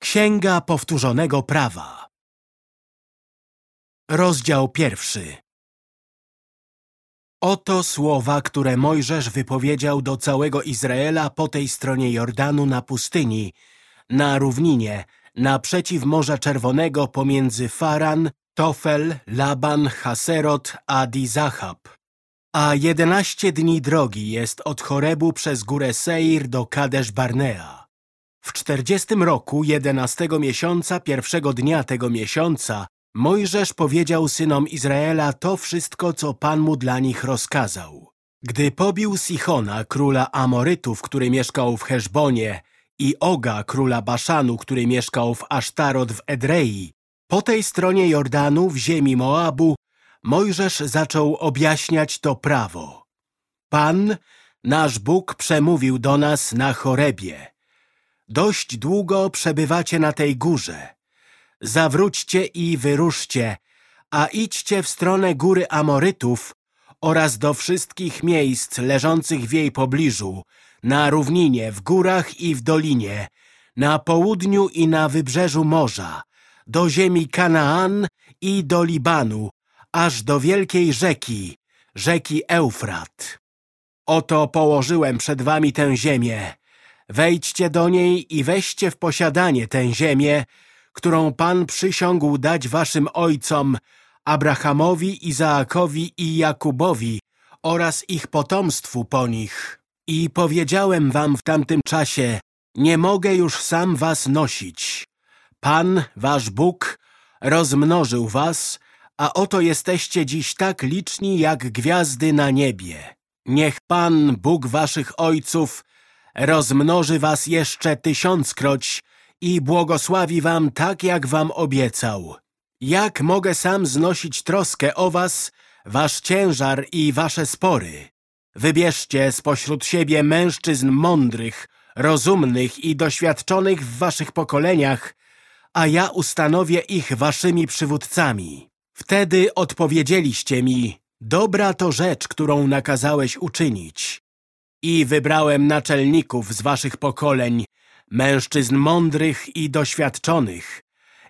Księga Powtórzonego Prawa Rozdział pierwszy Oto słowa, które Mojżesz wypowiedział do całego Izraela po tej stronie Jordanu na pustyni, na równinie, naprzeciw Morza Czerwonego pomiędzy Faran, Tofel, Laban, Haserot a Dizachab. A jedenaście dni drogi jest od Chorebu przez górę Seir do Kadesz Barnea. W czterdziestym roku, jedenastego miesiąca, pierwszego dnia tego miesiąca, Mojżesz powiedział synom Izraela to wszystko, co Pan mu dla nich rozkazał. Gdy pobił Sichona, króla Amorytów, który mieszkał w Heszbonie, i Oga, króla Baszanu, który mieszkał w Asztarot w Edrei, po tej stronie Jordanu, w ziemi Moabu, Mojżesz zaczął objaśniać to prawo. Pan, nasz Bóg, przemówił do nas na Chorebie. Dość długo przebywacie na tej górze. Zawróćcie i wyruszcie, a idźcie w stronę góry Amorytów oraz do wszystkich miejsc leżących w jej pobliżu, na równinie, w górach i w dolinie, na południu i na wybrzeżu morza, do ziemi Kanaan i do Libanu, aż do wielkiej rzeki, rzeki Eufrat. Oto położyłem przed wami tę ziemię, Wejdźcie do niej i weźcie w posiadanie tę ziemię, którą Pan przysiągł dać waszym ojcom, Abrahamowi, Izaakowi i Jakubowi oraz ich potomstwu po nich. I powiedziałem wam w tamtym czasie, nie mogę już sam was nosić. Pan, wasz Bóg, rozmnożył was, a oto jesteście dziś tak liczni jak gwiazdy na niebie. Niech Pan, Bóg waszych ojców, rozmnoży was jeszcze tysiąckroć i błogosławi wam tak, jak wam obiecał. Jak mogę sam znosić troskę o was, wasz ciężar i wasze spory? Wybierzcie spośród siebie mężczyzn mądrych, rozumnych i doświadczonych w waszych pokoleniach, a ja ustanowię ich waszymi przywódcami. Wtedy odpowiedzieliście mi, dobra to rzecz, którą nakazałeś uczynić. I wybrałem naczelników z waszych pokoleń, mężczyzn mądrych i doświadczonych,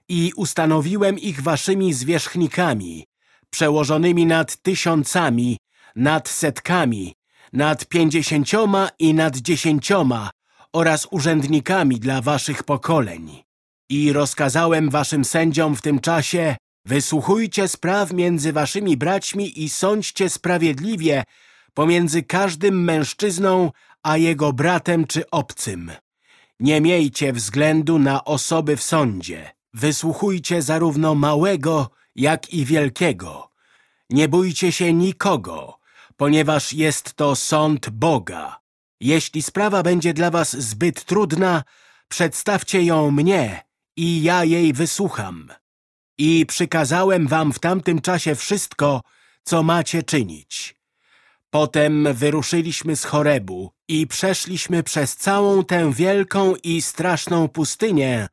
i ustanowiłem ich waszymi zwierzchnikami, przełożonymi nad tysiącami, nad setkami, nad pięćdziesięcioma i nad dziesięcioma oraz urzędnikami dla waszych pokoleń. I rozkazałem waszym sędziom w tym czasie, wysłuchujcie spraw między waszymi braćmi i sądźcie sprawiedliwie pomiędzy każdym mężczyzną a jego bratem czy obcym. Nie miejcie względu na osoby w sądzie. Wysłuchujcie zarówno małego, jak i wielkiego. Nie bójcie się nikogo, ponieważ jest to sąd Boga. Jeśli sprawa będzie dla was zbyt trudna, przedstawcie ją mnie i ja jej wysłucham. I przykazałem wam w tamtym czasie wszystko, co macie czynić. Potem wyruszyliśmy z Chorebu i przeszliśmy przez całą tę wielką i straszną pustynię,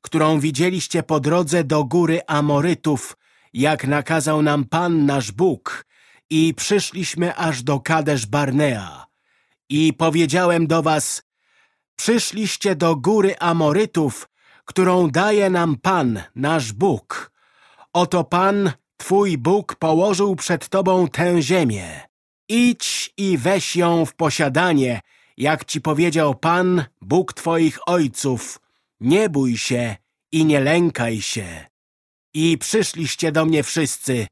którą widzieliście po drodze do góry Amorytów, jak nakazał nam Pan nasz Bóg, i przyszliśmy aż do Kadesz Barnea. I powiedziałem do was, przyszliście do góry Amorytów, którą daje nam Pan, nasz Bóg. Oto Pan, Twój Bóg, położył przed Tobą tę ziemię. Idź i weź ją w posiadanie, jak ci powiedział Pan, Bóg twoich ojców. Nie bój się i nie lękaj się. I przyszliście do mnie wszyscy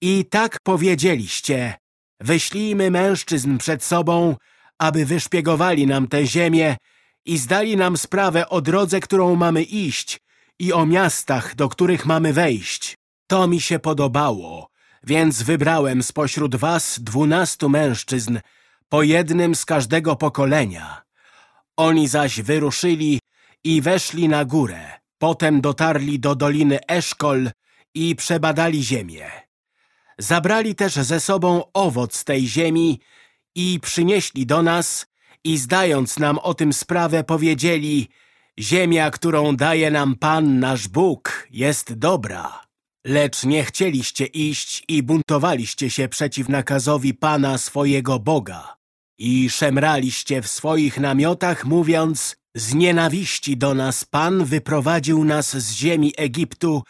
i tak powiedzieliście. Wyślijmy mężczyzn przed sobą, aby wyszpiegowali nam tę ziemię i zdali nam sprawę o drodze, którą mamy iść i o miastach, do których mamy wejść. To mi się podobało więc wybrałem spośród was dwunastu mężczyzn, po jednym z każdego pokolenia. Oni zaś wyruszyli i weszli na górę. Potem dotarli do doliny Eszkol i przebadali ziemię. Zabrali też ze sobą owoc tej ziemi i przynieśli do nas i zdając nam o tym sprawę powiedzieli Ziemia, którą daje nam Pan nasz Bóg jest dobra. Lecz nie chcieliście iść i buntowaliście się przeciw nakazowi Pana swojego Boga. I szemraliście w swoich namiotach, mówiąc, Z nienawiści do nas Pan wyprowadził nas z ziemi Egiptu,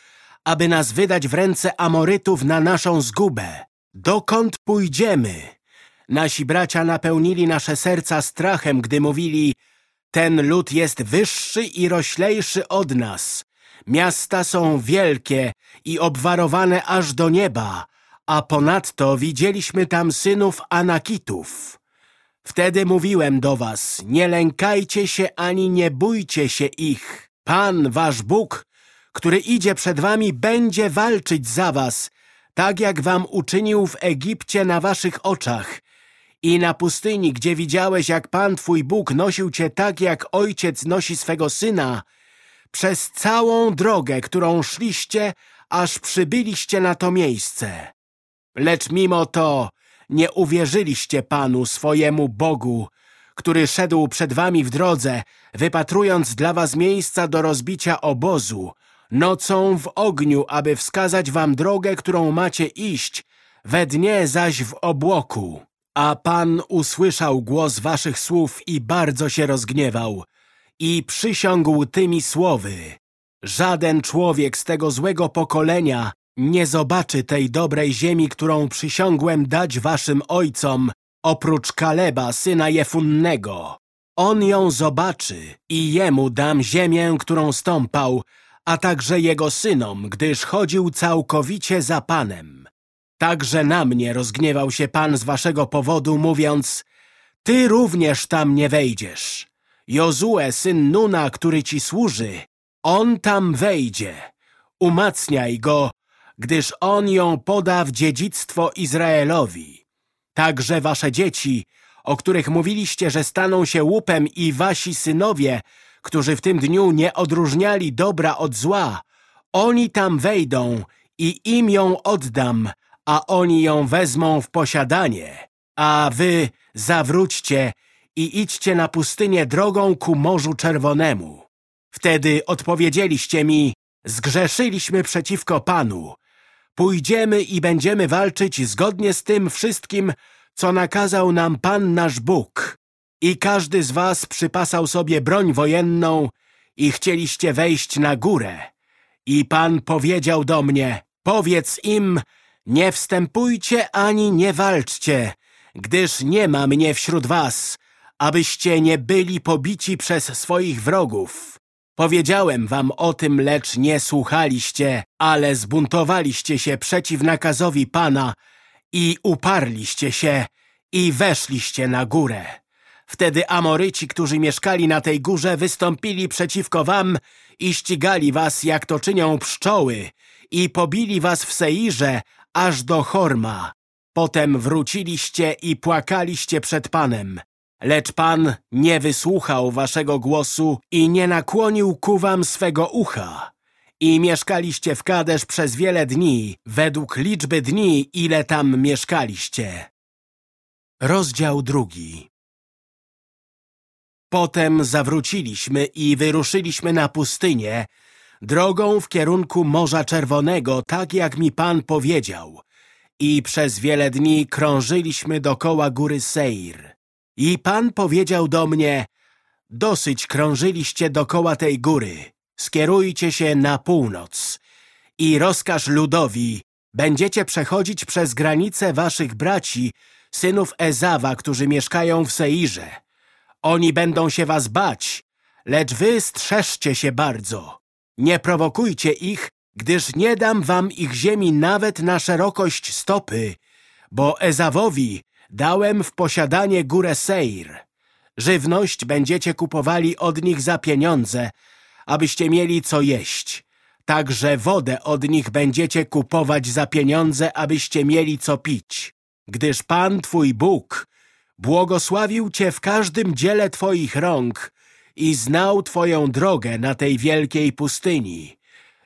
aby nas wydać w ręce Amorytów na naszą zgubę. Dokąd pójdziemy? Nasi bracia napełnili nasze serca strachem, gdy mówili ten lud jest wyższy i roślejszy od nas. Miasta są wielkie i obwarowane aż do nieba, a ponadto widzieliśmy tam synów Anakitów. Wtedy mówiłem do was, nie lękajcie się ani nie bójcie się ich. Pan, wasz Bóg, który idzie przed wami, będzie walczyć za was, tak jak wam uczynił w Egipcie na waszych oczach i na pustyni, gdzie widziałeś, jak Pan Twój Bóg nosił Cię tak, jak ojciec nosi swego syna, przez całą drogę, którą szliście, aż przybyliście na to miejsce. Lecz mimo to nie uwierzyliście Panu, swojemu Bogu, który szedł przed wami w drodze, wypatrując dla was miejsca do rozbicia obozu, nocą w ogniu, aby wskazać wam drogę, którą macie iść, we dnie zaś w obłoku. A Pan usłyszał głos waszych słów i bardzo się rozgniewał i przysiągł tymi słowy. Żaden człowiek z tego złego pokolenia nie zobaczy tej dobrej ziemi, którą przysiągłem dać waszym ojcom, oprócz Kaleba, syna Jefunnego. On ją zobaczy i jemu dam ziemię, którą stąpał, a także jego synom, gdyż chodził całkowicie za Panem. Także na mnie rozgniewał się Pan z waszego powodu, mówiąc Ty również tam nie wejdziesz. Jozue, syn Nuna, który ci służy, on tam wejdzie. Umacniaj go, gdyż on ją poda w dziedzictwo Izraelowi. Także wasze dzieci, o których mówiliście, że staną się łupem i wasi synowie, którzy w tym dniu nie odróżniali dobra od zła, oni tam wejdą i im ją oddam, a oni ją wezmą w posiadanie. A wy zawróćcie i idźcie na pustynię drogą ku Morzu Czerwonemu. Wtedy odpowiedzieliście mi, zgrzeszyliśmy przeciwko Panu. Pójdziemy i będziemy walczyć zgodnie z tym wszystkim, co nakazał nam Pan nasz Bóg. I każdy z was przypasał sobie broń wojenną i chcieliście wejść na górę. I Pan powiedział do mnie, powiedz im, nie wstępujcie ani nie walczcie, gdyż nie ma mnie wśród was, abyście nie byli pobici przez swoich wrogów. Powiedziałem wam o tym, lecz nie słuchaliście, ale zbuntowaliście się przeciw nakazowi Pana i uparliście się i weszliście na górę. Wtedy Amoryci, którzy mieszkali na tej górze, wystąpili przeciwko wam i ścigali was, jak to czynią pszczoły, i pobili was w Seirze, aż do Horma. Potem wróciliście i płakaliście przed Panem. Lecz Pan nie wysłuchał waszego głosu i nie nakłonił ku wam swego ucha. I mieszkaliście w Kadesz przez wiele dni, według liczby dni, ile tam mieszkaliście. Rozdział drugi Potem zawróciliśmy i wyruszyliśmy na pustynię, drogą w kierunku Morza Czerwonego, tak jak mi Pan powiedział. I przez wiele dni krążyliśmy dokoła góry Seir. I Pan powiedział do mnie, dosyć krążyliście dokoła tej góry, skierujcie się na północ i rozkaż ludowi, będziecie przechodzić przez granice waszych braci, synów Ezawa, którzy mieszkają w Seirze. Oni będą się was bać, lecz wy strzeżcie się bardzo. Nie prowokujcie ich, gdyż nie dam wam ich ziemi nawet na szerokość stopy, bo Ezawowi dałem w posiadanie górę Seir. Żywność będziecie kupowali od nich za pieniądze, abyście mieli co jeść. Także wodę od nich będziecie kupować za pieniądze, abyście mieli co pić. Gdyż Pan Twój Bóg błogosławił Cię w każdym dziele Twoich rąk i znał Twoją drogę na tej wielkiej pustyni.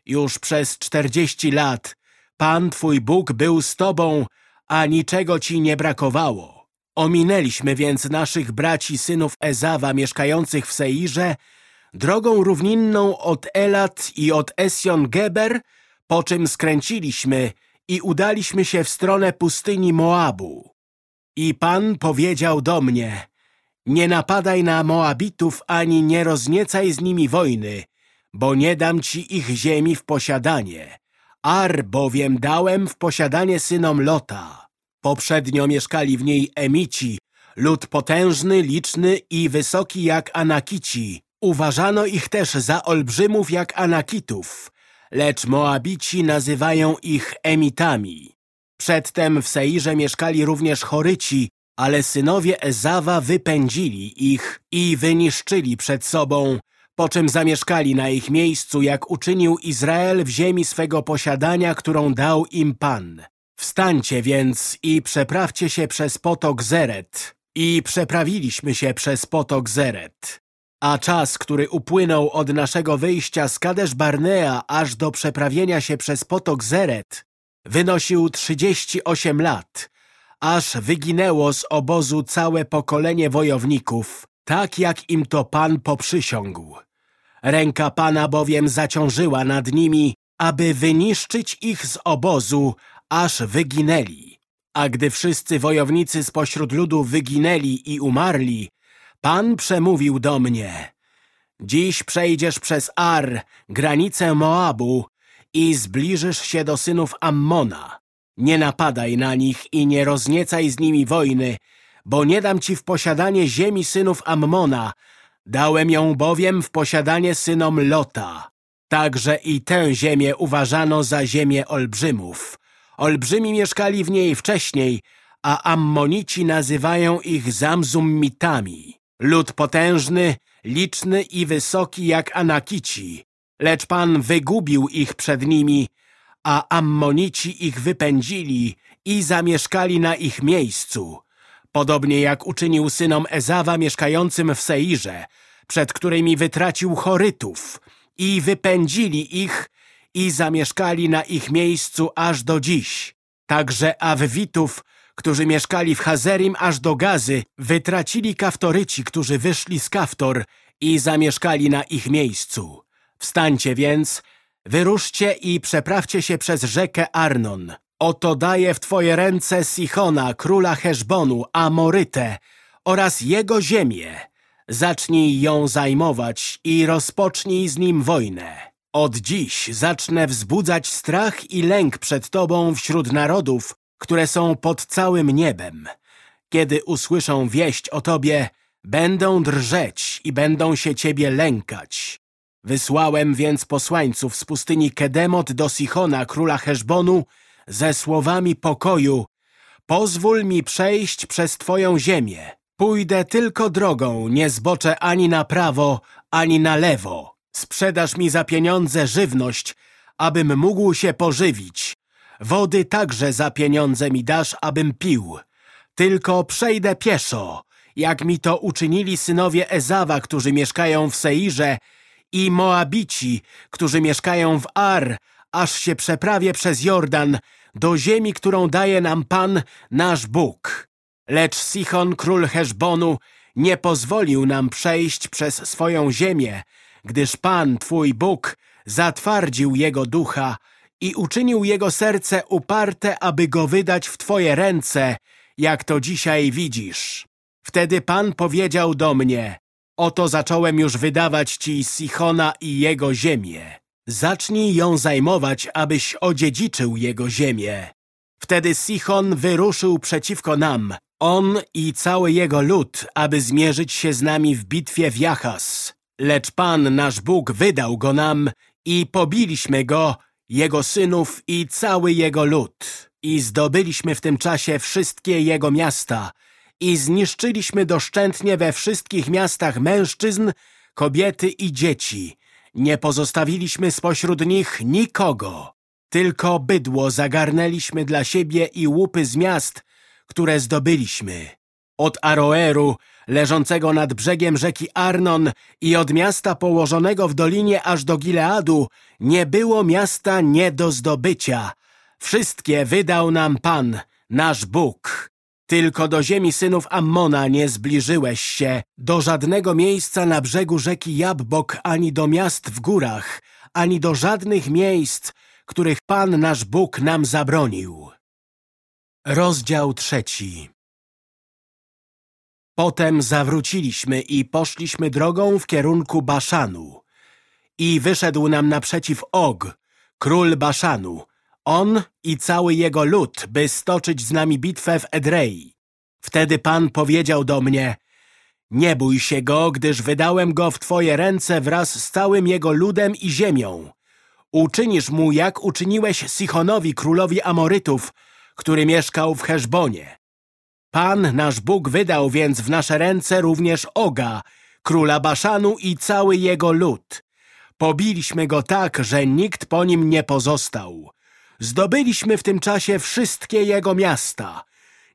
Już przez czterdzieści lat Pan Twój Bóg był z Tobą, a niczego Ci nie brakowało. Ominęliśmy więc naszych braci synów Ezawa mieszkających w Seirze drogą równinną od Elat i od Esjon-Geber, po czym skręciliśmy i udaliśmy się w stronę pustyni Moabu. I Pan powiedział do mnie, Nie napadaj na Moabitów, ani nie rozniecaj z nimi wojny, bo nie dam ci ich ziemi w posiadanie. Ar bowiem dałem w posiadanie synom Lota. Poprzednio mieszkali w niej Emici, lud potężny, liczny i wysoki jak Anakici. Uważano ich też za olbrzymów jak Anakitów, lecz Moabici nazywają ich Emitami. Przedtem w Seirze mieszkali również Choryci, ale synowie Ezawa wypędzili ich i wyniszczyli przed sobą, po czym zamieszkali na ich miejscu, jak uczynił Izrael w ziemi swego posiadania, którą dał im Pan. Wstańcie więc i przeprawcie się przez potok Zeret. I przeprawiliśmy się przez potok Zeret. A czas, który upłynął od naszego wyjścia z Kadesz Barnea aż do przeprawienia się przez potok Zeret, wynosił trzydzieści osiem lat, aż wyginęło z obozu całe pokolenie wojowników, tak jak im to Pan poprzysiągł. Ręka Pana bowiem zaciążyła nad nimi, aby wyniszczyć ich z obozu, aż wyginęli. A gdy wszyscy wojownicy spośród ludu wyginęli i umarli, Pan przemówił do mnie. Dziś przejdziesz przez Ar, granicę Moabu i zbliżysz się do synów Ammona. Nie napadaj na nich i nie rozniecaj z nimi wojny, bo nie dam ci w posiadanie ziemi synów Ammona, dałem ją bowiem w posiadanie synom Lota. Także i tę ziemię uważano za ziemię olbrzymów. Olbrzymi mieszkali w niej wcześniej, a Ammonici nazywają ich Zamzummitami. Lud potężny, liczny i wysoki jak Anakici. Lecz Pan wygubił ich przed nimi, a Ammonici ich wypędzili i zamieszkali na ich miejscu. Podobnie jak uczynił synom Ezawa mieszkającym w Seirze, przed którymi wytracił Chorytów i wypędzili ich i zamieszkali na ich miejscu aż do dziś. Także Awwitów, którzy mieszkali w Hazerim aż do Gazy, wytracili Kaftoryci, którzy wyszli z Kaftor i zamieszkali na ich miejscu. Wstańcie więc, wyruszcie i przeprawcie się przez rzekę Arnon. Oto daję w twoje ręce Sichona, króla Heszbonu, Amorytę oraz jego ziemię. Zacznij ją zajmować i rozpocznij z nim wojnę. Od dziś zacznę wzbudzać strach i lęk przed Tobą wśród narodów, które są pod całym niebem. Kiedy usłyszą wieść o Tobie, będą drżeć i będą się Ciebie lękać. Wysłałem więc posłańców z pustyni Kedemot do Sichona, króla Heszbonu, ze słowami pokoju Pozwól mi przejść przez Twoją ziemię. Pójdę tylko drogą, nie zboczę ani na prawo, ani na lewo. Sprzedasz mi za pieniądze żywność, abym mógł się pożywić. Wody także za pieniądze mi dasz, abym pił. Tylko przejdę pieszo, jak mi to uczynili synowie Ezawa, którzy mieszkają w Seirze i Moabici, którzy mieszkają w Ar, aż się przeprawię przez Jordan do ziemi, którą daje nam Pan, nasz Bóg. Lecz Sichon, król Heszbonu, nie pozwolił nam przejść przez swoją ziemię, gdyż Pan, Twój Bóg, zatwardził jego ducha i uczynił jego serce uparte, aby go wydać w Twoje ręce, jak to dzisiaj widzisz. Wtedy Pan powiedział do mnie, oto zacząłem już wydawać Ci Sichona i jego ziemię. Zacznij ją zajmować, abyś odziedziczył jego ziemię. Wtedy Sichon wyruszył przeciwko nam, on i cały jego lud, aby zmierzyć się z nami w bitwie w Jachas. Lecz Pan, nasz Bóg, wydał go nam i pobiliśmy go, jego synów i cały jego lud. I zdobyliśmy w tym czasie wszystkie jego miasta i zniszczyliśmy doszczętnie we wszystkich miastach mężczyzn, kobiety i dzieci. Nie pozostawiliśmy spośród nich nikogo. Tylko bydło zagarnęliśmy dla siebie i łupy z miast, które zdobyliśmy. Od Aroeru leżącego nad brzegiem rzeki Arnon i od miasta położonego w dolinie aż do Gileadu, nie było miasta nie do zdobycia. Wszystkie wydał nam Pan, nasz Bóg. Tylko do ziemi synów Ammona nie zbliżyłeś się, do żadnego miejsca na brzegu rzeki Jabbok, ani do miast w górach, ani do żadnych miejsc, których Pan nasz Bóg nam zabronił. Rozdział trzeci Potem zawróciliśmy i poszliśmy drogą w kierunku Baszanu. I wyszedł nam naprzeciw Og, król Baszanu, on i cały jego lud, by stoczyć z nami bitwę w Edrei. Wtedy Pan powiedział do mnie, nie bój się go, gdyż wydałem go w twoje ręce wraz z całym jego ludem i ziemią. Uczynisz mu, jak uczyniłeś Sichonowi, królowi Amorytów, który mieszkał w Heszbonie. Pan, nasz Bóg, wydał więc w nasze ręce również Oga, króla Baszanu i cały jego lud. Pobiliśmy go tak, że nikt po nim nie pozostał. Zdobyliśmy w tym czasie wszystkie jego miasta.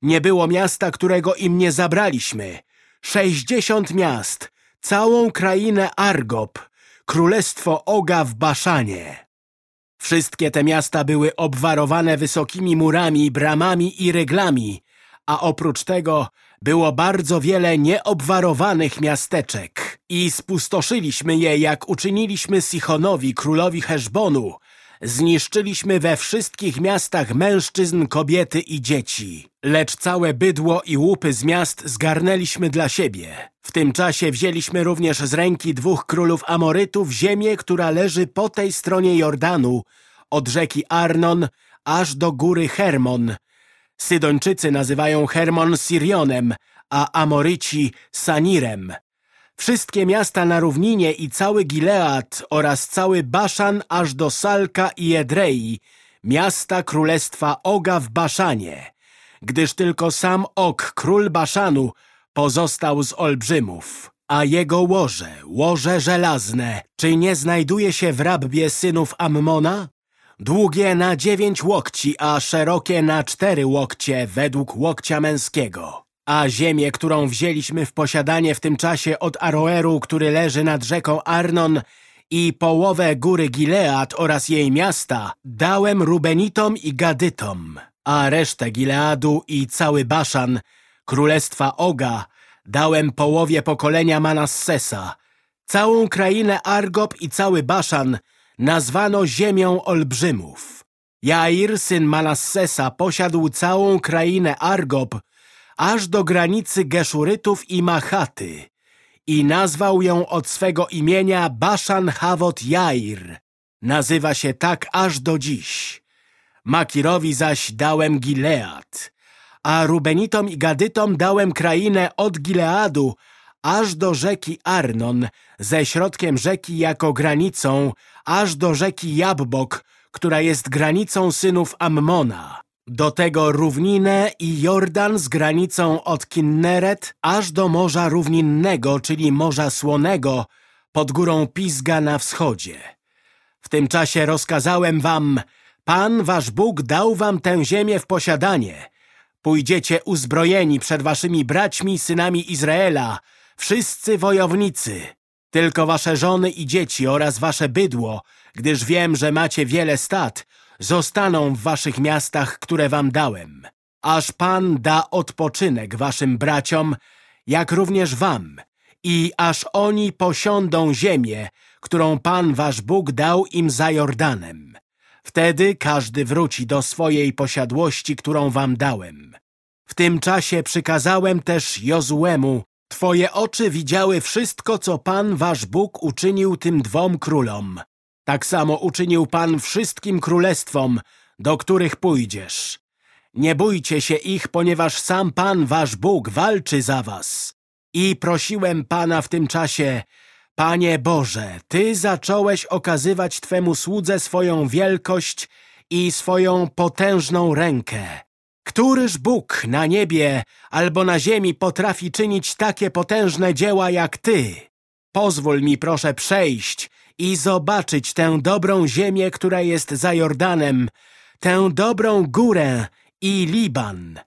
Nie było miasta, którego im nie zabraliśmy. Sześćdziesiąt miast, całą krainę Argob, królestwo Oga w Baszanie. Wszystkie te miasta były obwarowane wysokimi murami, bramami i ryglami, a oprócz tego było bardzo wiele nieobwarowanych miasteczek. I spustoszyliśmy je, jak uczyniliśmy Sichonowi, królowi Heszbonu. Zniszczyliśmy we wszystkich miastach mężczyzn, kobiety i dzieci. Lecz całe bydło i łupy z miast zgarnęliśmy dla siebie. W tym czasie wzięliśmy również z ręki dwóch królów Amorytów ziemię, która leży po tej stronie Jordanu, od rzeki Arnon aż do góry Hermon. Sydończycy nazywają Hermon Sirionem, a Amoryci Sanirem. Wszystkie miasta na równinie i cały Gilead oraz cały Baszan aż do Salka i Edrei, miasta królestwa Oga w Baszanie, gdyż tylko sam Og, król Baszanu, pozostał z olbrzymów. A jego łoże, łoże żelazne, czy nie znajduje się w Rabbie synów Ammona? Długie na dziewięć łokci, a szerokie na cztery łokcie według łokcia męskiego. A ziemię, którą wzięliśmy w posiadanie w tym czasie od Aroeru, który leży nad rzeką Arnon i połowę góry Gilead oraz jej miasta, dałem Rubenitom i Gadytom, a resztę Gileadu i cały Baszan, królestwa Oga, dałem połowie pokolenia Manassesa. Całą krainę Argob i cały Baszan nazwano ziemią olbrzymów. Jair, syn Manassesa, posiadł całą krainę Argob, aż do granicy Geszurytów i Machaty i nazwał ją od swego imienia Baszan Havot Jair. Nazywa się tak aż do dziś. Makirowi zaś dałem Gilead, a Rubenitom i Gadytom dałem krainę od Gileadu aż do rzeki Arnon, ze środkiem rzeki jako granicą, aż do rzeki Jabbok, która jest granicą synów Ammona. Do tego równinę i Jordan z granicą od Kinneret aż do Morza Równinnego, czyli Morza Słonego, pod górą Pizga na wschodzie. W tym czasie rozkazałem wam, Pan wasz Bóg dał wam tę ziemię w posiadanie. Pójdziecie uzbrojeni przed waszymi braćmi, synami Izraela, wszyscy wojownicy. Tylko wasze żony i dzieci oraz wasze bydło, gdyż wiem, że macie wiele stad, zostaną w waszych miastach, które wam dałem. Aż Pan da odpoczynek waszym braciom, jak również wam, i aż oni posiądą ziemię, którą Pan wasz Bóg dał im za Jordanem. Wtedy każdy wróci do swojej posiadłości, którą wam dałem. W tym czasie przykazałem też Jozuemu, Twoje oczy widziały wszystko, co Pan wasz Bóg uczynił tym dwom królom. Tak samo uczynił Pan wszystkim królestwom, do których pójdziesz. Nie bójcie się ich, ponieważ sam Pan, wasz Bóg, walczy za was. I prosiłem Pana w tym czasie, Panie Boże, Ty zacząłeś okazywać Twemu słudze swoją wielkość i swoją potężną rękę. Któryż Bóg na niebie albo na ziemi potrafi czynić takie potężne dzieła jak Ty? Pozwól mi proszę przejść i zobaczyć tę dobrą ziemię, która jest za Jordanem, tę dobrą górę i Liban.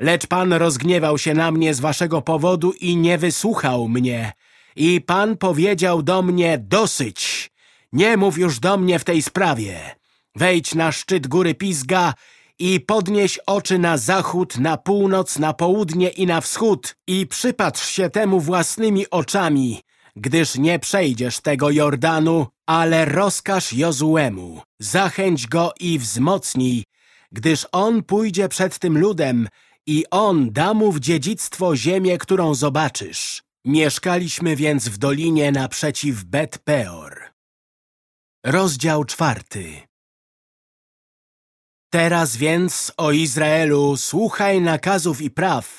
Lecz Pan rozgniewał się na mnie z waszego powodu i nie wysłuchał mnie. I Pan powiedział do mnie, dosyć, nie mów już do mnie w tej sprawie. Wejdź na szczyt góry Pizga i podnieś oczy na zachód, na północ, na południe i na wschód i przypatrz się temu własnymi oczami, gdyż nie przejdziesz tego Jordanu, ale rozkaż Jozuemu, zachęć go i wzmocnij, gdyż on pójdzie przed tym ludem i on da mu w dziedzictwo ziemię, którą zobaczysz. Mieszkaliśmy więc w dolinie naprzeciw Bet Peor. Rozdział czwarty Teraz więc, o Izraelu, słuchaj nakazów i praw,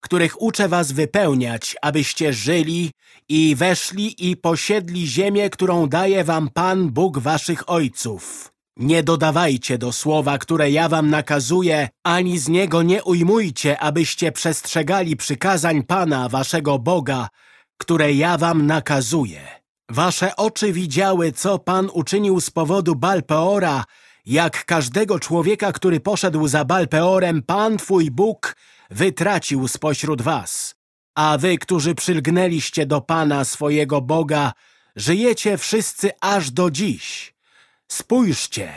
których uczę was wypełniać, abyście żyli i weszli i posiedli ziemię, którą daje wam Pan Bóg waszych ojców. Nie dodawajcie do słowa, które ja wam nakazuję, ani z niego nie ujmujcie, abyście przestrzegali przykazań Pana, waszego Boga, które ja wam nakazuję. Wasze oczy widziały, co Pan uczynił z powodu Balpeora, jak każdego człowieka, który poszedł za Balpeorem, Pan twój Bóg wytracił spośród was. A wy, którzy przylgnęliście do Pana swojego Boga, żyjecie wszyscy aż do dziś. Spójrzcie,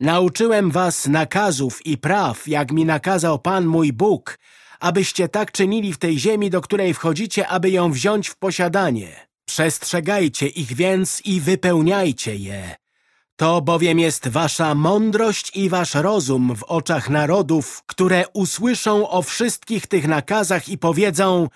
nauczyłem was nakazów i praw, jak mi nakazał Pan mój Bóg, abyście tak czynili w tej ziemi, do której wchodzicie, aby ją wziąć w posiadanie. Przestrzegajcie ich więc i wypełniajcie je. To bowiem jest wasza mądrość i wasz rozum w oczach narodów, które usłyszą o wszystkich tych nakazach i powiedzą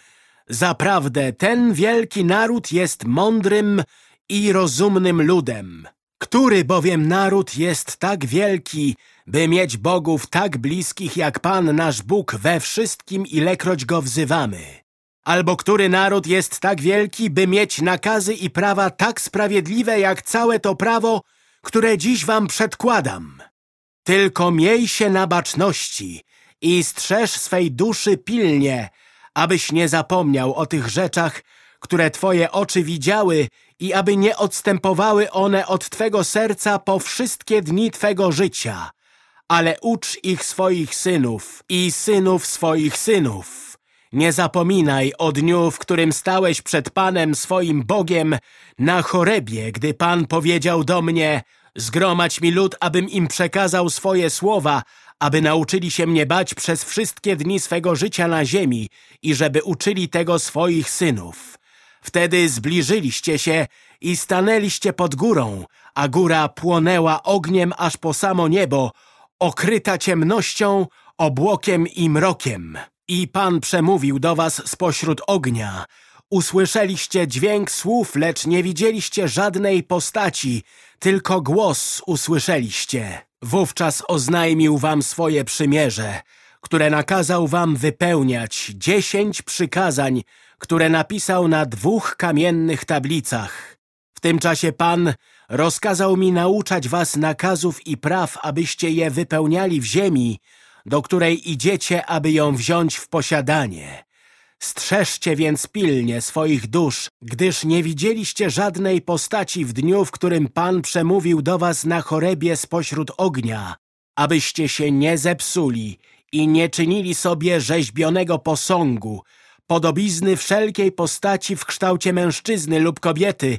Zaprawdę ten wielki naród jest mądrym i rozumnym ludem. Który bowiem naród jest tak wielki, by mieć bogów tak bliskich jak Pan nasz Bóg we wszystkim, ilekroć go wzywamy? Albo który naród jest tak wielki, by mieć nakazy i prawa tak sprawiedliwe jak całe to prawo, które dziś wam przedkładam. Tylko miej się na baczności i strzeż swej duszy pilnie, abyś nie zapomniał o tych rzeczach, które twoje oczy widziały i aby nie odstępowały one od twego serca po wszystkie dni twego życia, ale ucz ich swoich synów i synów swoich synów. Nie zapominaj o dniu, w którym stałeś przed Panem swoim Bogiem na chorebie, gdy Pan powiedział do mnie Zgromadź mi lud, abym im przekazał swoje słowa, aby nauczyli się mnie bać przez wszystkie dni swego życia na ziemi i żeby uczyli tego swoich synów. Wtedy zbliżyliście się i stanęliście pod górą, a góra płonęła ogniem aż po samo niebo, okryta ciemnością, obłokiem i mrokiem. I Pan przemówił do was spośród ognia. Usłyszeliście dźwięk słów, lecz nie widzieliście żadnej postaci, tylko głos usłyszeliście. Wówczas oznajmił wam swoje przymierze, które nakazał wam wypełniać, dziesięć przykazań, które napisał na dwóch kamiennych tablicach. W tym czasie Pan rozkazał mi nauczać was nakazów i praw, abyście je wypełniali w ziemi, do której idziecie, aby ją wziąć w posiadanie. Strzeżcie więc pilnie swoich dusz, gdyż nie widzieliście żadnej postaci w dniu, w którym Pan przemówił do was na chorebie spośród ognia, abyście się nie zepsuli i nie czynili sobie rzeźbionego posągu, podobizny wszelkiej postaci w kształcie mężczyzny lub kobiety,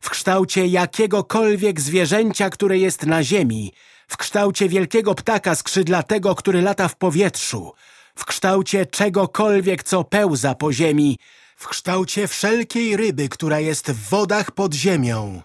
w kształcie jakiegokolwiek zwierzęcia, które jest na ziemi, w kształcie wielkiego ptaka skrzydlatego, który lata w powietrzu, w kształcie czegokolwiek, co pełza po ziemi, w kształcie wszelkiej ryby, która jest w wodach pod ziemią.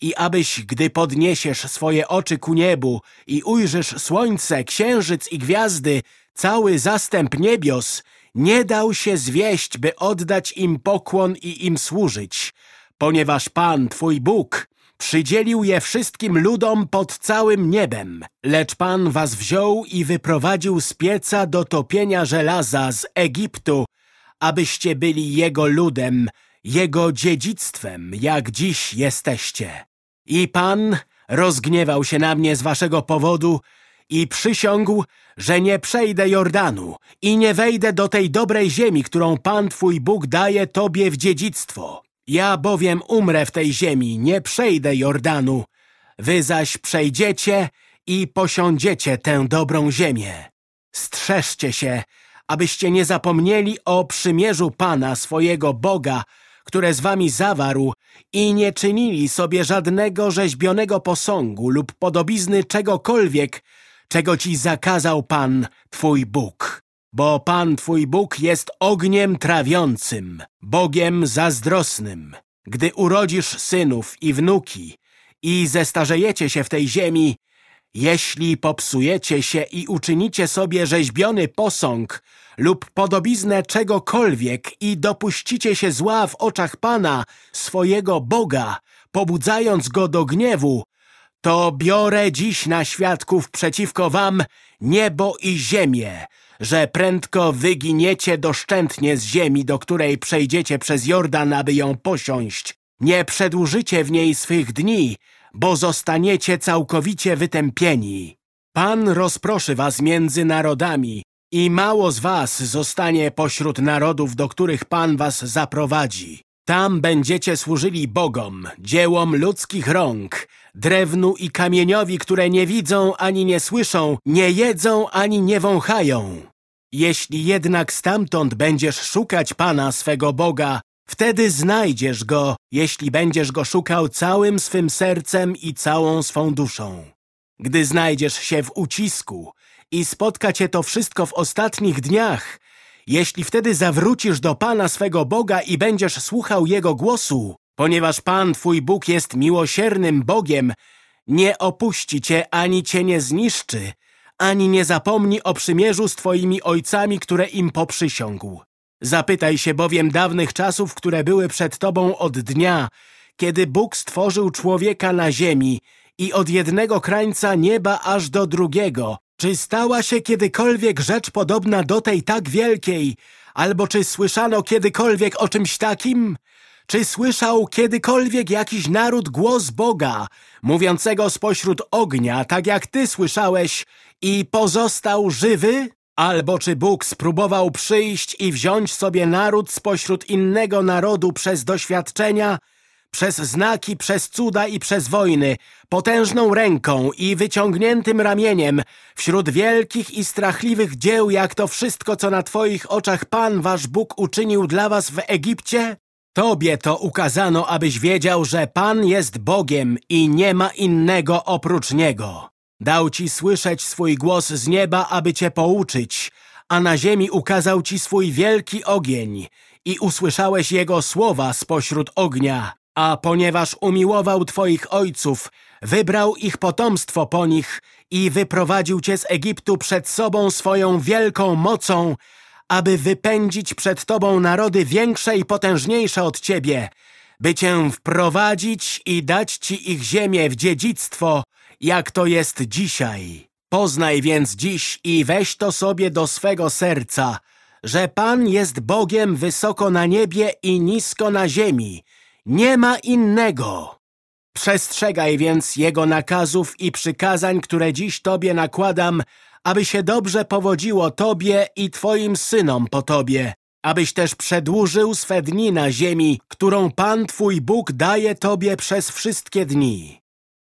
I abyś, gdy podniesiesz swoje oczy ku niebu i ujrzysz słońce, księżyc i gwiazdy, cały zastęp niebios, nie dał się zwieść, by oddać im pokłon i im służyć, ponieważ Pan, Twój Bóg, Przydzielił je wszystkim ludom pod całym niebem. Lecz Pan was wziął i wyprowadził z pieca do topienia żelaza z Egiptu, abyście byli Jego ludem, Jego dziedzictwem, jak dziś jesteście. I Pan rozgniewał się na mnie z waszego powodu i przysiągł, że nie przejdę Jordanu i nie wejdę do tej dobrej ziemi, którą Pan Twój Bóg daje Tobie w dziedzictwo. Ja bowiem umrę w tej ziemi, nie przejdę Jordanu. Wy zaś przejdziecie i posiądziecie tę dobrą ziemię. Strzeżcie się, abyście nie zapomnieli o przymierzu Pana, swojego Boga, które z wami zawarł i nie czynili sobie żadnego rzeźbionego posągu lub podobizny czegokolwiek, czego ci zakazał Pan, Twój Bóg. Bo Pan Twój Bóg jest ogniem trawiącym, Bogiem zazdrosnym. Gdy urodzisz synów i wnuki i zestarzejecie się w tej ziemi, Jeśli popsujecie się i uczynicie sobie rzeźbiony posąg lub podobiznę czegokolwiek i dopuścicie się zła w oczach Pana, swojego Boga, pobudzając Go do gniewu, to biorę dziś na świadków przeciwko wam niebo i ziemię, że prędko wyginiecie doszczętnie z ziemi, do której przejdziecie przez Jordan, aby ją posiąść. Nie przedłużycie w niej swych dni, bo zostaniecie całkowicie wytępieni. Pan rozproszy was między narodami i mało z was zostanie pośród narodów, do których Pan was zaprowadzi. Tam będziecie służyli bogom, dziełom ludzkich rąk, drewnu i kamieniowi, które nie widzą ani nie słyszą, nie jedzą ani nie wąchają. Jeśli jednak stamtąd będziesz szukać Pana swego Boga, wtedy znajdziesz Go, jeśli będziesz Go szukał całym swym sercem i całą swą duszą. Gdy znajdziesz się w ucisku i spotka cię to wszystko w ostatnich dniach, jeśli wtedy zawrócisz do Pana swego Boga i będziesz słuchał Jego głosu, ponieważ Pan Twój Bóg jest miłosiernym Bogiem, nie opuści Cię ani Cię nie zniszczy, ani nie zapomni o przymierzu z Twoimi ojcami, które im poprzysiągł. Zapytaj się bowiem dawnych czasów, które były przed Tobą od dnia, kiedy Bóg stworzył człowieka na ziemi i od jednego krańca nieba aż do drugiego, czy stała się kiedykolwiek rzecz podobna do tej tak wielkiej, albo czy słyszano kiedykolwiek o czymś takim? Czy słyszał kiedykolwiek jakiś naród głos Boga, mówiącego spośród ognia, tak jak ty słyszałeś, i pozostał żywy? Albo czy Bóg spróbował przyjść i wziąć sobie naród spośród innego narodu przez doświadczenia, przez znaki, przez cuda i przez wojny, potężną ręką i wyciągniętym ramieniem, wśród wielkich i strachliwych dzieł, jak to wszystko, co na twoich oczach Pan, wasz Bóg, uczynił dla was w Egipcie? Tobie to ukazano, abyś wiedział, że Pan jest Bogiem i nie ma innego oprócz Niego. Dał ci słyszeć swój głos z nieba, aby cię pouczyć, a na ziemi ukazał ci swój wielki ogień i usłyszałeś Jego słowa spośród ognia. A ponieważ umiłował Twoich ojców, wybrał ich potomstwo po nich i wyprowadził Cię z Egiptu przed sobą swoją wielką mocą, aby wypędzić przed Tobą narody większe i potężniejsze od Ciebie, by Cię wprowadzić i dać Ci ich ziemię w dziedzictwo, jak to jest dzisiaj. Poznaj więc dziś i weź to sobie do swego serca, że Pan jest Bogiem wysoko na niebie i nisko na ziemi, nie ma innego. Przestrzegaj więc Jego nakazów i przykazań, które dziś Tobie nakładam, aby się dobrze powodziło Tobie i Twoim synom po Tobie, abyś też przedłużył swe dni na ziemi, którą Pan Twój Bóg daje Tobie przez wszystkie dni.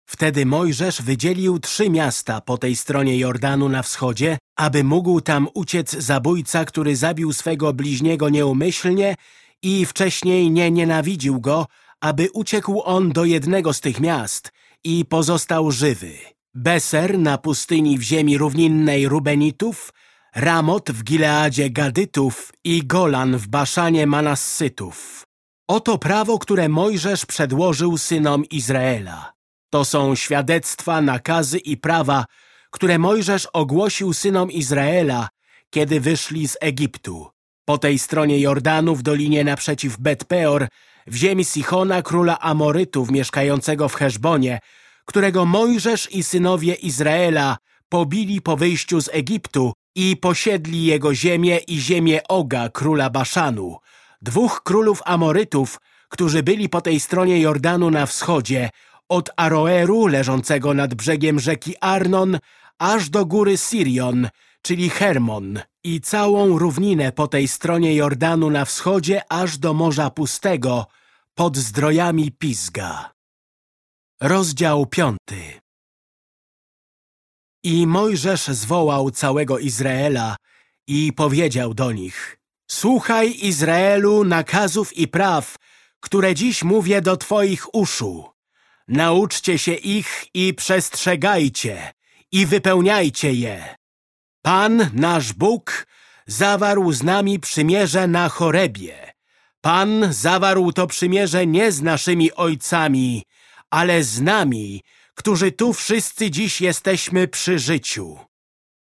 Wtedy Mojżesz wydzielił trzy miasta po tej stronie Jordanu na wschodzie, aby mógł tam uciec zabójca, który zabił swego bliźniego nieumyślnie i wcześniej nie nienawidził go, aby uciekł on do jednego z tych miast i pozostał żywy. Beser na pustyni w ziemi równinnej Rubenitów, Ramot w Gileadzie Gadytów i Golan w Baszanie Manassytów. Oto prawo, które Mojżesz przedłożył synom Izraela. To są świadectwa, nakazy i prawa, które Mojżesz ogłosił synom Izraela, kiedy wyszli z Egiptu. Po tej stronie Jordanu w dolinie naprzeciw Bet-peor, w ziemi Sichona, króla Amorytów mieszkającego w Heszbonie, którego Mojżesz i synowie Izraela pobili po wyjściu z Egiptu i posiedli jego ziemię i ziemię Oga, króla Baszanu, dwóch królów Amorytów, którzy byli po tej stronie Jordanu na wschodzie, od Aroeru, leżącego nad brzegiem rzeki Arnon, aż do góry Sirion, czyli Hermon, i całą równinę po tej stronie Jordanu na wschodzie aż do Morza Pustego, pod zdrojami Pizga. Rozdział piąty I Mojżesz zwołał całego Izraela i powiedział do nich Słuchaj Izraelu nakazów i praw, które dziś mówię do twoich uszu. Nauczcie się ich i przestrzegajcie i wypełniajcie je. Pan, nasz Bóg, zawarł z nami przymierze na Chorebie. Pan zawarł to przymierze nie z naszymi ojcami, ale z nami, którzy tu wszyscy dziś jesteśmy przy życiu.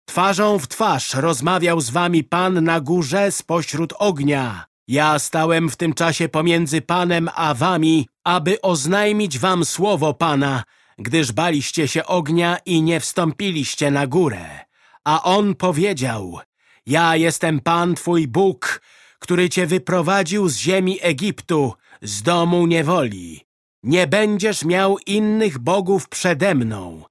Twarzą w twarz rozmawiał z wami Pan na górze spośród ognia. Ja stałem w tym czasie pomiędzy Panem a wami, aby oznajmić wam słowo Pana, gdyż baliście się ognia i nie wstąpiliście na górę. A On powiedział, ja jestem Pan Twój Bóg, który Cię wyprowadził z ziemi Egiptu, z domu niewoli. Nie będziesz miał innych bogów przede mną.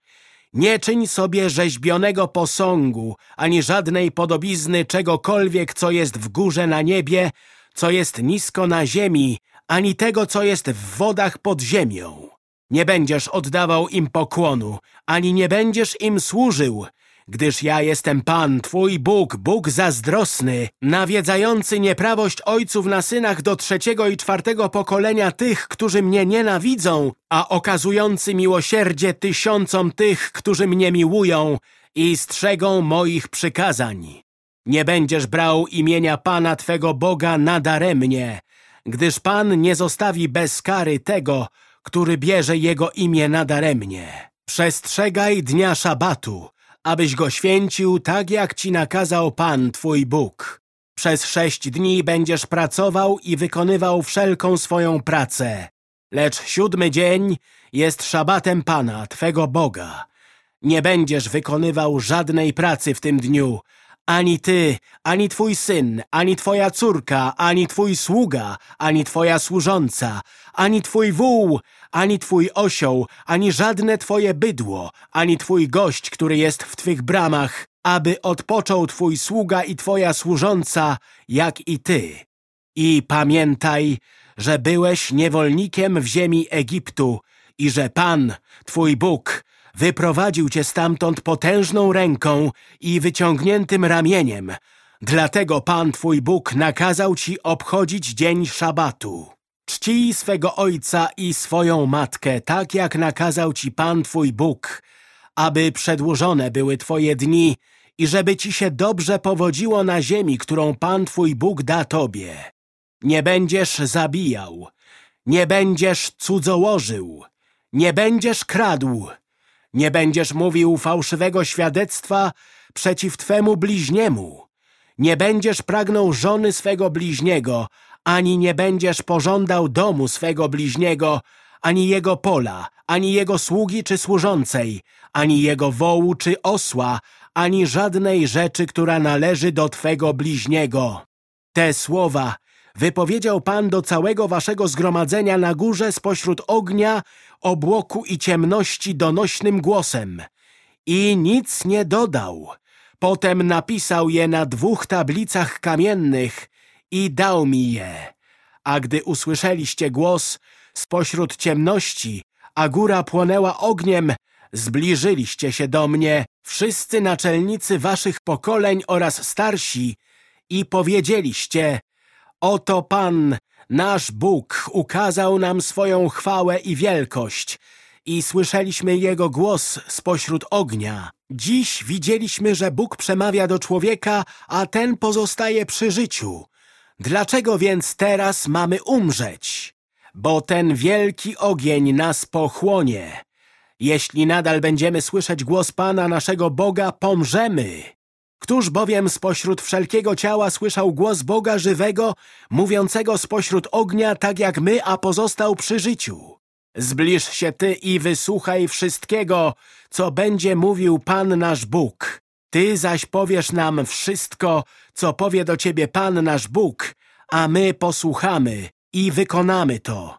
Nie czyń sobie rzeźbionego posągu, ani żadnej podobizny czegokolwiek, co jest w górze na niebie, co jest nisko na ziemi, ani tego, co jest w wodach pod ziemią. Nie będziesz oddawał im pokłonu, ani nie będziesz im służył, gdyż ja jestem Pan, Twój Bóg, Bóg zazdrosny, nawiedzający nieprawość ojców na synach do trzeciego i czwartego pokolenia tych, którzy mnie nienawidzą, a okazujący miłosierdzie tysiącom tych, którzy mnie miłują i strzegą moich przykazań. Nie będziesz brał imienia Pana Twego Boga nadaremnie, gdyż Pan nie zostawi bez kary tego, który bierze Jego imię nadaremnie. Przestrzegaj dnia szabatu, abyś go święcił tak, jak ci nakazał Pan, Twój Bóg. Przez sześć dni będziesz pracował i wykonywał wszelką swoją pracę. Lecz siódmy dzień jest szabatem Pana, Twego Boga. Nie będziesz wykonywał żadnej pracy w tym dniu, ani ty, ani twój syn, ani twoja córka, ani twój sługa, ani twoja służąca, ani twój wół, ani twój osioł, ani żadne twoje bydło, ani twój gość, który jest w twych bramach, aby odpoczął twój sługa i twoja służąca, jak i ty. I pamiętaj, że byłeś niewolnikiem w ziemi Egiptu i że Pan, twój Bóg, wyprowadził cię stamtąd potężną ręką i wyciągniętym ramieniem. Dlatego Pan twój Bóg nakazał ci obchodzić dzień szabatu. Czcij swego ojca i swoją matkę, tak jak nakazał ci Pan twój Bóg, aby przedłużone były twoje dni i żeby ci się dobrze powodziło na ziemi, którą Pan twój Bóg da tobie. Nie będziesz zabijał, nie będziesz cudzołożył, nie będziesz kradł, nie będziesz mówił fałszywego świadectwa przeciw Twemu bliźniemu. Nie będziesz pragnął żony swego bliźniego, ani nie będziesz pożądał domu swego bliźniego, ani jego pola, ani jego sługi czy służącej, ani jego wołu czy osła, ani żadnej rzeczy, która należy do Twego bliźniego. Te słowa wypowiedział Pan do całego waszego zgromadzenia na górze spośród ognia, obłoku i ciemności donośnym głosem. I nic nie dodał. Potem napisał je na dwóch tablicach kamiennych i dał mi je. A gdy usłyszeliście głos spośród ciemności, a góra płonęła ogniem, zbliżyliście się do mnie, wszyscy naczelnicy waszych pokoleń oraz starsi, i powiedzieliście, Oto Pan, nasz Bóg, ukazał nam swoją chwałę i wielkość i słyszeliśmy Jego głos spośród ognia. Dziś widzieliśmy, że Bóg przemawia do człowieka, a ten pozostaje przy życiu. Dlaczego więc teraz mamy umrzeć? Bo ten wielki ogień nas pochłonie. Jeśli nadal będziemy słyszeć głos Pana naszego Boga, pomrzemy. Któż bowiem spośród wszelkiego ciała słyszał głos Boga żywego, mówiącego spośród ognia, tak jak my, a pozostał przy życiu? Zbliż się Ty i wysłuchaj wszystkiego, co będzie mówił Pan nasz Bóg. Ty zaś powiesz nam wszystko, co powie do Ciebie Pan nasz Bóg, a my posłuchamy i wykonamy to.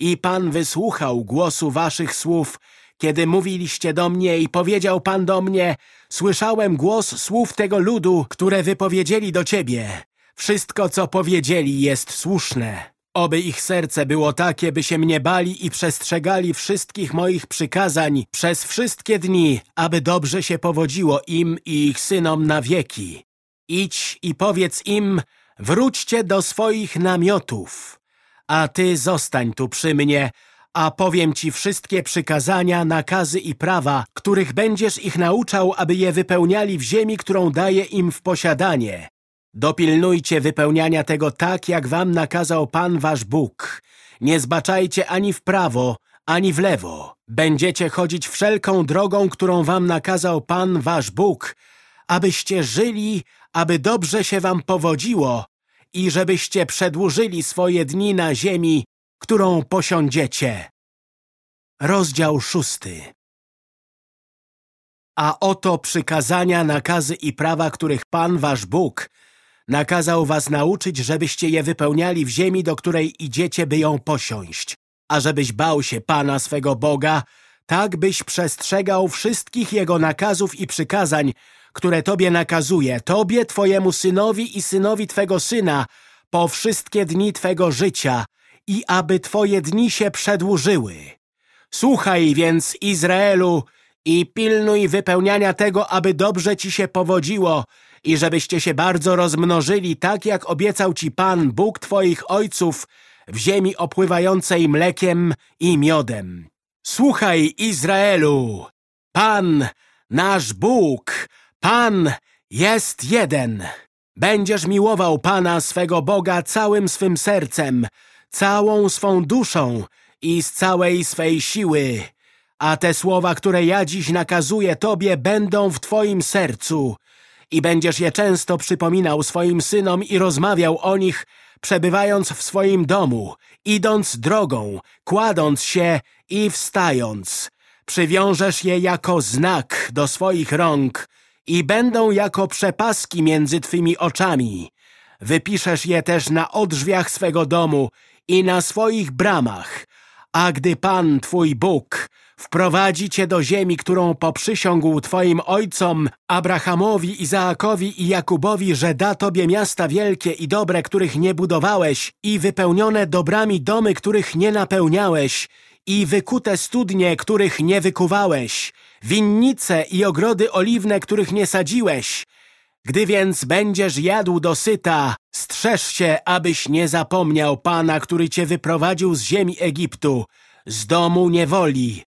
I Pan wysłuchał głosu Waszych słów, kiedy mówiliście do mnie i powiedział Pan do mnie, słyszałem głos słów tego ludu, które wypowiedzieli do Ciebie. Wszystko, co powiedzieli, jest słuszne. Oby ich serce było takie, by się mnie bali i przestrzegali wszystkich moich przykazań przez wszystkie dni, aby dobrze się powodziło im i ich synom na wieki. Idź i powiedz im, wróćcie do swoich namiotów, a ty zostań tu przy mnie, a powiem ci wszystkie przykazania, nakazy i prawa, których będziesz ich nauczał, aby je wypełniali w ziemi, którą daję im w posiadanie. Dopilnujcie wypełniania tego tak, jak wam nakazał Pan wasz Bóg. Nie zbaczajcie ani w prawo, ani w lewo. Będziecie chodzić wszelką drogą, którą wam nakazał Pan wasz Bóg, abyście żyli, aby dobrze się wam powodziło i żebyście przedłużyli swoje dni na ziemi, którą posiądziecie. Rozdział szósty A oto przykazania, nakazy i prawa, których Pan wasz Bóg nakazał was nauczyć, żebyście je wypełniali w ziemi, do której idziecie, by ją posiąść. A żebyś bał się Pana swego Boga, tak byś przestrzegał wszystkich Jego nakazów i przykazań, które Tobie nakazuje, Tobie, Twojemu synowi i synowi Twego syna, po wszystkie dni Twego życia i aby Twoje dni się przedłużyły. Słuchaj więc, Izraelu, i pilnuj wypełniania tego, aby dobrze Ci się powodziło i żebyście się bardzo rozmnożyli, tak jak obiecał Ci Pan, Bóg Twoich ojców, w ziemi opływającej mlekiem i miodem. Słuchaj, Izraelu! Pan, nasz Bóg, Pan jest jeden. Będziesz miłował Pana swego Boga całym swym sercem, całą swą duszą i z całej swej siły. A te słowa, które ja dziś nakazuję Tobie, będą w Twoim sercu i będziesz je często przypominał swoim synom i rozmawiał o nich, przebywając w swoim domu, idąc drogą, kładąc się i wstając. Przywiążesz je jako znak do swoich rąk i będą jako przepaski między Twymi oczami. Wypiszesz je też na odrzwiach swego domu i na swoich bramach, a gdy Pan, Twój Bóg, wprowadzi cię do ziemi, którą poprzysiągł twoim ojcom, Abrahamowi, Izaakowi i Jakubowi, że da tobie miasta wielkie i dobre, których nie budowałeś i wypełnione dobrami domy, których nie napełniałeś i wykute studnie, których nie wykuwałeś, winnice i ogrody oliwne, których nie sadziłeś. Gdy więc będziesz jadł dosyta, strzeż się, abyś nie zapomniał Pana, który cię wyprowadził z ziemi Egiptu, z domu niewoli.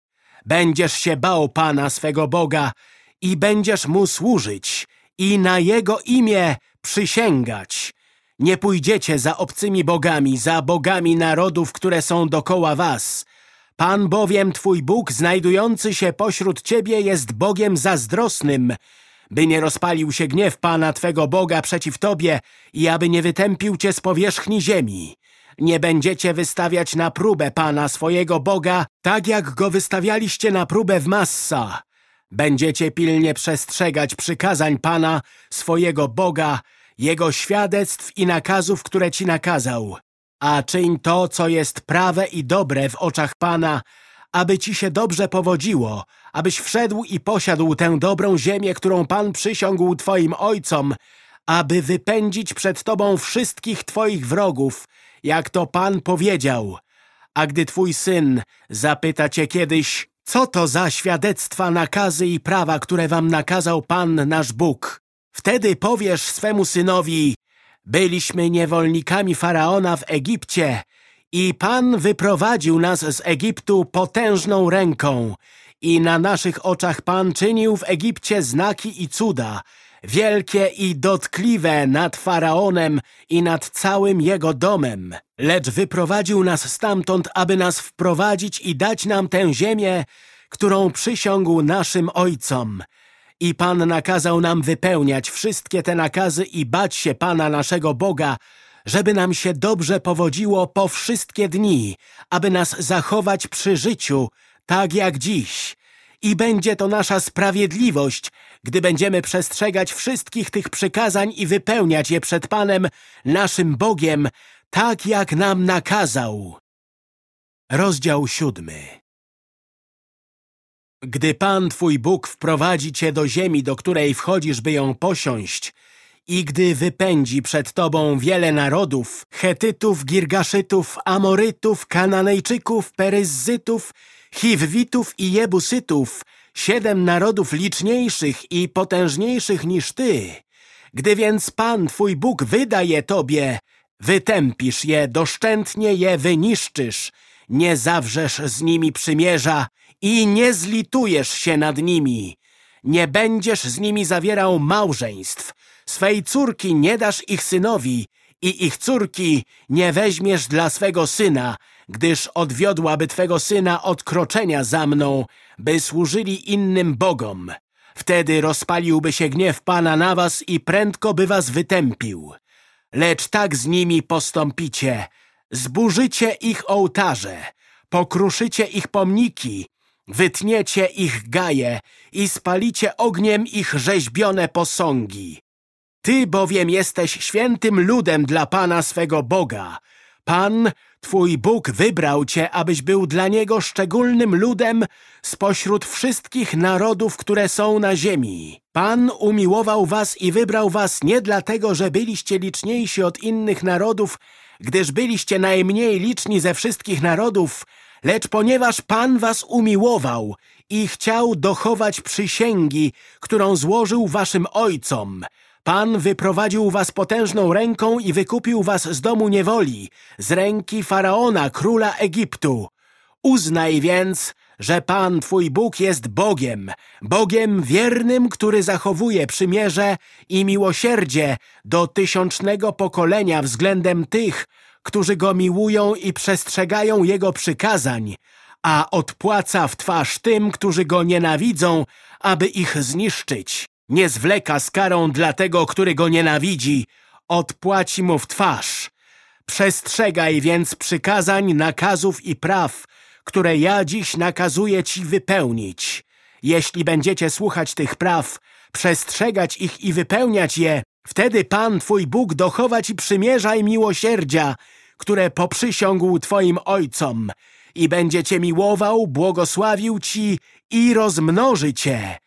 Będziesz się bał Pana swego Boga i będziesz Mu służyć i na Jego imię przysięgać. Nie pójdziecie za obcymi bogami, za bogami narodów, które są dokoła was. Pan bowiem Twój Bóg, znajdujący się pośród Ciebie, jest Bogiem zazdrosnym, by nie rozpalił się gniew Pana Twego Boga przeciw Tobie i aby nie wytępił Cię z powierzchni ziemi. Nie będziecie wystawiać na próbę Pana swojego Boga, tak jak go wystawialiście na próbę w Massa. Będziecie pilnie przestrzegać przykazań Pana, swojego Boga, Jego świadectw i nakazów, które Ci nakazał. A czyń to, co jest prawe i dobre w oczach Pana, aby Ci się dobrze powodziło, abyś wszedł i posiadł tę dobrą ziemię, którą Pan przysiągł Twoim ojcom, aby wypędzić przed Tobą wszystkich Twoich wrogów jak to Pan powiedział. A gdy twój syn zapyta cię kiedyś, co to za świadectwa, nakazy i prawa, które wam nakazał Pan nasz Bóg, wtedy powiesz swemu synowi, byliśmy niewolnikami Faraona w Egipcie i Pan wyprowadził nas z Egiptu potężną ręką i na naszych oczach Pan czynił w Egipcie znaki i cuda, wielkie i dotkliwe nad Faraonem i nad całym jego domem. Lecz wyprowadził nas stamtąd, aby nas wprowadzić i dać nam tę ziemię, którą przysiągł naszym ojcom. I Pan nakazał nam wypełniać wszystkie te nakazy i bać się Pana naszego Boga, żeby nam się dobrze powodziło po wszystkie dni, aby nas zachować przy życiu, tak jak dziś. I będzie to nasza sprawiedliwość, gdy będziemy przestrzegać wszystkich tych przykazań i wypełniać je przed Panem, naszym Bogiem, tak jak nam nakazał. Rozdział siódmy Gdy Pan Twój Bóg wprowadzi Cię do ziemi, do której wchodzisz, by ją posiąść, i gdy wypędzi przed Tobą wiele narodów, Chetytów, Girgaszytów, Amorytów, Kananejczyków, Peryzzytów, Chiwwitów i Jebusytów, siedem narodów liczniejszych i potężniejszych niż Ty. Gdy więc Pan, Twój Bóg, wyda je Tobie, wytępisz je, doszczętnie je wyniszczysz, nie zawrzesz z nimi przymierza i nie zlitujesz się nad nimi. Nie będziesz z nimi zawierał małżeństw. Swej córki nie dasz ich synowi i ich córki nie weźmiesz dla swego syna, gdyż odwiodłaby Twego Syna od kroczenia za mną, by służyli innym bogom. Wtedy rozpaliłby się gniew Pana na was i prędko by was wytępił. Lecz tak z nimi postąpicie. Zburzycie ich ołtarze, pokruszycie ich pomniki, wytniecie ich gaje i spalicie ogniem ich rzeźbione posągi. Ty bowiem jesteś świętym ludem dla Pana swego Boga. Pan, Twój Bóg wybrał Cię, abyś był dla Niego szczególnym ludem spośród wszystkich narodów, które są na ziemi. Pan umiłował Was i wybrał Was nie dlatego, że byliście liczniejsi od innych narodów, gdyż byliście najmniej liczni ze wszystkich narodów, lecz ponieważ Pan Was umiłował i chciał dochować przysięgi, którą złożył Waszym ojcom – Pan wyprowadził was potężną ręką i wykupił was z domu niewoli, z ręki Faraona, króla Egiptu. Uznaj więc, że Pan Twój Bóg jest Bogiem, Bogiem wiernym, który zachowuje przymierze i miłosierdzie do tysiącznego pokolenia względem tych, którzy Go miłują i przestrzegają Jego przykazań, a odpłaca w twarz tym, którzy Go nienawidzą, aby ich zniszczyć. Nie zwleka z karą dla tego, który go nienawidzi. Odpłaci mu w twarz. Przestrzegaj więc przykazań, nakazów i praw, które ja dziś nakazuję ci wypełnić. Jeśli będziecie słuchać tych praw, przestrzegać ich i wypełniać je, wtedy Pan Twój Bóg dochowa ci przymierza i miłosierdzia, które poprzysiągł Twoim ojcom i będzie Cię miłował, błogosławił Ci i rozmnoży Cię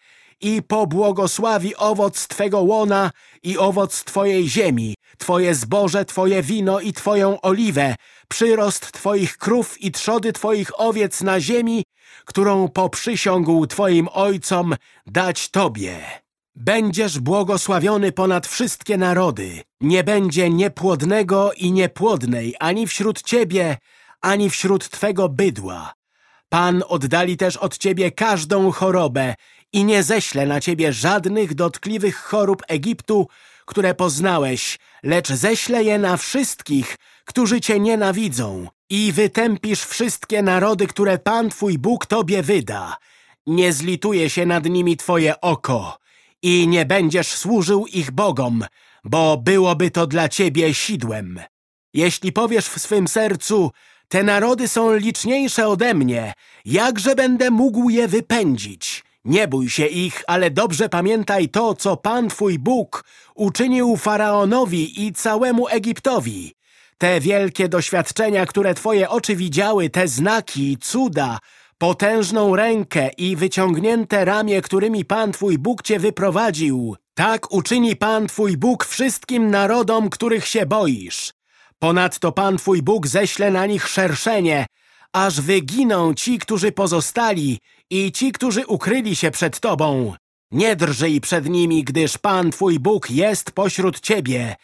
i pobłogosławi owoc Twego łona i owoc Twojej ziemi, Twoje zboże, Twoje wino i Twoją oliwę, przyrost Twoich krów i trzody Twoich owiec na ziemi, którą poprzysiągł Twoim ojcom dać Tobie. Będziesz błogosławiony ponad wszystkie narody. Nie będzie niepłodnego i niepłodnej ani wśród Ciebie, ani wśród Twego bydła. Pan oddali też od Ciebie każdą chorobę i nie ześlę na ciebie żadnych dotkliwych chorób Egiptu, które poznałeś, lecz ześlę je na wszystkich, którzy cię nienawidzą i wytępisz wszystkie narody, które Pan Twój Bóg tobie wyda. Nie zlituje się nad nimi twoje oko i nie będziesz służył ich bogom, bo byłoby to dla ciebie sidłem. Jeśli powiesz w swym sercu, te narody są liczniejsze ode mnie, jakże będę mógł je wypędzić? Nie bój się ich, ale dobrze pamiętaj to, co Pan Twój Bóg uczynił Faraonowi i całemu Egiptowi. Te wielkie doświadczenia, które Twoje oczy widziały, te znaki, cuda, potężną rękę i wyciągnięte ramię, którymi Pan Twój Bóg Cię wyprowadził. Tak uczyni Pan Twój Bóg wszystkim narodom, których się boisz. Ponadto Pan Twój Bóg ześle na nich szerszenie, aż wyginą ci, którzy pozostali i ci, którzy ukryli się przed Tobą. Nie drżyj przed nimi, gdyż Pan Twój Bóg jest pośród Ciebie,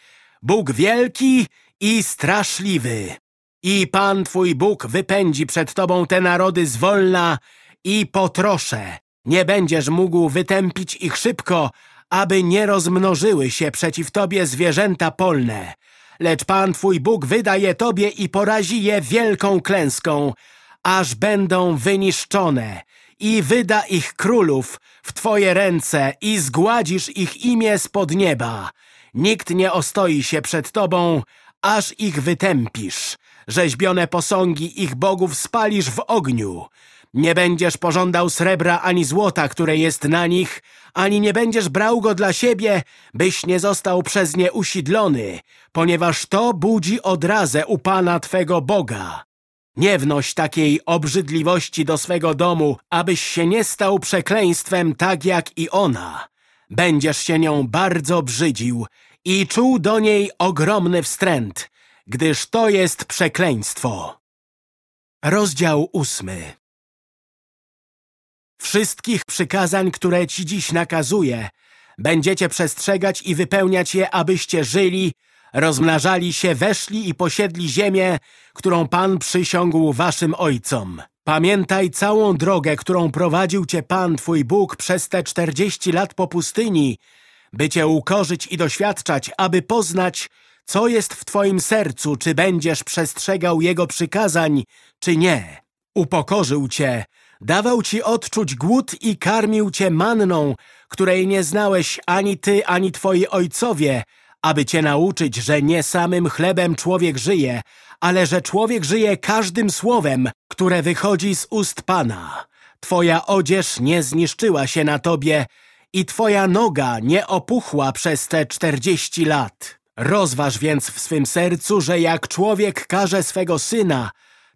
Bóg wielki i straszliwy. I Pan Twój Bóg wypędzi przed Tobą te narody zwolna i potrosze. Nie będziesz mógł wytępić ich szybko, aby nie rozmnożyły się przeciw Tobie zwierzęta polne. Lecz Pan Twój Bóg wydaje Tobie i porazi je wielką klęską, aż będą wyniszczone i wyda ich królów w Twoje ręce i zgładzisz ich imię spod nieba. Nikt nie ostoi się przed Tobą, aż ich wytępisz. Rzeźbione posągi ich bogów spalisz w ogniu. Nie będziesz pożądał srebra ani złota, które jest na nich, ani nie będziesz brał go dla siebie, byś nie został przez nie usidlony, ponieważ to budzi odrazę u Pana Twego Boga. Nie wnoś takiej obrzydliwości do swego domu, abyś się nie stał przekleństwem tak jak i ona. Będziesz się nią bardzo brzydził i czuł do niej ogromny wstręt, gdyż to jest przekleństwo. Rozdział ósmy Wszystkich przykazań, które ci dziś nakazuję, będziecie przestrzegać i wypełniać je, abyście żyli, rozmnażali się, weszli i posiedli ziemię, którą Pan przysiągł waszym ojcom. Pamiętaj całą drogę, którą prowadził cię Pan, twój Bóg, przez te czterdzieści lat po pustyni, by cię ukorzyć i doświadczać, aby poznać, co jest w twoim sercu, czy będziesz przestrzegał Jego przykazań, czy nie. Upokorzył cię, dawał ci odczuć głód i karmił cię manną, której nie znałeś ani ty, ani twoi ojcowie, aby cię nauczyć, że nie samym chlebem człowiek żyje, ale że człowiek żyje każdym słowem, które wychodzi z ust Pana. Twoja odzież nie zniszczyła się na tobie i twoja noga nie opuchła przez te czterdzieści lat. Rozważ więc w swym sercu, że jak człowiek każe swego syna,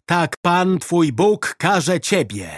tak Pan twój Bóg każe ciebie.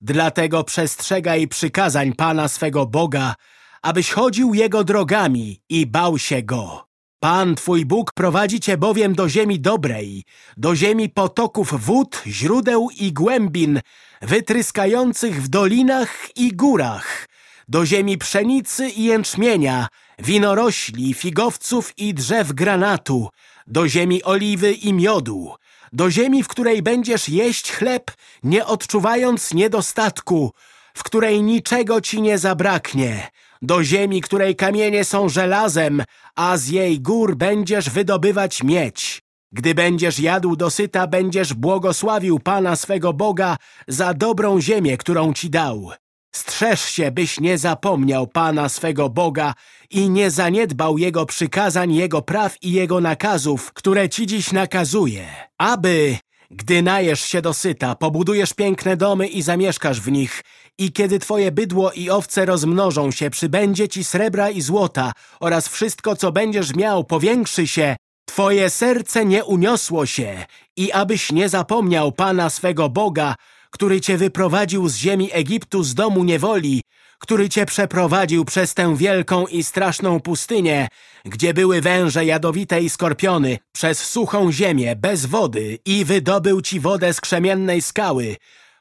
Dlatego przestrzegaj przykazań Pana swego Boga, abyś chodził Jego drogami i bał się Go. Pan twój Bóg prowadzi cię bowiem do ziemi dobrej, do ziemi potoków wód, źródeł i głębin, wytryskających w dolinach i górach, do ziemi pszenicy i jęczmienia, winorośli, figowców i drzew granatu, do ziemi oliwy i miodu, do ziemi, w której będziesz jeść chleb, nie odczuwając niedostatku, w której niczego ci nie zabraknie, do ziemi, której kamienie są żelazem, a z jej gór będziesz wydobywać miedź. Gdy będziesz jadł dosyta, będziesz błogosławił Pana swego Boga za dobrą ziemię, którą ci dał. Strzeż się, byś nie zapomniał Pana swego Boga i nie zaniedbał Jego przykazań, Jego praw i Jego nakazów, które Ci dziś nakazuje, aby, gdy najesz się dosyta, pobudujesz piękne domy i zamieszkasz w nich i kiedy Twoje bydło i owce rozmnożą się, przybędzie Ci srebra i złota oraz wszystko, co będziesz miał, powiększy się, Twoje serce nie uniosło się i abyś nie zapomniał Pana swego Boga, który cię wyprowadził z ziemi Egiptu z domu niewoli, który cię przeprowadził przez tę wielką i straszną pustynię, gdzie były węże jadowite i skorpiony, przez suchą ziemię, bez wody i wydobył ci wodę z krzemiennej skały,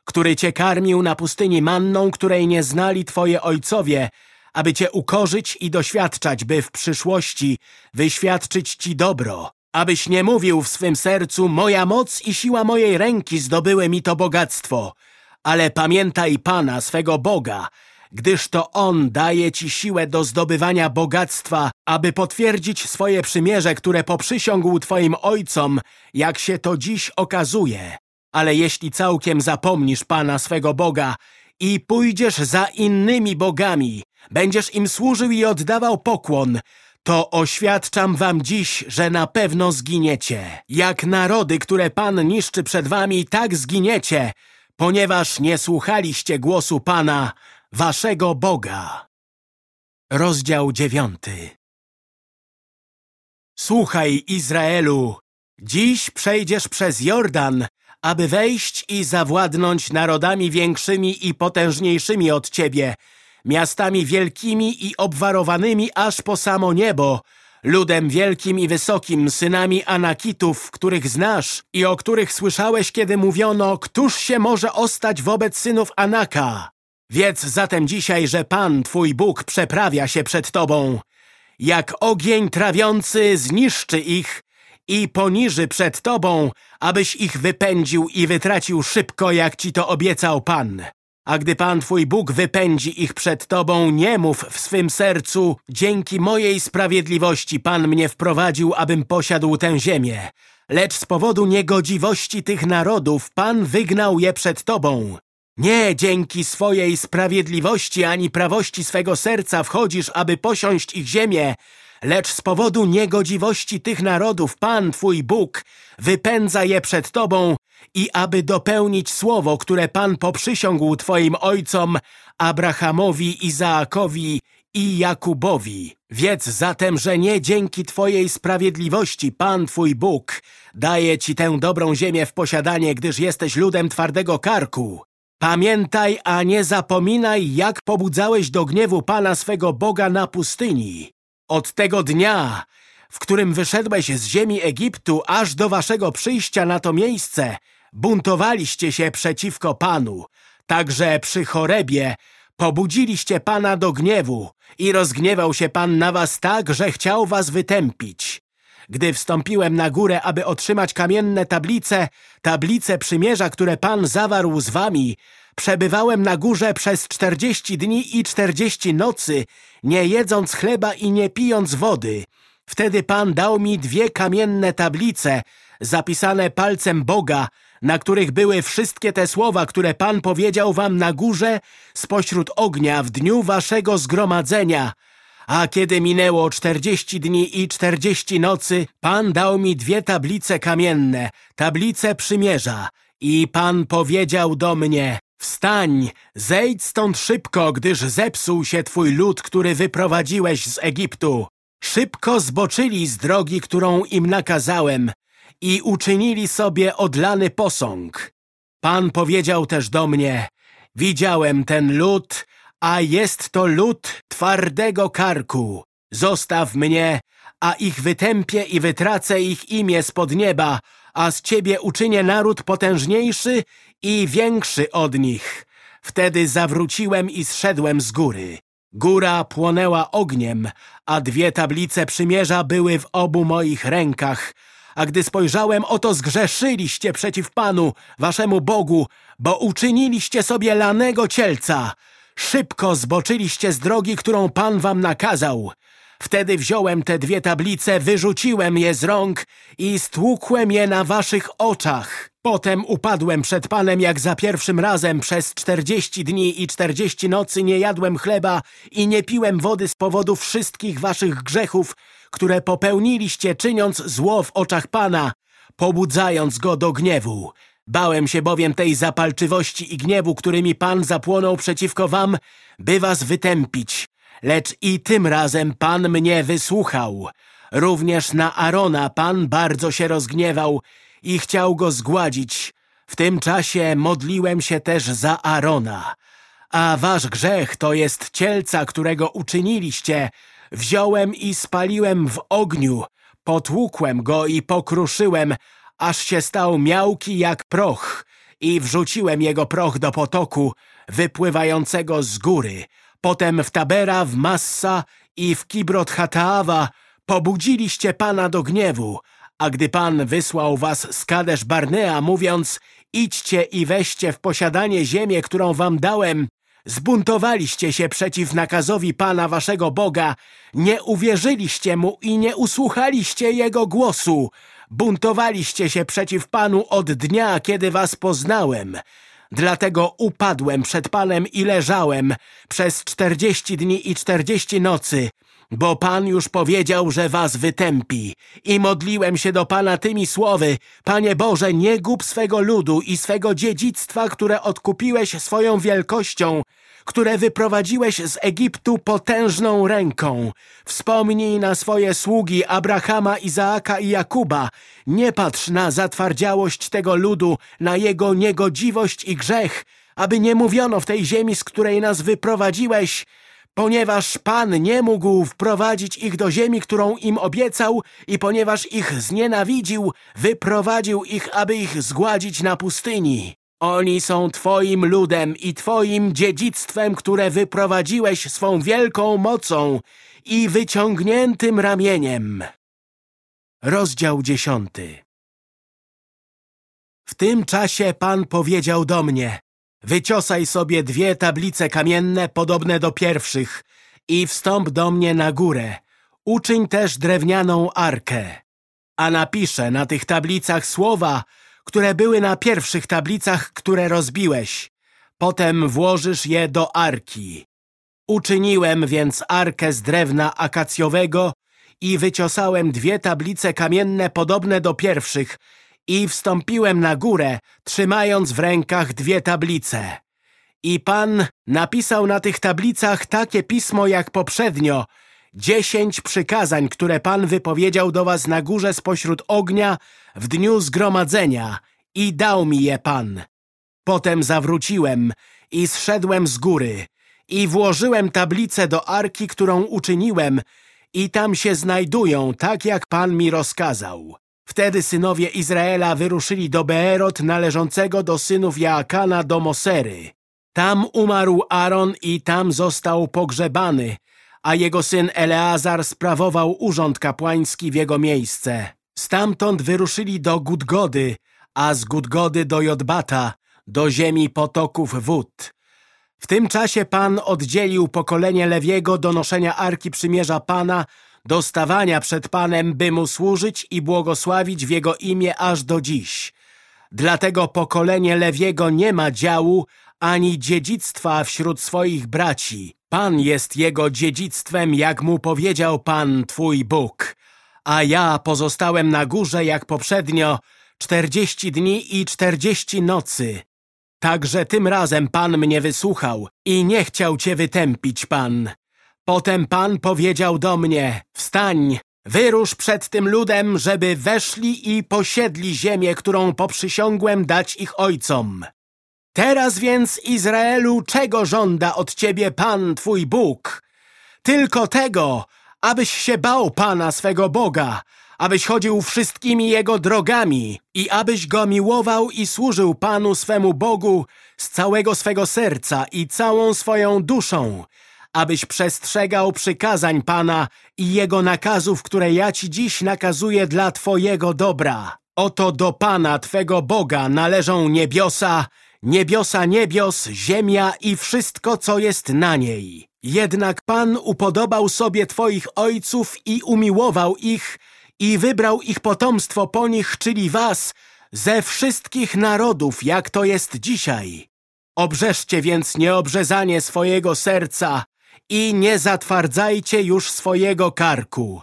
który cię karmił na pustyni manną, której nie znali twoje ojcowie, aby cię ukorzyć i doświadczać, by w przyszłości wyświadczyć ci dobro, abyś nie mówił w swym sercu, moja moc i siła mojej ręki zdobyły mi to bogactwo, ale pamiętaj Pana, swego Boga, gdyż to On daje ci siłę do zdobywania bogactwa, aby potwierdzić swoje przymierze, które poprzysiągł Twoim ojcom, jak się to dziś okazuje. Ale jeśli całkiem zapomnisz Pana swego Boga i pójdziesz za innymi bogami, będziesz im służył i oddawał pokłon, to oświadczam wam dziś, że na pewno zginiecie. Jak narody, które Pan niszczy przed wami, tak zginiecie, ponieważ nie słuchaliście głosu Pana, waszego Boga. Rozdział dziewiąty Słuchaj, Izraelu, dziś przejdziesz przez Jordan, aby wejść i zawładnąć narodami większymi i potężniejszymi od ciebie, miastami wielkimi i obwarowanymi aż po samo niebo, ludem wielkim i wysokim, synami Anakitów, których znasz i o których słyszałeś, kiedy mówiono, któż się może ostać wobec synów Anaka? Wiedz zatem dzisiaj, że Pan, Twój Bóg, przeprawia się przed Tobą. Jak ogień trawiący zniszczy ich i poniży przed Tobą, abyś ich wypędził i wytracił szybko, jak Ci to obiecał Pan. A gdy Pan Twój Bóg wypędzi ich przed Tobą, nie mów w swym sercu, dzięki mojej sprawiedliwości Pan mnie wprowadził, abym posiadł tę ziemię. Lecz z powodu niegodziwości tych narodów Pan wygnał je przed Tobą. Nie dzięki swojej sprawiedliwości ani prawości swego serca wchodzisz, aby posiąść ich ziemię, lecz z powodu niegodziwości tych narodów Pan, Twój Bóg, wypędza je przed Tobą i aby dopełnić słowo, które Pan poprzysiągł Twoim ojcom, Abrahamowi, Izaakowi i Jakubowi. Wiedz zatem, że nie dzięki Twojej sprawiedliwości Pan Twój Bóg daje Ci tę dobrą ziemię w posiadanie, gdyż jesteś ludem twardego karku. Pamiętaj, a nie zapominaj, jak pobudzałeś do gniewu Pana swego Boga na pustyni. Od tego dnia, w którym wyszedłeś z ziemi Egiptu aż do waszego przyjścia na to miejsce, buntowaliście się przeciwko Panu. Także przy chorebie pobudziliście Pana do gniewu i rozgniewał się Pan na was tak, że chciał was wytępić. Gdy wstąpiłem na górę, aby otrzymać kamienne tablice, tablice przymierza, które Pan zawarł z wami, przebywałem na górze przez czterdzieści dni i czterdzieści nocy, nie jedząc chleba i nie pijąc wody. Wtedy Pan dał mi dwie kamienne tablice, zapisane palcem Boga, na których były wszystkie te słowa, które Pan powiedział wam na górze spośród ognia w dniu waszego zgromadzenia. A kiedy minęło czterdzieści dni i czterdzieści nocy, Pan dał mi dwie tablice kamienne, tablice przymierza. I Pan powiedział do mnie, wstań, zejdź stąd szybko, gdyż zepsuł się twój lud, który wyprowadziłeś z Egiptu. Szybko zboczyli z drogi, którą im nakazałem i uczynili sobie odlany posąg. Pan powiedział też do mnie, widziałem ten lud, a jest to lud twardego karku. Zostaw mnie, a ich wytępię i wytracę ich imię spod nieba, a z ciebie uczynię naród potężniejszy i większy od nich. Wtedy zawróciłem i zszedłem z góry. Góra płonęła ogniem, a dwie tablice przymierza były w obu moich rękach. A gdy spojrzałem, oto zgrzeszyliście przeciw Panu, waszemu Bogu, bo uczyniliście sobie lanego cielca. Szybko zboczyliście z drogi, którą Pan wam nakazał. Wtedy wziąłem te dwie tablice, wyrzuciłem je z rąk i stłukłem je na waszych oczach. Potem upadłem przed Panem jak za pierwszym razem. Przez czterdzieści dni i czterdzieści nocy nie jadłem chleba i nie piłem wody z powodu wszystkich waszych grzechów, które popełniliście, czyniąc zło w oczach Pana, pobudzając go do gniewu. Bałem się bowiem tej zapalczywości i gniewu, którymi Pan zapłonął przeciwko wam, by was wytępić. Lecz i tym razem Pan mnie wysłuchał. Również na Arona Pan bardzo się rozgniewał i chciał go zgładzić. W tym czasie modliłem się też za Arona. A wasz grzech to jest cielca, którego uczyniliście. Wziąłem i spaliłem w ogniu, potłukłem go i pokruszyłem, aż się stał miałki jak proch i wrzuciłem jego proch do potoku wypływającego z góry. Potem w Tabera, w Massa i w Kibrot Hataawa pobudziliście Pana do gniewu, a gdy Pan wysłał was z Kadesz Barnea, mówiąc idźcie i weźcie w posiadanie ziemię, którą wam dałem, zbuntowaliście się przeciw nakazowi Pana waszego Boga, nie uwierzyliście Mu i nie usłuchaliście Jego głosu, buntowaliście się przeciw Panu od dnia, kiedy was poznałem. Dlatego upadłem przed Panem i leżałem przez czterdzieści dni i czterdzieści nocy, bo Pan już powiedział, że was wytępi. I modliłem się do Pana tymi słowy, Panie Boże, nie gub swego ludu i swego dziedzictwa, które odkupiłeś swoją wielkością, które wyprowadziłeś z Egiptu potężną ręką. Wspomnij na swoje sługi Abrahama, Izaaka i Jakuba. Nie patrz na zatwardziałość tego ludu, na jego niegodziwość i grzech, aby nie mówiono w tej ziemi, z której nas wyprowadziłeś, ponieważ Pan nie mógł wprowadzić ich do ziemi, którą im obiecał i ponieważ ich znienawidził, wyprowadził ich, aby ich zgładzić na pustyni. Oni są Twoim ludem i Twoim dziedzictwem, które wyprowadziłeś swą wielką mocą i wyciągniętym ramieniem. Rozdział dziesiąty W tym czasie Pan powiedział do mnie Wyciosaj sobie dwie tablice kamienne podobne do pierwszych i wstąp do mnie na górę. Uczyń też drewnianą arkę. A napiszę na tych tablicach słowa, które były na pierwszych tablicach, które rozbiłeś. Potem włożysz je do arki. Uczyniłem więc arkę z drewna akacjowego i wyciosałem dwie tablice kamienne podobne do pierwszych i wstąpiłem na górę, trzymając w rękach dwie tablice. I Pan napisał na tych tablicach takie pismo jak poprzednio, dziesięć przykazań, które Pan wypowiedział do was na górze spośród ognia w dniu zgromadzenia i dał mi je Pan. Potem zawróciłem i zszedłem z góry i włożyłem tablicę do arki, którą uczyniłem i tam się znajdują, tak jak Pan mi rozkazał. Wtedy synowie Izraela wyruszyli do Beerot należącego do synów Jaakana do Mosery. Tam umarł Aaron i tam został pogrzebany, a jego syn Eleazar sprawował urząd kapłański w jego miejsce. Stamtąd wyruszyli do Gudgody, a z Gudgody do Jodbata, do ziemi potoków wód. W tym czasie Pan oddzielił pokolenie Lewiego do noszenia Arki Przymierza Pana do stawania przed Panem, by Mu służyć i błogosławić w Jego imię aż do dziś. Dlatego pokolenie Lewiego nie ma działu ani dziedzictwa wśród swoich braci. Pan jest jego dziedzictwem, jak mu powiedział Pan, Twój Bóg. A ja pozostałem na górze, jak poprzednio, czterdzieści dni i czterdzieści nocy. Także tym razem Pan mnie wysłuchał i nie chciał Cię wytępić, Pan. Potem Pan powiedział do mnie, wstań, wyrusz przed tym ludem, żeby weszli i posiedli ziemię, którą poprzysiągłem dać ich ojcom. Teraz więc, Izraelu, czego żąda od ciebie Pan, twój Bóg? Tylko tego, abyś się bał Pana swego Boga, abyś chodził wszystkimi Jego drogami i abyś Go miłował i służył Panu swemu Bogu z całego swego serca i całą swoją duszą, abyś przestrzegał przykazań Pana i Jego nakazów, które ja Ci dziś nakazuję dla Twojego dobra. Oto do Pana, Twego Boga, należą niebiosa, niebiosa niebios, ziemia i wszystko, co jest na niej. Jednak Pan upodobał sobie Twoich ojców i umiłował ich i wybrał ich potomstwo po nich, czyli was, ze wszystkich narodów, jak to jest dzisiaj. Obrzeżcie więc nieobrzezanie swojego serca i nie zatwardzajcie już swojego karku.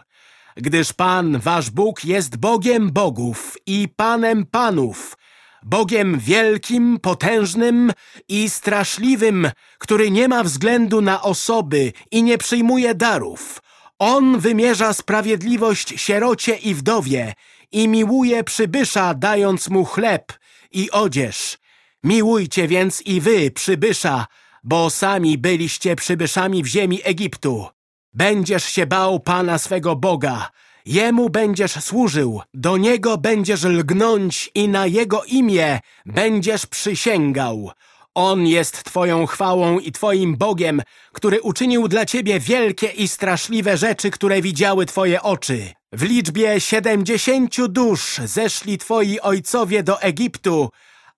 Gdyż Pan, wasz Bóg, jest Bogiem bogów i Panem panów, Bogiem wielkim, potężnym i straszliwym, który nie ma względu na osoby i nie przyjmuje darów. On wymierza sprawiedliwość sierocie i wdowie i miłuje przybysza, dając mu chleb i odzież. Miłujcie więc i wy przybysza, bo sami byliście przybyszami w ziemi Egiptu. Będziesz się bał Pana swego Boga, Jemu będziesz służył, do Niego będziesz lgnąć i na Jego imię będziesz przysięgał. On jest Twoją chwałą i Twoim Bogiem, który uczynił dla Ciebie wielkie i straszliwe rzeczy, które widziały Twoje oczy. W liczbie siedemdziesięciu dusz zeszli Twoi ojcowie do Egiptu,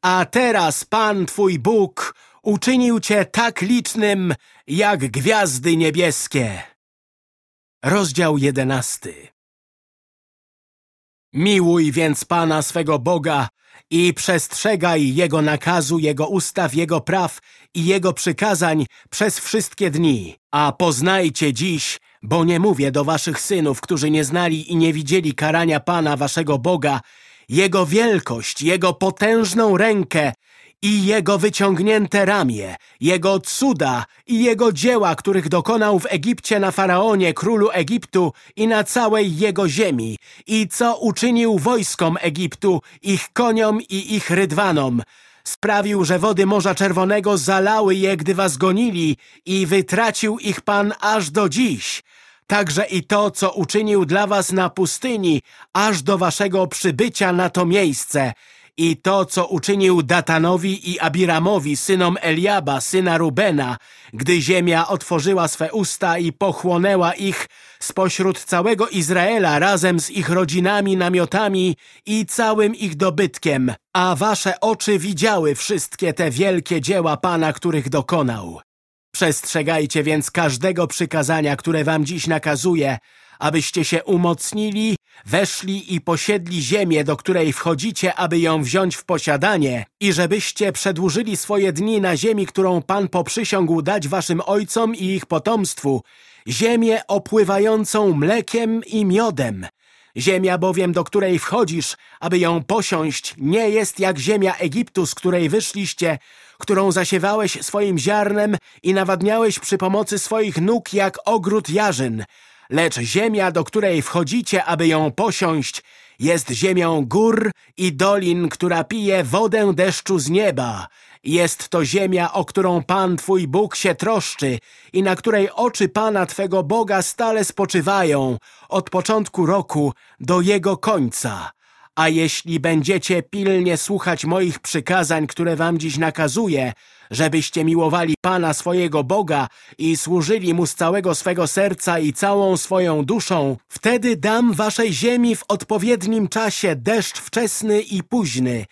a teraz Pan Twój Bóg uczynił Cię tak licznym, jak gwiazdy niebieskie. Rozdział jedenasty Miłuj więc Pana swego Boga i przestrzegaj Jego nakazu, Jego ustaw, Jego praw i Jego przykazań przez wszystkie dni. A poznajcie dziś, bo nie mówię do waszych synów, którzy nie znali i nie widzieli karania Pana waszego Boga, Jego wielkość, Jego potężną rękę i Jego wyciągnięte ramię, Jego cuda i Jego dzieła, których dokonał w Egipcie na Faraonie, królu Egiptu i na całej Jego ziemi i co uczynił wojskom Egiptu, ich koniom i ich rydwanom. Sprawił, że wody Morza Czerwonego zalały je, gdy was gonili i wytracił ich Pan aż do dziś. Także i to, co uczynił dla was na pustyni, aż do waszego przybycia na to miejsce – i to, co uczynił Datanowi i Abiramowi, synom Eliaba, syna Rubena, gdy ziemia otworzyła swe usta i pochłonęła ich spośród całego Izraela razem z ich rodzinami, namiotami i całym ich dobytkiem, a wasze oczy widziały wszystkie te wielkie dzieła Pana, których dokonał. Przestrzegajcie więc każdego przykazania, które wam dziś nakazuję, abyście się umocnili, weszli i posiedli ziemię, do której wchodzicie, aby ją wziąć w posiadanie i żebyście przedłużyli swoje dni na ziemi, którą Pan poprzysiągł dać waszym ojcom i ich potomstwu, ziemię opływającą mlekiem i miodem. Ziemia bowiem, do której wchodzisz, aby ją posiąść, nie jest jak ziemia Egiptu, z której wyszliście, którą zasiewałeś swoim ziarnem i nawadniałeś przy pomocy swoich nóg jak ogród jarzyn, lecz ziemia, do której wchodzicie, aby ją posiąść, jest ziemią gór i dolin, która pije wodę deszczu z nieba. Jest to ziemia, o którą Pan Twój Bóg się troszczy i na której oczy Pana Twego Boga stale spoczywają od początku roku do jego końca. A jeśli będziecie pilnie słuchać moich przykazań, które wam dziś nakazuję, żebyście miłowali Pana swojego Boga i służyli Mu z całego swego serca i całą swoją duszą, wtedy dam waszej ziemi w odpowiednim czasie deszcz wczesny i późny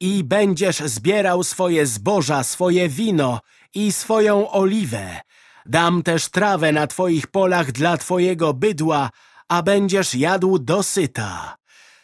i będziesz zbierał swoje zboża, swoje wino i swoją oliwę. Dam też trawę na twoich polach dla twojego bydła, a będziesz jadł dosyta.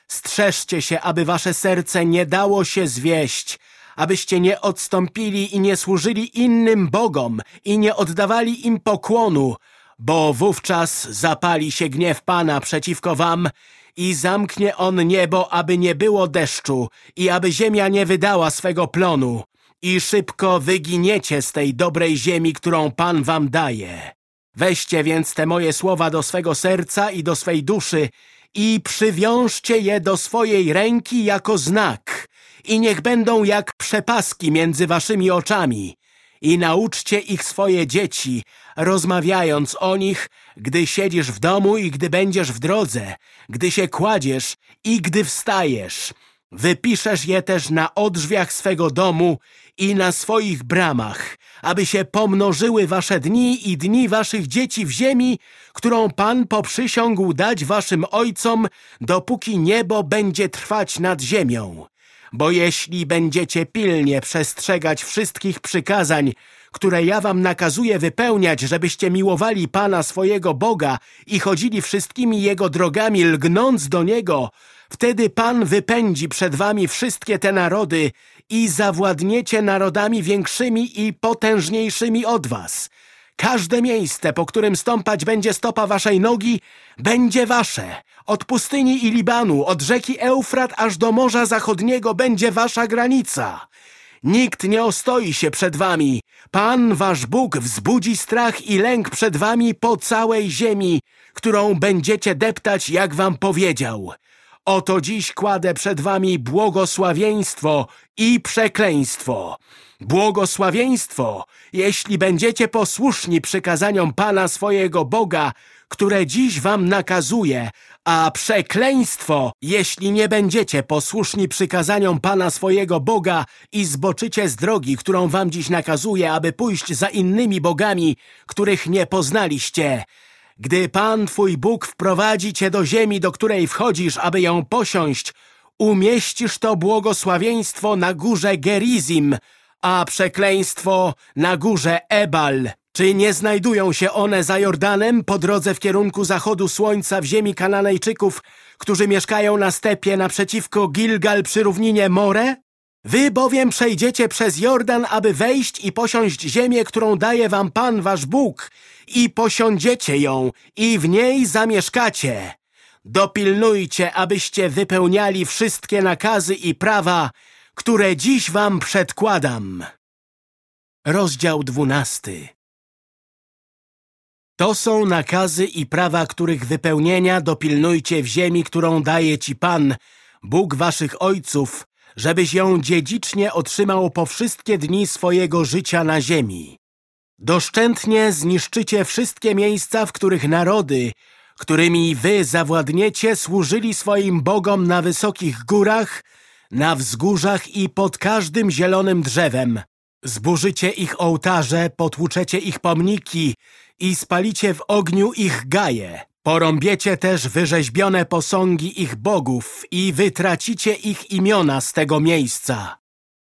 Strzeżcie się, aby wasze serce nie dało się zwieść, abyście nie odstąpili i nie służyli innym bogom i nie oddawali im pokłonu, bo wówczas zapali się gniew Pana przeciwko wam i zamknie on niebo, aby nie było deszczu i aby ziemia nie wydała swego plonu i szybko wyginiecie z tej dobrej ziemi, którą Pan wam daje. Weźcie więc te moje słowa do swego serca i do swej duszy i przywiążcie je do swojej ręki jako znak i niech będą jak przepaski między waszymi oczami i nauczcie ich swoje dzieci, rozmawiając o nich, gdy siedzisz w domu i gdy będziesz w drodze, gdy się kładziesz i gdy wstajesz. Wypiszesz je też na odrzwiach swego domu i na swoich bramach, aby się pomnożyły wasze dni i dni waszych dzieci w ziemi, którą Pan poprzysiągł dać waszym ojcom, dopóki niebo będzie trwać nad ziemią. Bo jeśli będziecie pilnie przestrzegać wszystkich przykazań, które ja wam nakazuję wypełniać, żebyście miłowali Pana swojego Boga i chodzili wszystkimi Jego drogami, lgnąc do Niego, wtedy Pan wypędzi przed wami wszystkie te narody i zawładniecie narodami większymi i potężniejszymi od was. Każde miejsce, po którym stąpać będzie stopa waszej nogi, będzie wasze. Od pustyni i Libanu, od rzeki Eufrat aż do Morza Zachodniego będzie wasza granica. Nikt nie ostoi się przed wami. Pan, wasz Bóg, wzbudzi strach i lęk przed wami po całej ziemi, którą będziecie deptać, jak wam powiedział. Oto dziś kładę przed wami błogosławieństwo i przekleństwo. Błogosławieństwo, jeśli będziecie posłuszni przykazaniom Pana swojego Boga, które dziś wam nakazuje, a przekleństwo, jeśli nie będziecie posłuszni przykazaniom Pana swojego Boga i zboczycie z drogi, którą wam dziś nakazuje, aby pójść za innymi bogami, których nie poznaliście. Gdy Pan Twój Bóg wprowadzi Cię do ziemi, do której wchodzisz, aby ją posiąść, umieścisz to błogosławieństwo na górze Gerizim, a przekleństwo na górze Ebal. Czy nie znajdują się one za Jordanem po drodze w kierunku zachodu słońca w ziemi Kananejczyków, którzy mieszkają na stepie naprzeciwko Gilgal przy równinie More? Wy bowiem przejdziecie przez Jordan, aby wejść i posiąść ziemię, którą daje wam Pan wasz Bóg i posiądziecie ją i w niej zamieszkacie. Dopilnujcie, abyście wypełniali wszystkie nakazy i prawa, które dziś wam przedkładam. Rozdział dwunasty To są nakazy i prawa, których wypełnienia dopilnujcie w ziemi, którą daje ci Pan, Bóg waszych ojców, żebyś ją dziedzicznie otrzymał po wszystkie dni swojego życia na ziemi. Doszczętnie zniszczycie wszystkie miejsca, w których narody, którymi wy zawładniecie, służyli swoim bogom na wysokich górach, na wzgórzach i pod każdym zielonym drzewem. Zburzycie ich ołtarze, potłuczecie ich pomniki i spalicie w ogniu ich gaje. Porąbiecie też wyrzeźbione posągi ich bogów i wytracicie ich imiona z tego miejsca.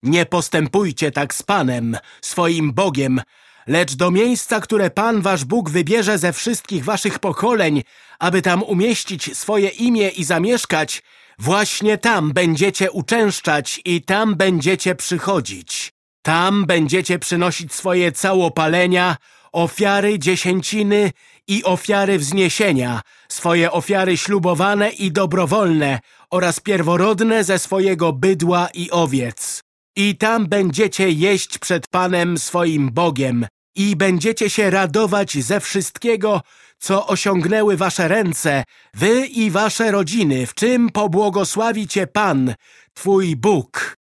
Nie postępujcie tak z Panem, swoim Bogiem, lecz do miejsca, które Pan wasz Bóg wybierze ze wszystkich waszych pokoleń, aby tam umieścić swoje imię i zamieszkać, właśnie tam będziecie uczęszczać i tam będziecie przychodzić. Tam będziecie przynosić swoje całopalenia, ofiary dziesięciny i ofiary wzniesienia, swoje ofiary ślubowane i dobrowolne oraz pierworodne ze swojego bydła i owiec. I tam będziecie jeść przed Panem swoim Bogiem i będziecie się radować ze wszystkiego, co osiągnęły wasze ręce, wy i wasze rodziny, w czym pobłogosławi cię Pan, twój Bóg.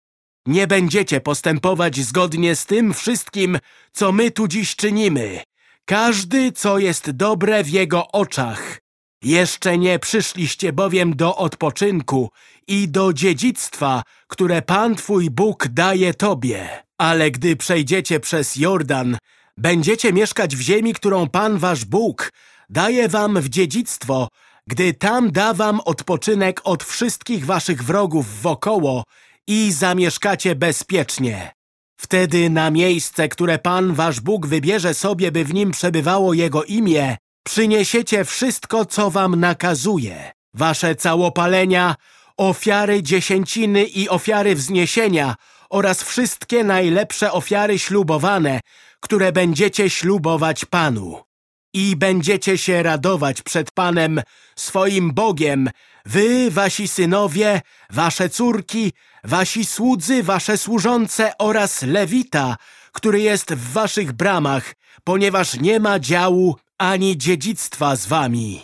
Nie będziecie postępować zgodnie z tym wszystkim, co my tu dziś czynimy. Każdy, co jest dobre w jego oczach. Jeszcze nie przyszliście bowiem do odpoczynku i do dziedzictwa, które Pan Twój Bóg daje Tobie. Ale gdy przejdziecie przez Jordan, będziecie mieszkać w ziemi, którą Pan Wasz Bóg daje Wam w dziedzictwo, gdy tam da Wam odpoczynek od wszystkich Waszych wrogów wokoło i zamieszkacie bezpiecznie. Wtedy na miejsce, które Pan Wasz Bóg wybierze sobie, by w nim przebywało Jego imię, przyniesiecie wszystko, co wam nakazuje. Wasze całopalenia, ofiary dziesięciny i ofiary wzniesienia oraz wszystkie najlepsze ofiary ślubowane, które będziecie ślubować Panu. I będziecie się radować przed Panem, swoim Bogiem, wy, wasi synowie, wasze córki, wasi słudzy, wasze służące oraz Lewita, który jest w waszych bramach, ponieważ nie ma działu ani dziedzictwa z wami.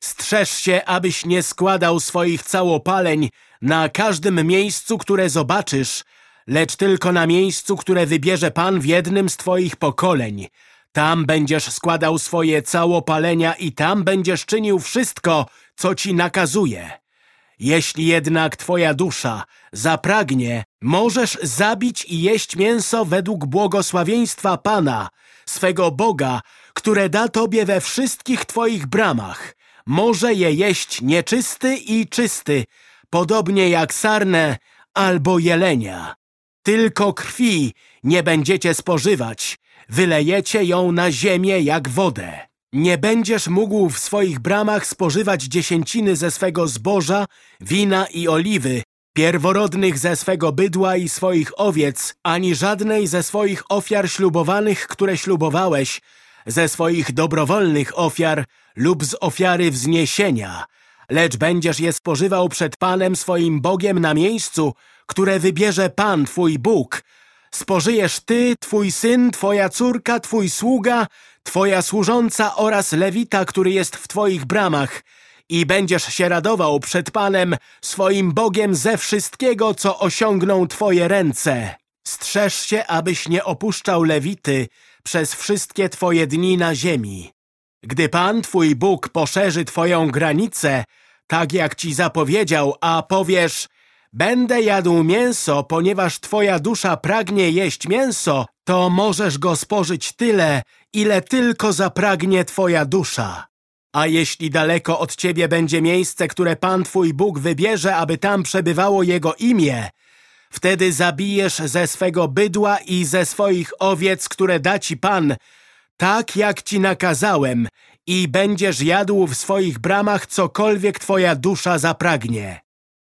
Strzeż się, abyś nie składał swoich całopaleń na każdym miejscu, które zobaczysz, lecz tylko na miejscu, które wybierze Pan w jednym z twoich pokoleń. Tam będziesz składał swoje całopalenia i tam będziesz czynił wszystko, co ci nakazuje. Jeśli jednak twoja dusza zapragnie, możesz zabić i jeść mięso według błogosławieństwa Pana, swego Boga, które da tobie we wszystkich twoich bramach. Może je jeść nieczysty i czysty, podobnie jak sarnę albo jelenia. Tylko krwi nie będziecie spożywać, wylejecie ją na ziemię jak wodę. Nie będziesz mógł w swoich bramach spożywać dziesięciny ze swego zboża, wina i oliwy, pierworodnych ze swego bydła i swoich owiec, ani żadnej ze swoich ofiar ślubowanych, które ślubowałeś, ze swoich dobrowolnych ofiar lub z ofiary wzniesienia, lecz będziesz je spożywał przed Panem swoim Bogiem na miejscu, które wybierze Pan, Twój Bóg. Spożyjesz Ty, Twój syn, Twoja córka, Twój sługa, Twoja służąca oraz Lewita, który jest w Twoich bramach i będziesz się radował przed Panem, swoim Bogiem ze wszystkiego, co osiągną Twoje ręce. Strzeż się, abyś nie opuszczał Lewity przez wszystkie Twoje dni na ziemi. Gdy Pan, Twój Bóg, poszerzy Twoją granicę, tak jak Ci zapowiedział, a powiesz Będę jadł mięso, ponieważ Twoja dusza pragnie jeść mięso, to możesz go spożyć tyle, ile tylko zapragnie Twoja dusza. A jeśli daleko od Ciebie będzie miejsce, które Pan Twój Bóg wybierze, aby tam przebywało Jego imię, wtedy zabijesz ze swego bydła i ze swoich owiec, które da Ci Pan, tak jak Ci nakazałem, i będziesz jadł w swoich bramach cokolwiek Twoja dusza zapragnie.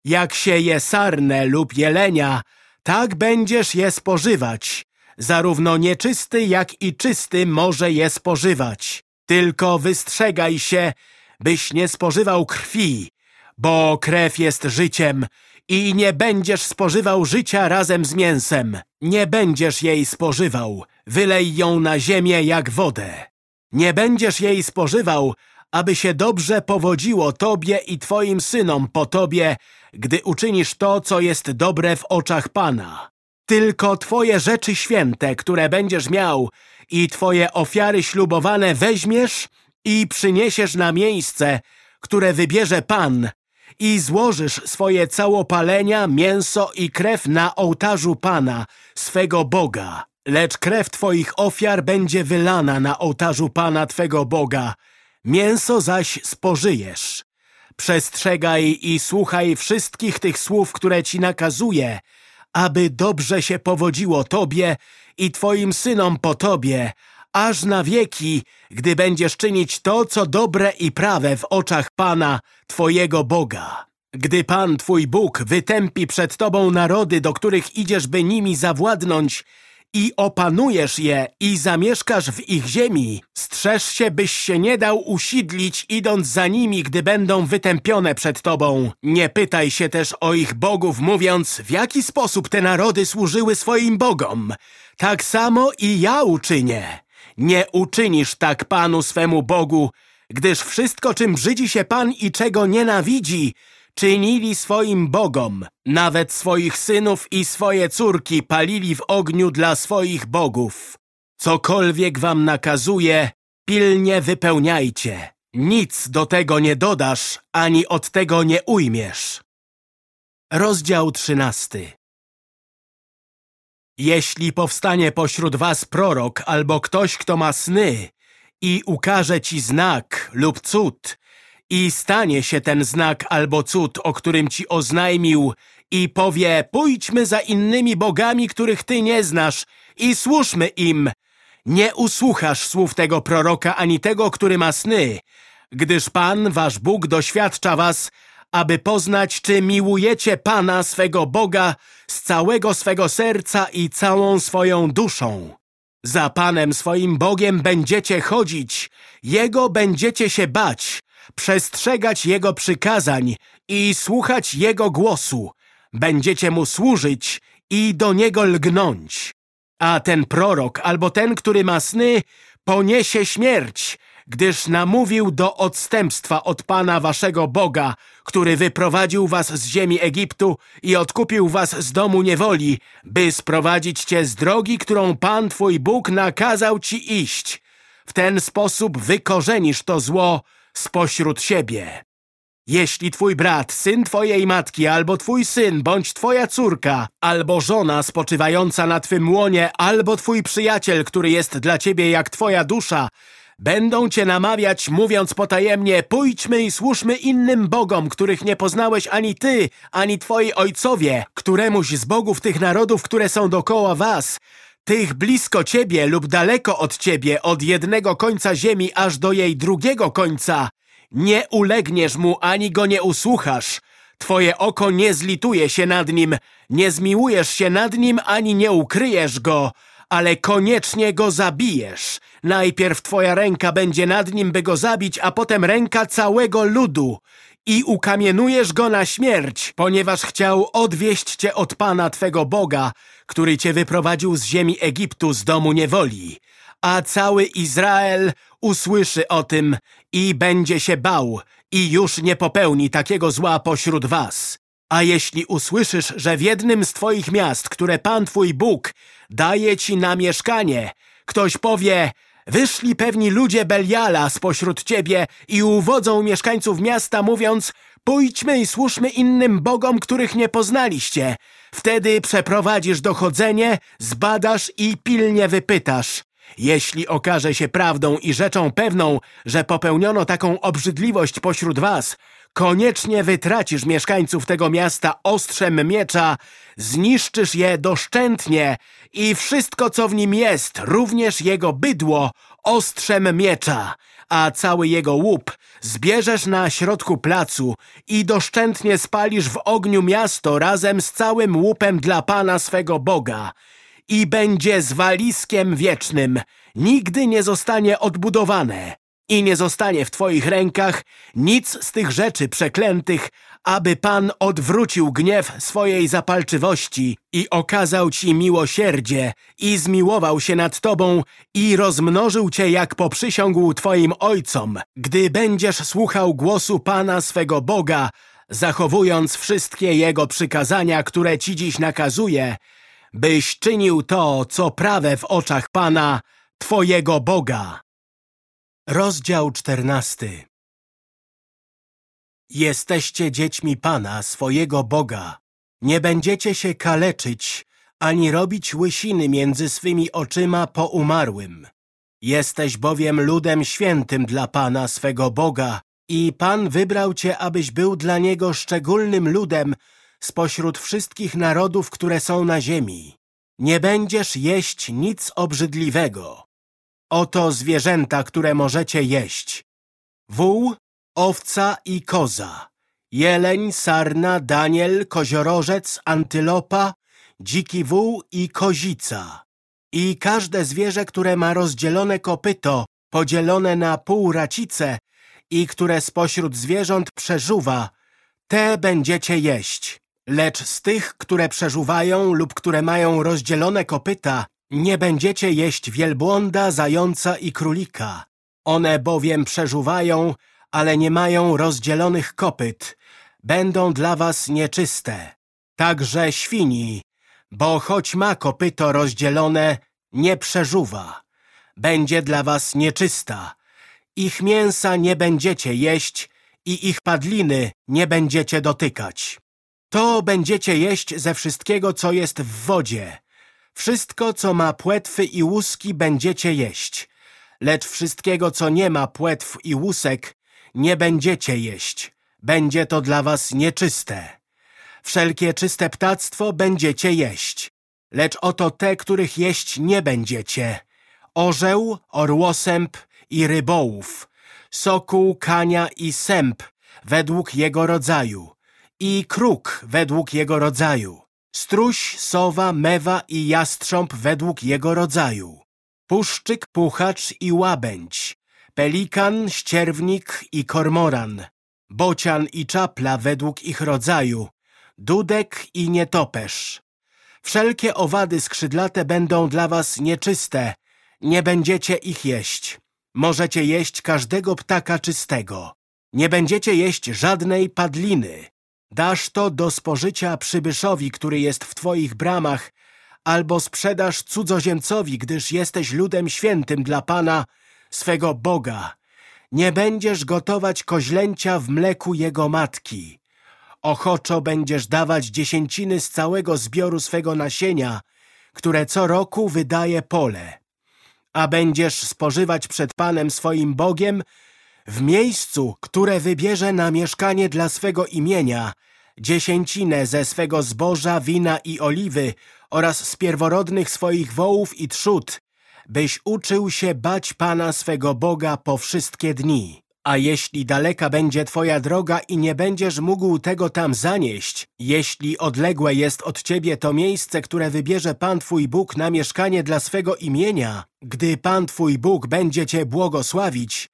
Jak się je sarnę lub jelenia, tak będziesz je spożywać. Zarówno nieczysty, jak i czysty może je spożywać. Tylko wystrzegaj się, byś nie spożywał krwi, bo krew jest życiem i nie będziesz spożywał życia razem z mięsem. Nie będziesz jej spożywał, wylej ją na ziemię jak wodę. Nie będziesz jej spożywał, aby się dobrze powodziło Tobie i Twoim synom po Tobie, gdy uczynisz to, co jest dobre w oczach Pana. Tylko Twoje rzeczy święte, które będziesz miał i Twoje ofiary ślubowane weźmiesz i przyniesiesz na miejsce, które wybierze Pan i złożysz swoje całopalenia, mięso i krew na ołtarzu Pana, swego Boga. Lecz krew Twoich ofiar będzie wylana na ołtarzu Pana Twego Boga, mięso zaś spożyjesz. Przestrzegaj i słuchaj wszystkich tych słów, które Ci nakazuję, aby dobrze się powodziło Tobie i Twoim synom po Tobie, aż na wieki, gdy będziesz czynić to, co dobre i prawe w oczach Pana, Twojego Boga. Gdy Pan, Twój Bóg, wytępi przed Tobą narody, do których idziesz, by nimi zawładnąć i opanujesz je i zamieszkasz w ich ziemi, strzeż się, byś się nie dał usidlić, idąc za nimi, gdy będą wytępione przed tobą. Nie pytaj się też o ich bogów, mówiąc, w jaki sposób te narody służyły swoim bogom. Tak samo i ja uczynię. Nie uczynisz tak Panu swemu Bogu, gdyż wszystko, czym brzydzi się Pan i czego nienawidzi, czynili swoim bogom. Nawet swoich synów i swoje córki palili w ogniu dla swoich bogów. Cokolwiek wam nakazuje, pilnie wypełniajcie. Nic do tego nie dodasz, ani od tego nie ujmiesz. Rozdział trzynasty Jeśli powstanie pośród was prorok albo ktoś, kto ma sny i ukaże ci znak lub cud, i stanie się ten znak albo cud, o którym ci oznajmił i powie, pójdźmy za innymi bogami, których ty nie znasz i służmy im. nie usłuchasz słów tego proroka ani tego, który ma sny, gdyż Pan, wasz Bóg, doświadcza was, aby poznać, czy miłujecie Pana, swego Boga, z całego swego serca i całą swoją duszą. Za Panem swoim Bogiem będziecie chodzić, Jego będziecie się bać, przestrzegać Jego przykazań i słuchać Jego głosu. Będziecie Mu służyć i do Niego lgnąć. A ten prorok albo ten, który ma sny, poniesie śmierć, gdyż namówił do odstępstwa od Pana waszego Boga, który wyprowadził was z ziemi Egiptu i odkupił was z domu niewoli, by sprowadzić cię z drogi, którą Pan twój Bóg nakazał ci iść. W ten sposób wykorzenisz to zło spośród siebie. Jeśli twój brat, syn twojej matki, albo twój syn, bądź twoja córka, albo żona spoczywająca na twym łonie, albo twój przyjaciel, który jest dla ciebie jak twoja dusza, będą cię namawiać, mówiąc potajemnie, pójdźmy i służmy innym bogom, których nie poznałeś ani ty, ani twoi ojcowie, któremuś z bogów tych narodów, które są dokoła was, tych blisko ciebie lub daleko od ciebie, od jednego końca ziemi aż do jej drugiego końca, nie ulegniesz mu ani go nie usłuchasz. Twoje oko nie zlituje się nad nim, nie zmiłujesz się nad nim ani nie ukryjesz go, ale koniecznie go zabijesz. Najpierw twoja ręka będzie nad nim, by go zabić, a potem ręka całego ludu. I ukamienujesz go na śmierć, ponieważ chciał odwieść cię od Pana Twego Boga, który cię wyprowadził z ziemi Egiptu, z domu niewoli. A cały Izrael usłyszy o tym i będzie się bał i już nie popełni takiego zła pośród was. A jeśli usłyszysz, że w jednym z twoich miast, które Pan Twój Bóg daje ci na mieszkanie, ktoś powie, wyszli pewni ludzie Beliala spośród ciebie i uwodzą mieszkańców miasta, mówiąc, pójdźmy i służmy innym bogom, których nie poznaliście. Wtedy przeprowadzisz dochodzenie, zbadasz i pilnie wypytasz. Jeśli okaże się prawdą i rzeczą pewną, że popełniono taką obrzydliwość pośród was, koniecznie wytracisz mieszkańców tego miasta ostrzem miecza, zniszczysz je doszczętnie i wszystko, co w nim jest, również jego bydło, ostrzem miecza, a cały jego łup zbierzesz na środku placu i doszczętnie spalisz w ogniu miasto razem z całym łupem dla Pana swego Boga. I będzie zwaliskiem wiecznym, nigdy nie zostanie odbudowane i nie zostanie w Twoich rękach nic z tych rzeczy przeklętych, aby Pan odwrócił gniew swojej zapalczywości i okazał Ci miłosierdzie i zmiłował się nad Tobą i rozmnożył Cię, jak poprzysiągł Twoim ojcom, gdy będziesz słuchał głosu Pana swego Boga, zachowując wszystkie Jego przykazania, które Ci dziś nakazuje, byś czynił to, co prawe w oczach Pana, Twojego Boga. Rozdział czternasty Jesteście dziećmi Pana, swojego Boga. Nie będziecie się kaleczyć, ani robić łysiny między swymi oczyma po umarłym. Jesteś bowiem ludem świętym dla Pana, swego Boga i Pan wybrał cię, abyś był dla Niego szczególnym ludem spośród wszystkich narodów, które są na ziemi. Nie będziesz jeść nic obrzydliwego. Oto zwierzęta, które możecie jeść. Wół, owca i koza, jeleń, sarna, daniel, koziorożec, antylopa, dziki wół i kozica. I każde zwierzę, które ma rozdzielone kopyto, podzielone na pół racice i które spośród zwierząt przeżuwa, te będziecie jeść. Lecz z tych, które przeżuwają lub które mają rozdzielone kopyta, nie będziecie jeść wielbłąda, zająca i królika. One bowiem przeżuwają, ale nie mają rozdzielonych kopyt. Będą dla was nieczyste. Także świni, bo choć ma kopyto rozdzielone, nie przeżuwa. Będzie dla was nieczysta. Ich mięsa nie będziecie jeść i ich padliny nie będziecie dotykać. To będziecie jeść ze wszystkiego, co jest w wodzie. Wszystko, co ma płetwy i łuski, będziecie jeść. Lecz wszystkiego, co nie ma płetw i łusek, nie będziecie jeść. Będzie to dla was nieczyste. Wszelkie czyste ptactwo będziecie jeść. Lecz oto te, których jeść nie będziecie. orzeł, orłosęp i rybołów, sokół, kania i sęp według jego rodzaju i kruk według jego rodzaju, struś, sowa, mewa i jastrząb według jego rodzaju, puszczyk, puchacz i łabędź, pelikan, ścierwnik i kormoran, bocian i czapla według ich rodzaju, dudek i nietoperz. Wszelkie owady skrzydlate będą dla was nieczyste, nie będziecie ich jeść. Możecie jeść każdego ptaka czystego. Nie będziecie jeść żadnej padliny. Dasz to do spożycia przybyszowi, który jest w twoich bramach, albo sprzedasz cudzoziemcowi, gdyż jesteś ludem świętym dla Pana, swego Boga. Nie będziesz gotować koźlęcia w mleku jego matki. Ochoczo będziesz dawać dziesięciny z całego zbioru swego nasienia, które co roku wydaje pole. A będziesz spożywać przed Panem swoim Bogiem w miejscu, które wybierze na mieszkanie dla swego imienia, dziesięcinę ze swego zboża, wina i oliwy oraz z pierworodnych swoich wołów i trzód, byś uczył się bać Pana swego Boga po wszystkie dni. A jeśli daleka będzie twoja droga i nie będziesz mógł tego tam zanieść, jeśli odległe jest od ciebie to miejsce, które wybierze Pan twój Bóg na mieszkanie dla swego imienia, gdy Pan twój Bóg będzie cię błogosławić,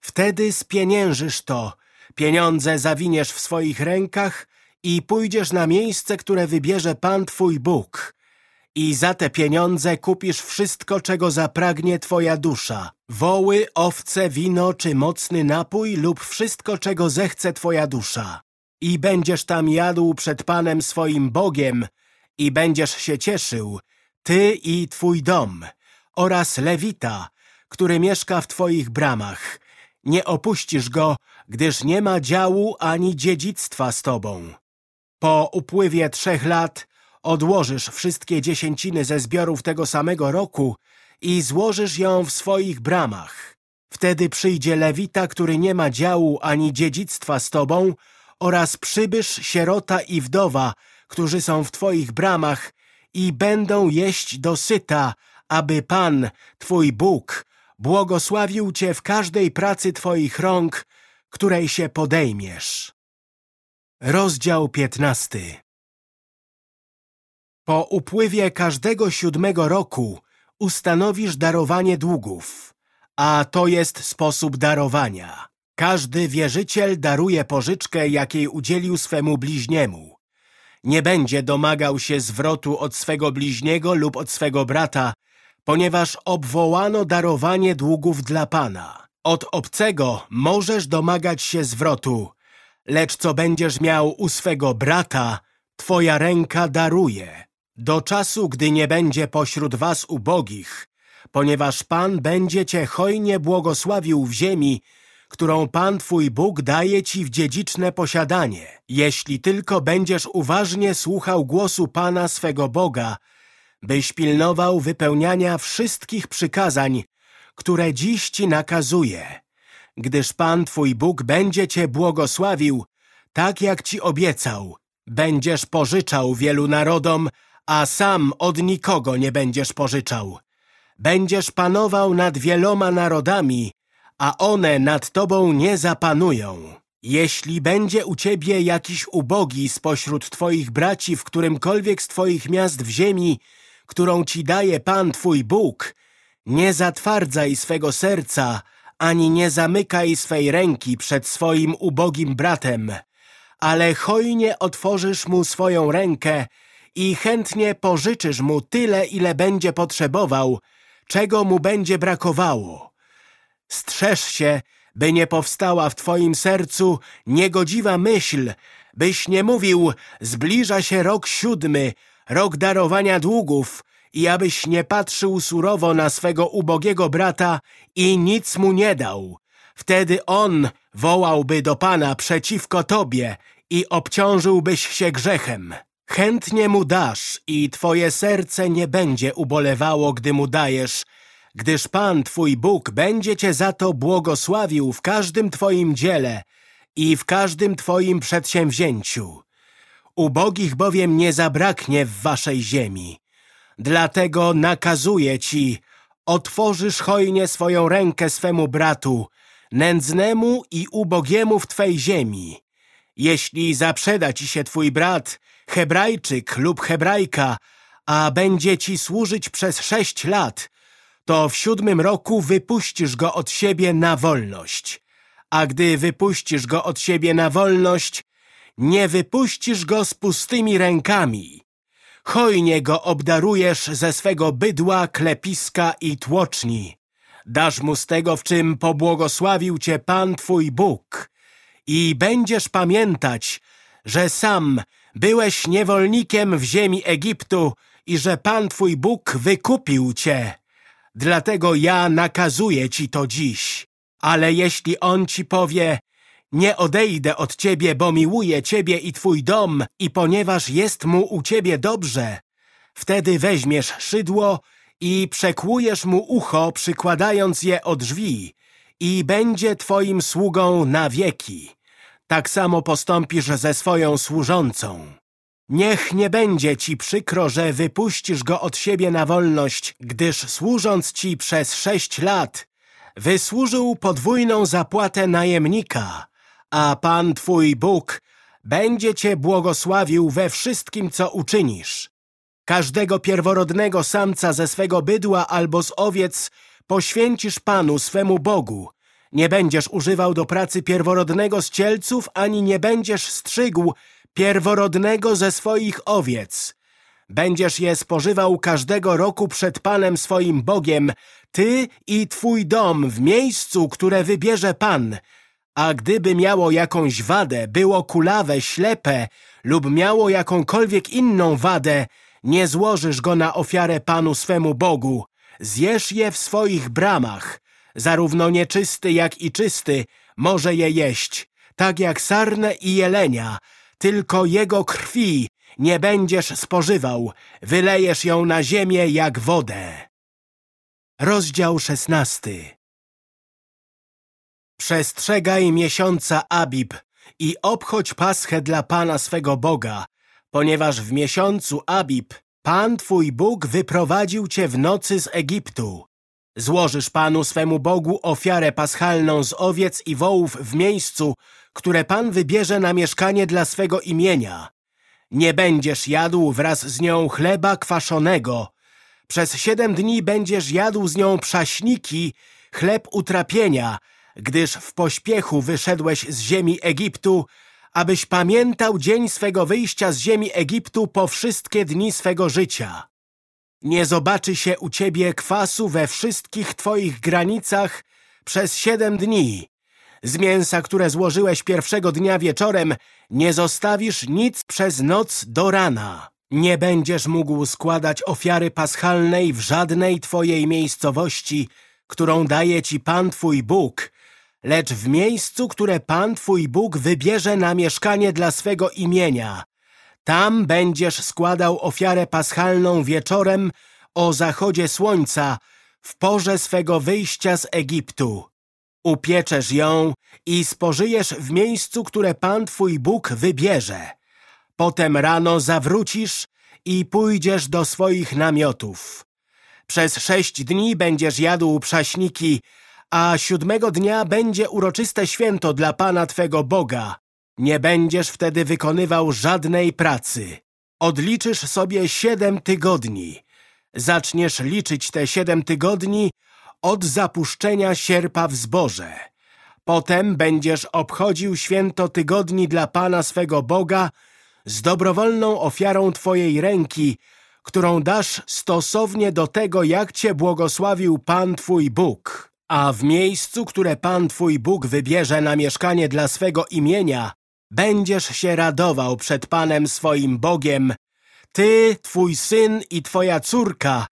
wtedy spieniężysz to, pieniądze zawiniesz w swoich rękach i pójdziesz na miejsce, które wybierze Pan twój Bóg. I za te pieniądze kupisz wszystko, czego zapragnie twoja dusza. Woły, owce, wino czy mocny napój lub wszystko, czego zechce twoja dusza. I będziesz tam jadł przed Panem swoim Bogiem i będziesz się cieszył, ty i twój dom oraz Lewita, który mieszka w twoich bramach. Nie opuścisz go, gdyż nie ma działu ani dziedzictwa z tobą. Po upływie trzech lat odłożysz wszystkie dziesięciny ze zbiorów tego samego roku i złożysz ją w swoich bramach. Wtedy przyjdzie Lewita, który nie ma działu ani dziedzictwa z tobą oraz przybysz, sierota i wdowa, którzy są w twoich bramach i będą jeść dosyta, aby Pan, twój Bóg, błogosławił cię w każdej pracy twoich rąk, której się podejmiesz. Rozdział piętnasty Po upływie każdego siódmego roku ustanowisz darowanie długów, a to jest sposób darowania. Każdy wierzyciel daruje pożyczkę, jakiej udzielił swemu bliźniemu. Nie będzie domagał się zwrotu od swego bliźniego lub od swego brata, ponieważ obwołano darowanie długów dla Pana. Od obcego możesz domagać się zwrotu, lecz co będziesz miał u swego brata, twoja ręka daruje. Do czasu, gdy nie będzie pośród was ubogich, ponieważ Pan będzie cię hojnie błogosławił w ziemi, którą Pan Twój Bóg daje Ci w dziedziczne posiadanie, jeśli tylko będziesz uważnie słuchał głosu Pana swego Boga, byś pilnował wypełniania wszystkich przykazań, które dziś Ci nakazuje, gdyż Pan Twój Bóg będzie Cię błogosławił, tak jak Ci obiecał. Będziesz pożyczał wielu narodom, a sam od nikogo nie będziesz pożyczał. Będziesz panował nad wieloma narodami, a one nad tobą nie zapanują. Jeśli będzie u ciebie jakiś ubogi spośród twoich braci w którymkolwiek z twoich miast w ziemi, którą ci daje Pan twój Bóg, nie zatwardzaj swego serca, ani nie zamykaj swej ręki przed swoim ubogim bratem, ale hojnie otworzysz mu swoją rękę i chętnie pożyczysz mu tyle, ile będzie potrzebował, czego mu będzie brakowało. Strzeż się, by nie powstała w twoim sercu niegodziwa myśl, byś nie mówił, zbliża się rok siódmy, rok darowania długów i abyś nie patrzył surowo na swego ubogiego brata i nic mu nie dał. Wtedy on wołałby do Pana przeciwko tobie i obciążyłbyś się grzechem. Chętnie mu dasz i twoje serce nie będzie ubolewało, gdy mu dajesz, gdyż Pan Twój Bóg będzie Cię za to błogosławił w każdym Twoim dziele i w każdym Twoim przedsięwzięciu. Ubogich bowiem nie zabraknie w Waszej ziemi. Dlatego nakazuję Ci, otworzysz hojnie swoją rękę swemu bratu, nędznemu i ubogiemu w Twej ziemi. Jeśli zaprzeda Ci się Twój brat, Hebrajczyk lub Hebrajka, a będzie Ci służyć przez sześć lat, to w siódmym roku wypuścisz go od siebie na wolność. A gdy wypuścisz go od siebie na wolność, nie wypuścisz go z pustymi rękami. Hojnie go obdarujesz ze swego bydła, klepiska i tłoczni. Dasz mu z tego, w czym pobłogosławił cię Pan Twój Bóg. I będziesz pamiętać, że sam byłeś niewolnikiem w ziemi Egiptu i że Pan Twój Bóg wykupił cię. Dlatego ja nakazuję ci to dziś. Ale jeśli on ci powie, nie odejdę od ciebie, bo miłuję ciebie i twój dom i ponieważ jest mu u ciebie dobrze, wtedy weźmiesz szydło i przekłujesz mu ucho, przykładając je od drzwi i będzie twoim sługą na wieki. Tak samo postąpisz ze swoją służącą. Niech nie będzie ci przykro, że wypuścisz go od siebie na wolność, gdyż służąc ci przez sześć lat, wysłużył podwójną zapłatę najemnika, a Pan Twój Bóg będzie Cię błogosławił we wszystkim, co uczynisz. Każdego pierworodnego samca ze swego bydła albo z owiec poświęcisz Panu swemu Bogu. Nie będziesz używał do pracy pierworodnego z cielców, ani nie będziesz strzygł pierworodnego ze swoich owiec. Będziesz je spożywał każdego roku przed Panem swoim Bogiem, ty i twój dom w miejscu, które wybierze Pan, a gdyby miało jakąś wadę, było kulawe, ślepe lub miało jakąkolwiek inną wadę, nie złożysz go na ofiarę Panu swemu Bogu. Zjesz je w swoich bramach. Zarówno nieczysty, jak i czysty może je jeść, tak jak sarnę i jelenia. Tylko jego krwi nie będziesz spożywał. Wylejesz ją na ziemię jak wodę. Rozdział szesnasty Przestrzegaj miesiąca Abib i obchodź paschę dla Pana swego Boga, ponieważ w miesiącu Abib Pan Twój Bóg wyprowadził Cię w nocy z Egiptu. Złożysz Panu swemu Bogu ofiarę paschalną z owiec i wołów w miejscu, które Pan wybierze na mieszkanie dla swego imienia. Nie będziesz jadł wraz z nią chleba kwaszonego. Przez siedem dni będziesz jadł z nią przaśniki, chleb utrapienia, gdyż w pośpiechu wyszedłeś z ziemi Egiptu, abyś pamiętał dzień swego wyjścia z ziemi Egiptu po wszystkie dni swego życia. Nie zobaczy się u ciebie kwasu we wszystkich twoich granicach przez siedem dni. Z mięsa, które złożyłeś pierwszego dnia wieczorem, nie zostawisz nic przez noc do rana. Nie będziesz mógł składać ofiary paschalnej w żadnej twojej miejscowości, którą daje ci Pan Twój Bóg, lecz w miejscu, które Pan Twój Bóg wybierze na mieszkanie dla swego imienia. Tam będziesz składał ofiarę paschalną wieczorem o zachodzie słońca, w porze swego wyjścia z Egiptu. Upieczesz ją i spożyjesz w miejscu, które Pan Twój Bóg wybierze. Potem rano zawrócisz i pójdziesz do swoich namiotów. Przez sześć dni będziesz jadł przaśniki, a siódmego dnia będzie uroczyste święto dla Pana Twego Boga. Nie będziesz wtedy wykonywał żadnej pracy. Odliczysz sobie siedem tygodni. Zaczniesz liczyć te siedem tygodni od zapuszczenia sierpa w zboże. Potem będziesz obchodził święto tygodni dla Pana swego Boga z dobrowolną ofiarą Twojej ręki, którą dasz stosownie do tego, jak Cię błogosławił Pan Twój Bóg. A w miejscu, które Pan Twój Bóg wybierze na mieszkanie dla swego imienia, będziesz się radował przed Panem swoim Bogiem, Ty, Twój syn i Twoja córka,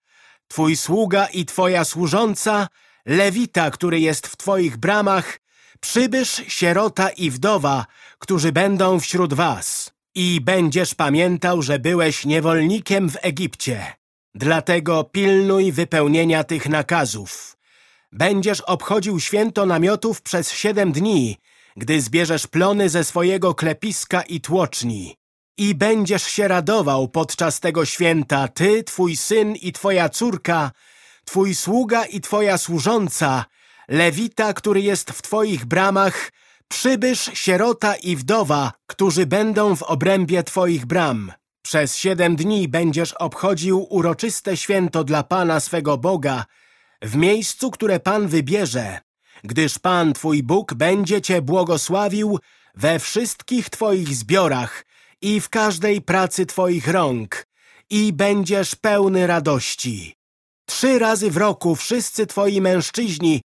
Twój sługa i Twoja służąca, Lewita, który jest w Twoich bramach, przybysz, sierota i wdowa, którzy będą wśród Was. I będziesz pamiętał, że byłeś niewolnikiem w Egipcie. Dlatego pilnuj wypełnienia tych nakazów. Będziesz obchodził święto namiotów przez siedem dni, gdy zbierzesz plony ze swojego klepiska i tłoczni. I będziesz się radował podczas tego święta, ty, twój syn i twoja córka, twój sługa i twoja służąca, lewita, który jest w twoich bramach, przybysz, sierota i wdowa, którzy będą w obrębie twoich bram. Przez siedem dni będziesz obchodził uroczyste święto dla Pana swego Boga w miejscu, które Pan wybierze, gdyż Pan Twój Bóg będzie Cię błogosławił we wszystkich Twoich zbiorach i w każdej pracy Twoich rąk i będziesz pełny radości. Trzy razy w roku wszyscy Twoi mężczyźni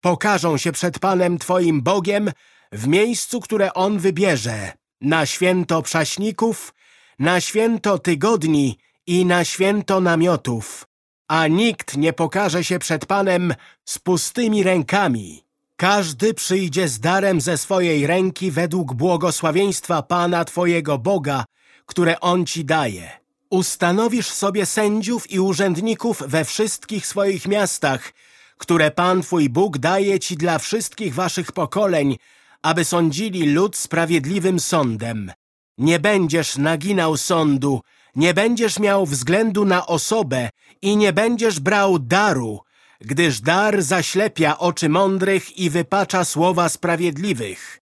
pokażą się przed Panem Twoim Bogiem w miejscu, które On wybierze, na święto przaśników, na święto tygodni i na święto namiotów, a nikt nie pokaże się przed Panem z pustymi rękami. Każdy przyjdzie z darem ze swojej ręki według błogosławieństwa Pana Twojego Boga, które On Ci daje. Ustanowisz sobie sędziów i urzędników we wszystkich swoich miastach, które Pan Twój Bóg daje Ci dla wszystkich Waszych pokoleń, aby sądzili lud sprawiedliwym sądem. Nie będziesz naginał sądu, nie będziesz miał względu na osobę i nie będziesz brał daru, gdyż dar zaślepia oczy mądrych i wypacza słowa sprawiedliwych.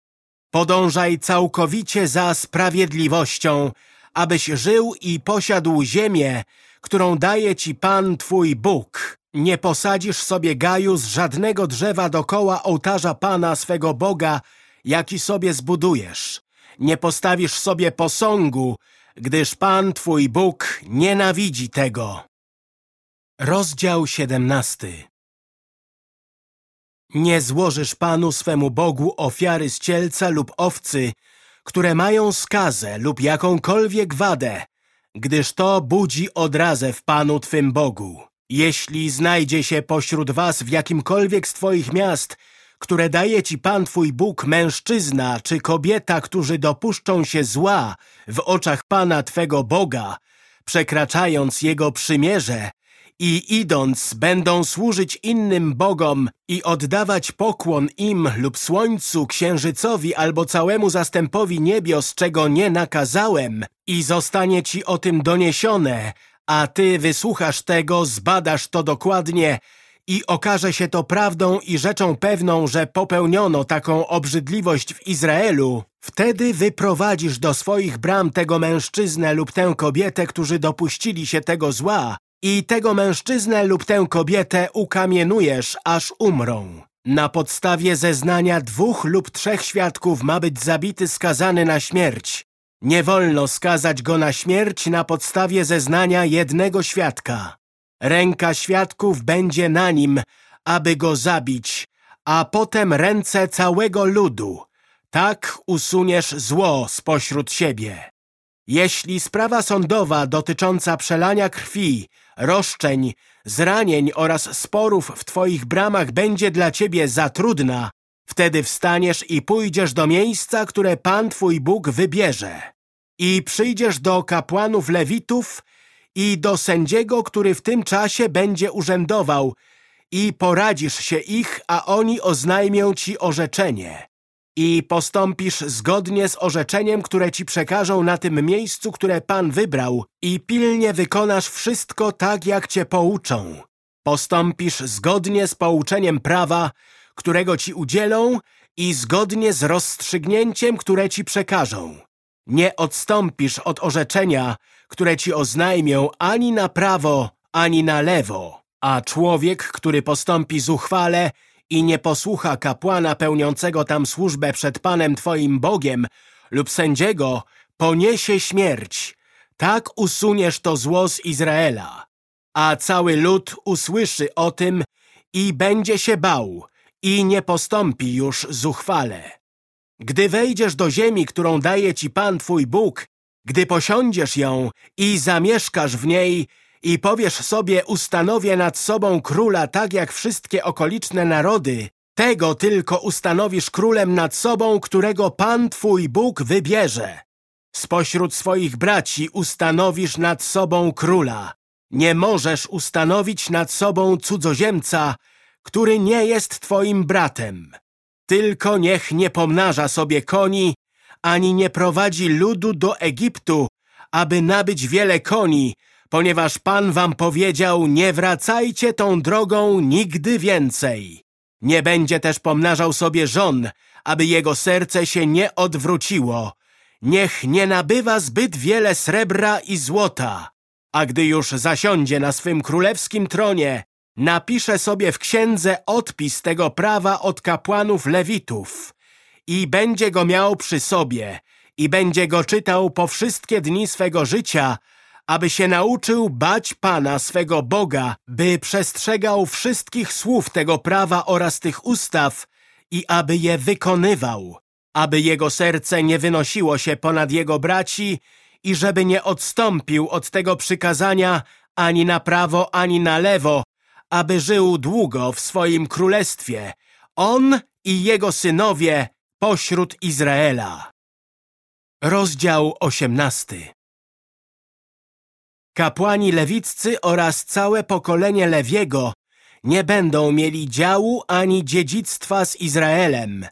Podążaj całkowicie za sprawiedliwością, abyś żył i posiadł ziemię, którą daje ci Pan Twój Bóg. Nie posadzisz sobie gaju z żadnego drzewa dokoła ołtarza Pana swego Boga, jaki sobie zbudujesz. Nie postawisz sobie posągu, gdyż Pan Twój Bóg nienawidzi tego. Rozdział 17 Nie złożysz Panu swemu Bogu ofiary z cielca lub owcy, które mają skazę lub jakąkolwiek wadę, gdyż to budzi odrazę w Panu Twym Bogu. Jeśli znajdzie się pośród was w jakimkolwiek z Twoich miast, które daje Ci Pan Twój Bóg, mężczyzna czy kobieta, którzy dopuszczą się zła w oczach Pana Twego Boga, przekraczając Jego przymierze i idąc będą służyć innym bogom i oddawać pokłon im lub słońcu, księżycowi albo całemu zastępowi niebios, czego nie nakazałem. I zostanie Ci o tym doniesione, a Ty wysłuchasz tego, zbadasz to dokładnie i okaże się to prawdą i rzeczą pewną, że popełniono taką obrzydliwość w Izraelu, wtedy wyprowadzisz do swoich bram tego mężczyznę lub tę kobietę, którzy dopuścili się tego zła i tego mężczyznę lub tę kobietę ukamienujesz, aż umrą. Na podstawie zeznania dwóch lub trzech świadków ma być zabity skazany na śmierć. Nie wolno skazać go na śmierć na podstawie zeznania jednego świadka. Ręka świadków będzie na nim, aby go zabić, a potem ręce całego ludu. Tak usuniesz zło spośród siebie. Jeśli sprawa sądowa dotycząca przelania krwi, roszczeń, zranień oraz sporów w twoich bramach będzie dla ciebie za trudna, wtedy wstaniesz i pójdziesz do miejsca, które Pan twój Bóg wybierze. I przyjdziesz do kapłanów lewitów i do sędziego, który w tym czasie będzie urzędował i poradzisz się ich, a oni oznajmią ci orzeczenie. I postąpisz zgodnie z orzeczeniem, które ci przekażą na tym miejscu, które Pan wybrał i pilnie wykonasz wszystko tak, jak cię pouczą. Postąpisz zgodnie z pouczeniem prawa, którego ci udzielą i zgodnie z rozstrzygnięciem, które ci przekażą. Nie odstąpisz od orzeczenia, które ci oznajmią ani na prawo, ani na lewo. A człowiek, który postąpi zuchwale i nie posłucha kapłana pełniącego tam służbę przed Panem Twoim Bogiem lub sędziego, poniesie śmierć. Tak usuniesz to zło z Izraela. A cały lud usłyszy o tym i będzie się bał i nie postąpi już zuchwale. Gdy wejdziesz do ziemi, którą daje ci Pan Twój Bóg gdy posiądziesz ją i zamieszkasz w niej i powiesz sobie ustanowię nad sobą króla tak jak wszystkie okoliczne narody, tego tylko ustanowisz królem nad sobą, którego Pan Twój Bóg wybierze. Spośród swoich braci ustanowisz nad sobą króla. Nie możesz ustanowić nad sobą cudzoziemca, który nie jest Twoim bratem. Tylko niech nie pomnaża sobie koni ani nie prowadzi ludu do Egiptu, aby nabyć wiele koni, ponieważ Pan wam powiedział, nie wracajcie tą drogą nigdy więcej. Nie będzie też pomnażał sobie żon, aby jego serce się nie odwróciło. Niech nie nabywa zbyt wiele srebra i złota, a gdy już zasiądzie na swym królewskim tronie, napisze sobie w księdze odpis tego prawa od kapłanów lewitów i będzie go miał przy sobie i będzie go czytał po wszystkie dni swego życia, aby się nauczył bać Pana swego Boga, by przestrzegał wszystkich słów tego prawa oraz tych ustaw i aby je wykonywał, aby jego serce nie wynosiło się ponad jego braci i żeby nie odstąpił od tego przykazania ani na prawo, ani na lewo, aby żył długo w swoim królestwie, on i jego synowie pośród Izraela. Rozdział osiemnasty Kapłani lewiccy oraz całe pokolenie Lewiego nie będą mieli działu ani dziedzictwa z Izraelem.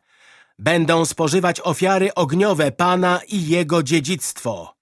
Będą spożywać ofiary ogniowe Pana i Jego dziedzictwo.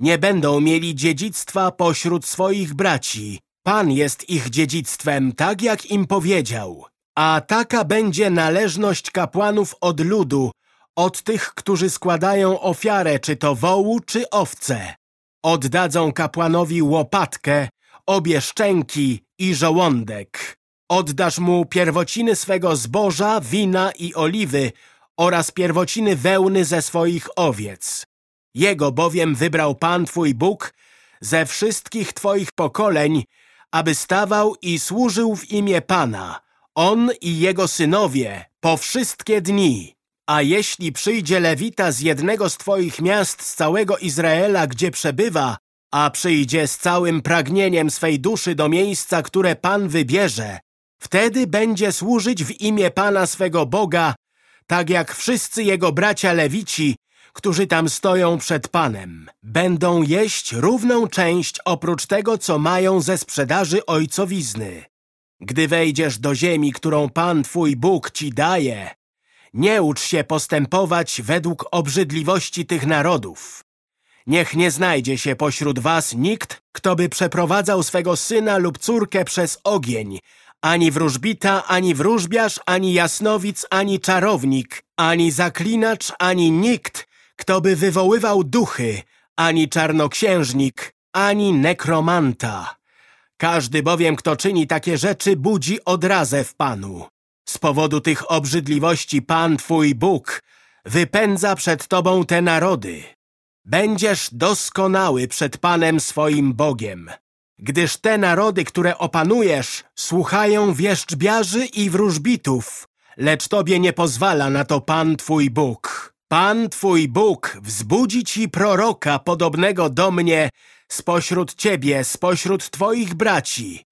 Nie będą mieli dziedzictwa pośród swoich braci. Pan jest ich dziedzictwem, tak jak im powiedział. A taka będzie należność kapłanów od ludu, od tych, którzy składają ofiarę, czy to wołu, czy owce. Oddadzą kapłanowi łopatkę, obie szczęki i żołądek. Oddasz mu pierwociny swego zboża, wina i oliwy oraz pierwociny wełny ze swoich owiec. Jego bowiem wybrał Pan Twój Bóg ze wszystkich Twoich pokoleń, aby stawał i służył w imię Pana, on i jego synowie, po wszystkie dni. A jeśli przyjdzie Lewita z jednego z Twoich miast z całego Izraela, gdzie przebywa, a przyjdzie z całym pragnieniem swej duszy do miejsca, które Pan wybierze, wtedy będzie służyć w imię Pana swego Boga, tak jak wszyscy jego bracia Lewici, którzy tam stoją przed Panem. Będą jeść równą część oprócz tego, co mają ze sprzedaży ojcowizny. Gdy wejdziesz do ziemi, którą Pan Twój Bóg Ci daje, nie ucz się postępować według obrzydliwości tych narodów. Niech nie znajdzie się pośród was nikt, kto by przeprowadzał swego syna lub córkę przez ogień, ani wróżbita, ani wróżbiarz, ani jasnowic, ani czarownik, ani zaklinacz, ani nikt, kto by wywoływał duchy, ani czarnoksiężnik, ani nekromanta. Każdy bowiem, kto czyni takie rzeczy, budzi odrazę w Panu. Z powodu tych obrzydliwości Pan Twój Bóg wypędza przed Tobą te narody. Będziesz doskonały przed Panem swoim Bogiem, gdyż te narody, które opanujesz, słuchają wieszczbiarzy i wróżbitów, lecz Tobie nie pozwala na to Pan Twój Bóg. Pan Twój Bóg wzbudzi Ci proroka podobnego do mnie spośród Ciebie, spośród Twoich braci.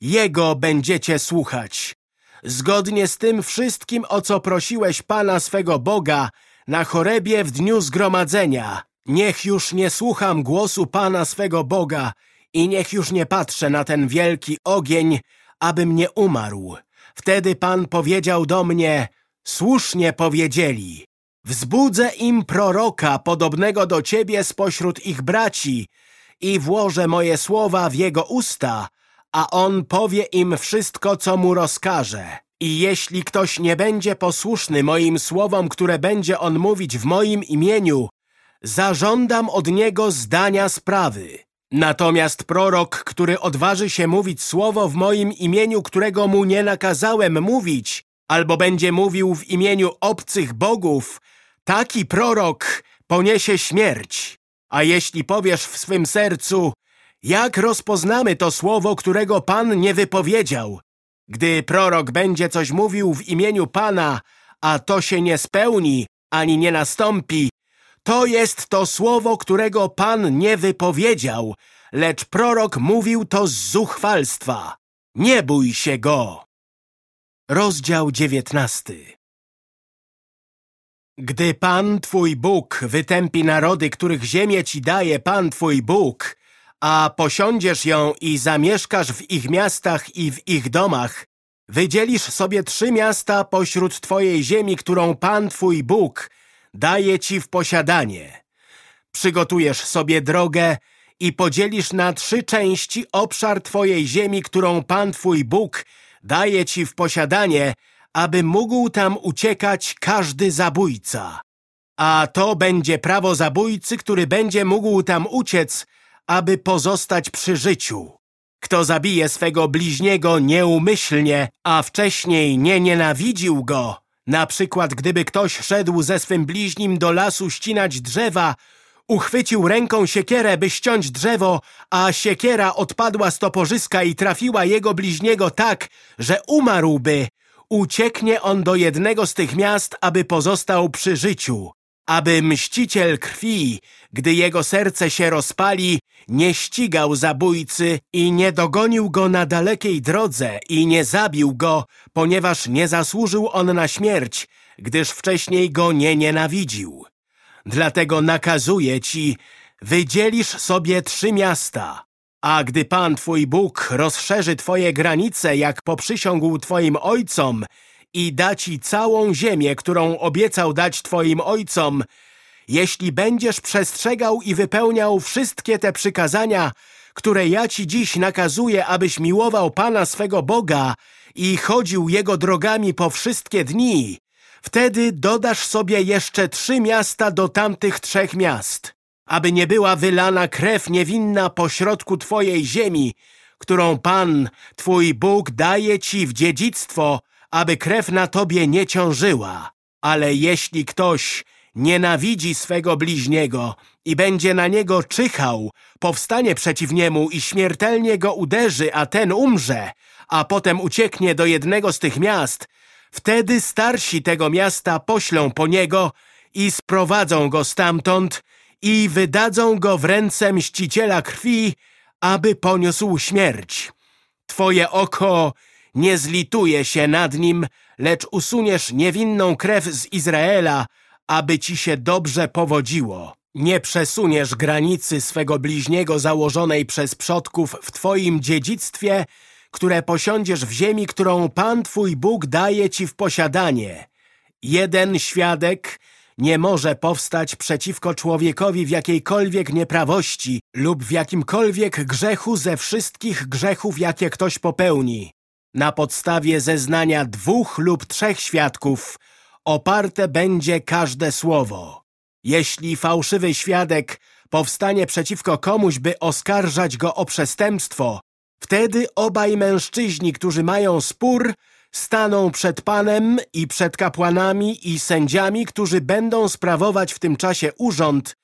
Jego będziecie słuchać zgodnie z tym wszystkim, o co prosiłeś Pana swego Boga na chorebie w dniu zgromadzenia. Niech już nie słucham głosu Pana swego Boga i niech już nie patrzę na ten wielki ogień, abym nie umarł. Wtedy Pan powiedział do mnie, słusznie powiedzieli, wzbudzę im proroka podobnego do Ciebie spośród ich braci i włożę moje słowa w jego usta, a on powie im wszystko, co mu rozkaże. I jeśli ktoś nie będzie posłuszny moim słowom, które będzie on mówić w moim imieniu, zażądam od niego zdania sprawy. Natomiast prorok, który odważy się mówić słowo w moim imieniu, którego mu nie nakazałem mówić, albo będzie mówił w imieniu obcych bogów, taki prorok poniesie śmierć. A jeśli powiesz w swym sercu, jak rozpoznamy to słowo, którego Pan nie wypowiedział? Gdy prorok będzie coś mówił w imieniu Pana, a to się nie spełni, ani nie nastąpi, to jest to słowo, którego Pan nie wypowiedział, lecz prorok mówił to z zuchwalstwa. Nie bój się go. Rozdział dziewiętnasty Gdy Pan Twój Bóg wytępi narody, których ziemię Ci daje Pan Twój Bóg, a posiądziesz ją i zamieszkasz w ich miastach i w ich domach, wydzielisz sobie trzy miasta pośród Twojej ziemi, którą Pan Twój Bóg daje Ci w posiadanie. Przygotujesz sobie drogę i podzielisz na trzy części obszar twojej ziemi, którą Pan twój Bóg daje ci w posiadanie, aby mógł tam uciekać każdy zabójca. A to będzie prawo zabójcy, który będzie mógł tam uciec, aby pozostać przy życiu. Kto zabije swego bliźniego nieumyślnie, a wcześniej nie nienawidził go, na przykład gdyby ktoś szedł ze swym bliźnim do lasu ścinać drzewa, uchwycił ręką siekierę, by ściąć drzewo, a siekiera odpadła z toporzyska i trafiła jego bliźniego tak, że umarłby, ucieknie on do jednego z tych miast, aby pozostał przy życiu aby mściciel krwi, gdy jego serce się rozpali, nie ścigał zabójcy i nie dogonił go na dalekiej drodze i nie zabił go, ponieważ nie zasłużył on na śmierć, gdyż wcześniej go nie nienawidził. Dlatego nakazuję ci, wydzielisz sobie trzy miasta, a gdy Pan Twój Bóg rozszerzy Twoje granice, jak poprzysiągł Twoim ojcom i da ci całą ziemię, którą obiecał dać twoim ojcom, jeśli będziesz przestrzegał i wypełniał wszystkie te przykazania, które ja ci dziś nakazuję, abyś miłował Pana swego Boga i chodził Jego drogami po wszystkie dni, wtedy dodasz sobie jeszcze trzy miasta do tamtych trzech miast, aby nie była wylana krew niewinna pośrodku Twojej ziemi, którą Pan, Twój Bóg daje Ci w dziedzictwo, aby krew na tobie nie ciążyła. Ale jeśli ktoś nienawidzi swego bliźniego i będzie na niego czyhał, powstanie przeciw niemu i śmiertelnie go uderzy, a ten umrze, a potem ucieknie do jednego z tych miast, wtedy starsi tego miasta poślą po niego i sprowadzą go stamtąd i wydadzą go w ręce mściciela krwi, aby poniósł śmierć. Twoje oko nie zlituje się nad nim, lecz usuniesz niewinną krew z Izraela, aby ci się dobrze powodziło. Nie przesuniesz granicy swego bliźniego założonej przez przodków w twoim dziedzictwie, które posiądziesz w ziemi, którą Pan twój Bóg daje ci w posiadanie. Jeden świadek nie może powstać przeciwko człowiekowi w jakiejkolwiek nieprawości lub w jakimkolwiek grzechu ze wszystkich grzechów, jakie ktoś popełni na podstawie zeznania dwóch lub trzech świadków oparte będzie każde słowo. Jeśli fałszywy świadek powstanie przeciwko komuś, by oskarżać go o przestępstwo, wtedy obaj mężczyźni, którzy mają spór, staną przed Panem i przed kapłanami i sędziami, którzy będą sprawować w tym czasie urząd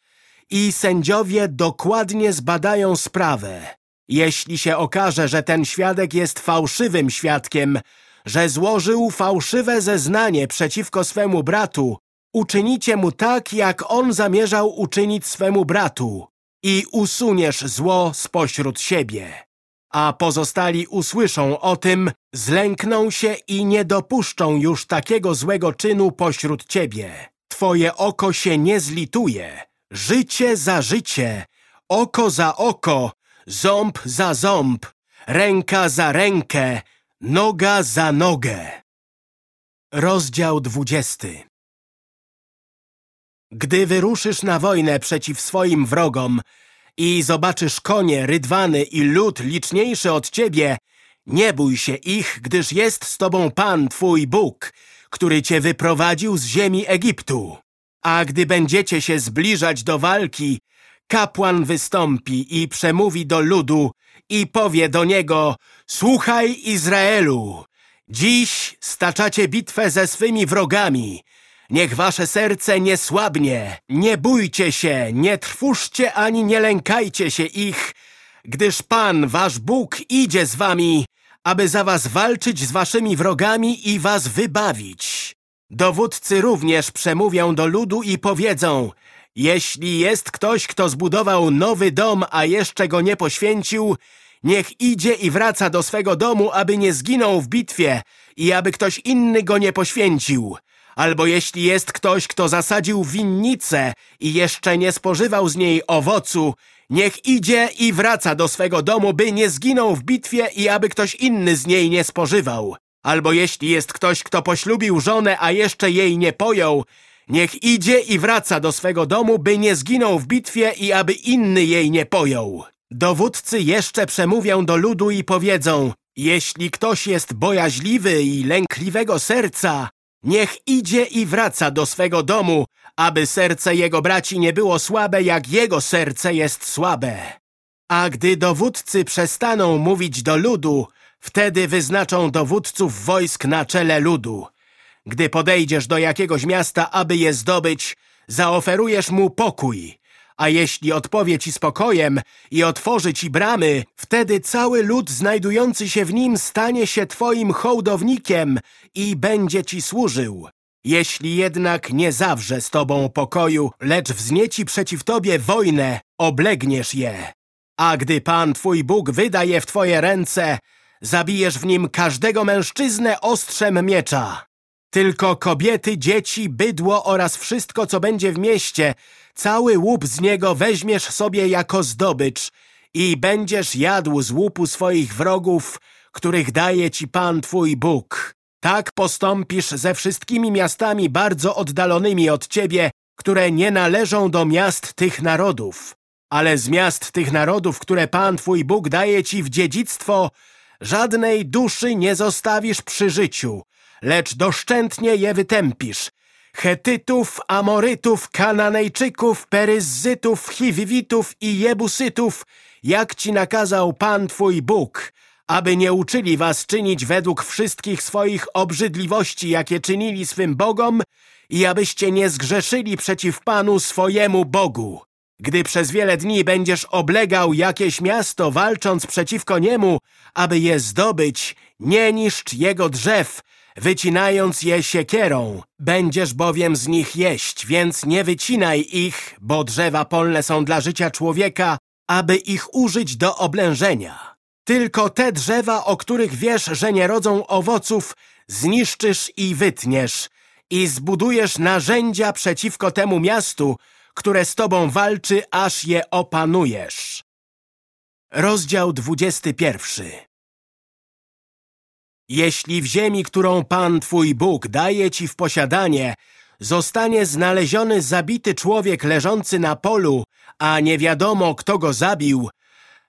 i sędziowie dokładnie zbadają sprawę. Jeśli się okaże, że ten świadek jest fałszywym świadkiem, że złożył fałszywe zeznanie przeciwko swemu bratu, uczynicie mu tak, jak on zamierzał uczynić swemu bratu i usuniesz zło spośród siebie. A pozostali usłyszą o tym, zlękną się i nie dopuszczą już takiego złego czynu pośród ciebie. Twoje oko się nie zlituje. Życie za życie, oko za oko, ząb za ząb, ręka za rękę, noga za nogę. Rozdział dwudziesty Gdy wyruszysz na wojnę przeciw swoim wrogom i zobaczysz konie, rydwany i lud liczniejszy od ciebie, nie bój się ich, gdyż jest z tobą Pan, twój Bóg, który cię wyprowadził z ziemi Egiptu. A gdy będziecie się zbliżać do walki, kapłan wystąpi i przemówi do ludu i powie do niego Słuchaj Izraelu, dziś staczacie bitwę ze swymi wrogami. Niech wasze serce nie słabnie, nie bójcie się, nie trwóżcie ani nie lękajcie się ich, gdyż Pan, wasz Bóg, idzie z wami, aby za was walczyć z waszymi wrogami i was wybawić. Dowódcy również przemówią do ludu i powiedzą jeśli jest ktoś, kto zbudował nowy dom, a jeszcze go nie poświęcił, niech idzie i wraca do swego domu, aby nie zginął w bitwie i aby ktoś inny go nie poświęcił. Albo jeśli jest ktoś, kto zasadził winnicę i jeszcze nie spożywał z niej owocu, niech idzie i wraca do swego domu, by nie zginął w bitwie i aby ktoś inny z niej nie spożywał. Albo jeśli jest ktoś, kto poślubił żonę, a jeszcze jej nie pojął, Niech idzie i wraca do swego domu, by nie zginął w bitwie i aby inny jej nie pojął. Dowódcy jeszcze przemówią do ludu i powiedzą Jeśli ktoś jest bojaźliwy i lękliwego serca, niech idzie i wraca do swego domu, aby serce jego braci nie było słabe, jak jego serce jest słabe. A gdy dowódcy przestaną mówić do ludu, wtedy wyznaczą dowódców wojsk na czele ludu. Gdy podejdziesz do jakiegoś miasta, aby je zdobyć, zaoferujesz mu pokój. A jeśli odpowie ci spokojem i otworzy ci bramy, wtedy cały lud znajdujący się w nim stanie się twoim hołdownikiem i będzie ci służył. Jeśli jednak nie zawrze z tobą pokoju, lecz wznieci przeciw tobie wojnę, oblegniesz je. A gdy Pan twój Bóg wyda je w twoje ręce, zabijesz w nim każdego mężczyznę ostrzem miecza. Tylko kobiety, dzieci, bydło oraz wszystko, co będzie w mieście, cały łup z niego weźmiesz sobie jako zdobycz i będziesz jadł z łupu swoich wrogów, których daje ci Pan twój Bóg. Tak postąpisz ze wszystkimi miastami bardzo oddalonymi od ciebie, które nie należą do miast tych narodów. Ale z miast tych narodów, które Pan twój Bóg daje ci w dziedzictwo, żadnej duszy nie zostawisz przy życiu, lecz doszczętnie je wytępisz. Chetytów, Amorytów, Kananejczyków, Peryzzytów, Chiwitów i Jebusytów, jak ci nakazał Pan twój Bóg, aby nie uczyli was czynić według wszystkich swoich obrzydliwości, jakie czynili swym bogom i abyście nie zgrzeszyli przeciw Panu swojemu Bogu. Gdy przez wiele dni będziesz oblegał jakieś miasto, walcząc przeciwko niemu, aby je zdobyć, nie niszcz jego drzew, wycinając je siekierą. Będziesz bowiem z nich jeść, więc nie wycinaj ich, bo drzewa polne są dla życia człowieka, aby ich użyć do oblężenia. Tylko te drzewa, o których wiesz, że nie rodzą owoców, zniszczysz i wytniesz i zbudujesz narzędzia przeciwko temu miastu, które z tobą walczy, aż je opanujesz. Rozdział 21 Jeśli w ziemi, którą Pan Twój Bóg daje Ci w posiadanie, zostanie znaleziony zabity człowiek leżący na polu, a nie wiadomo, kto go zabił,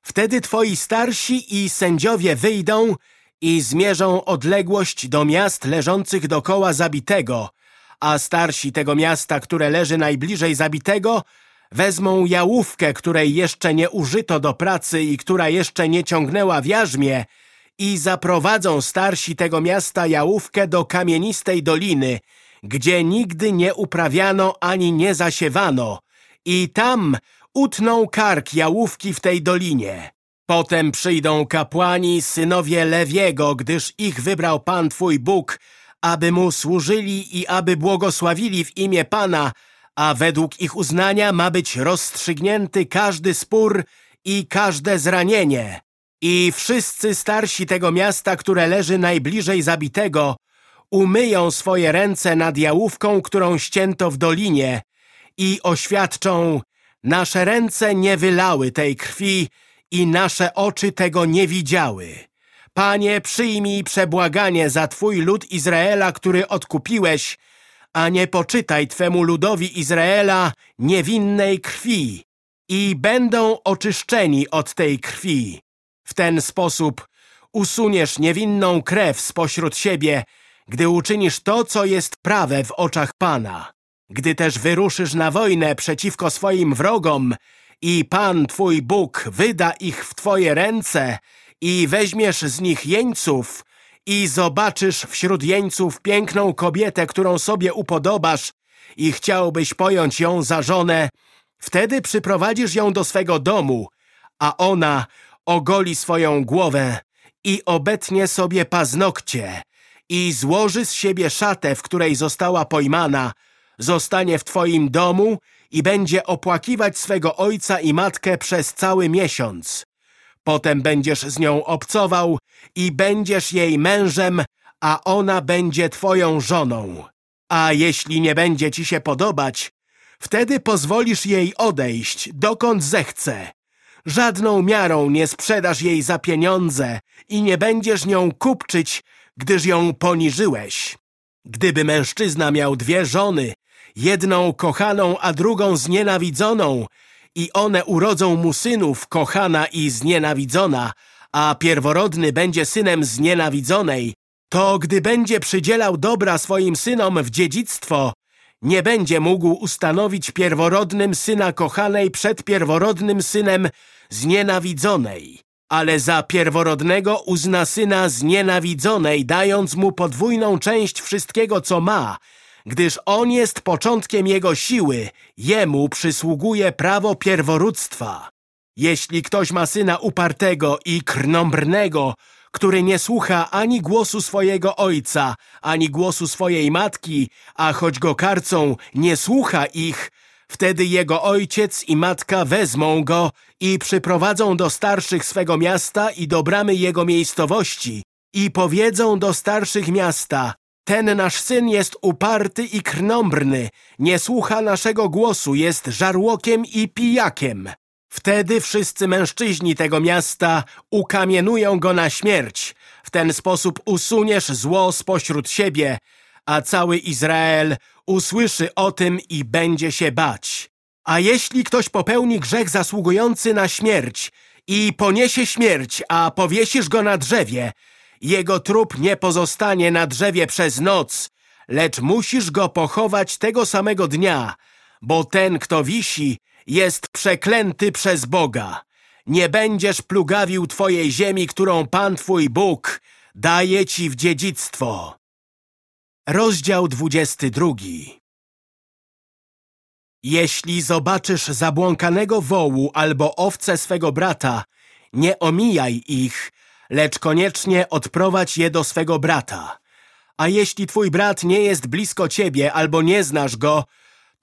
wtedy Twoi starsi i sędziowie wyjdą i zmierzą odległość do miast leżących dokoła zabitego, a starsi tego miasta, które leży najbliżej zabitego, wezmą jałówkę, której jeszcze nie użyto do pracy i która jeszcze nie ciągnęła w jarzmie i zaprowadzą starsi tego miasta jałówkę do kamienistej doliny, gdzie nigdy nie uprawiano ani nie zasiewano i tam utną kark jałówki w tej dolinie. Potem przyjdą kapłani, synowie Lewiego, gdyż ich wybrał Pan Twój Bóg, aby Mu służyli i aby błogosławili w imię Pana, a według ich uznania ma być rozstrzygnięty każdy spór i każde zranienie. I wszyscy starsi tego miasta, które leży najbliżej zabitego, umyją swoje ręce nad jałówką, którą ścięto w dolinie i oświadczą, nasze ręce nie wylały tej krwi i nasze oczy tego nie widziały. Panie, przyjmij przebłaganie za Twój lud Izraela, który odkupiłeś, a nie poczytaj Twemu ludowi Izraela niewinnej krwi i będą oczyszczeni od tej krwi. W ten sposób usuniesz niewinną krew spośród siebie, gdy uczynisz to, co jest prawe w oczach Pana. Gdy też wyruszysz na wojnę przeciwko swoim wrogom i Pan Twój Bóg wyda ich w Twoje ręce i weźmiesz z nich jeńców i zobaczysz wśród jeńców piękną kobietę, którą sobie upodobasz i chciałbyś pojąć ją za żonę, wtedy przyprowadzisz ją do swego domu, a ona ogoli swoją głowę i obetnie sobie paznokcie i złoży z siebie szatę, w której została pojmana, zostanie w twoim domu i będzie opłakiwać swego ojca i matkę przez cały miesiąc. Potem będziesz z nią obcował i będziesz jej mężem, a ona będzie twoją żoną. A jeśli nie będzie ci się podobać, wtedy pozwolisz jej odejść, dokąd zechce. Żadną miarą nie sprzedasz jej za pieniądze i nie będziesz nią kupczyć, gdyż ją poniżyłeś. Gdyby mężczyzna miał dwie żony jedną kochaną, a drugą znienawidzoną, i one urodzą mu synów, kochana i znienawidzona, a pierworodny będzie synem znienawidzonej, to gdy będzie przydzielał dobra swoim synom w dziedzictwo, nie będzie mógł ustanowić pierworodnym syna kochanej przed pierworodnym synem znienawidzonej, ale za pierworodnego uzna syna znienawidzonej, dając mu podwójną część wszystkiego, co ma, gdyż on jest początkiem jego siły, jemu przysługuje prawo pierworództwa. Jeśli ktoś ma syna upartego i krnąbrnego, który nie słucha ani głosu swojego ojca, ani głosu swojej matki, a choć go karcą, nie słucha ich, wtedy jego ojciec i matka wezmą go i przyprowadzą do starszych swego miasta i do bramy jego miejscowości i powiedzą do starszych miasta, ten nasz syn jest uparty i krnąbrny, nie słucha naszego głosu, jest żarłokiem i pijakiem. Wtedy wszyscy mężczyźni tego miasta ukamienują go na śmierć. W ten sposób usuniesz zło spośród siebie, a cały Izrael usłyszy o tym i będzie się bać. A jeśli ktoś popełni grzech zasługujący na śmierć i poniesie śmierć, a powiesisz go na drzewie, jego trup nie pozostanie na drzewie przez noc, lecz musisz go pochować tego samego dnia, bo ten, kto wisi, jest przeklęty przez Boga. Nie będziesz plugawił twojej ziemi, którą Pan twój Bóg daje ci w dziedzictwo. Rozdział 22 Jeśli zobaczysz zabłąkanego wołu albo owce swego brata, nie omijaj ich, lecz koniecznie odprowadź je do swego brata. A jeśli twój brat nie jest blisko ciebie albo nie znasz go,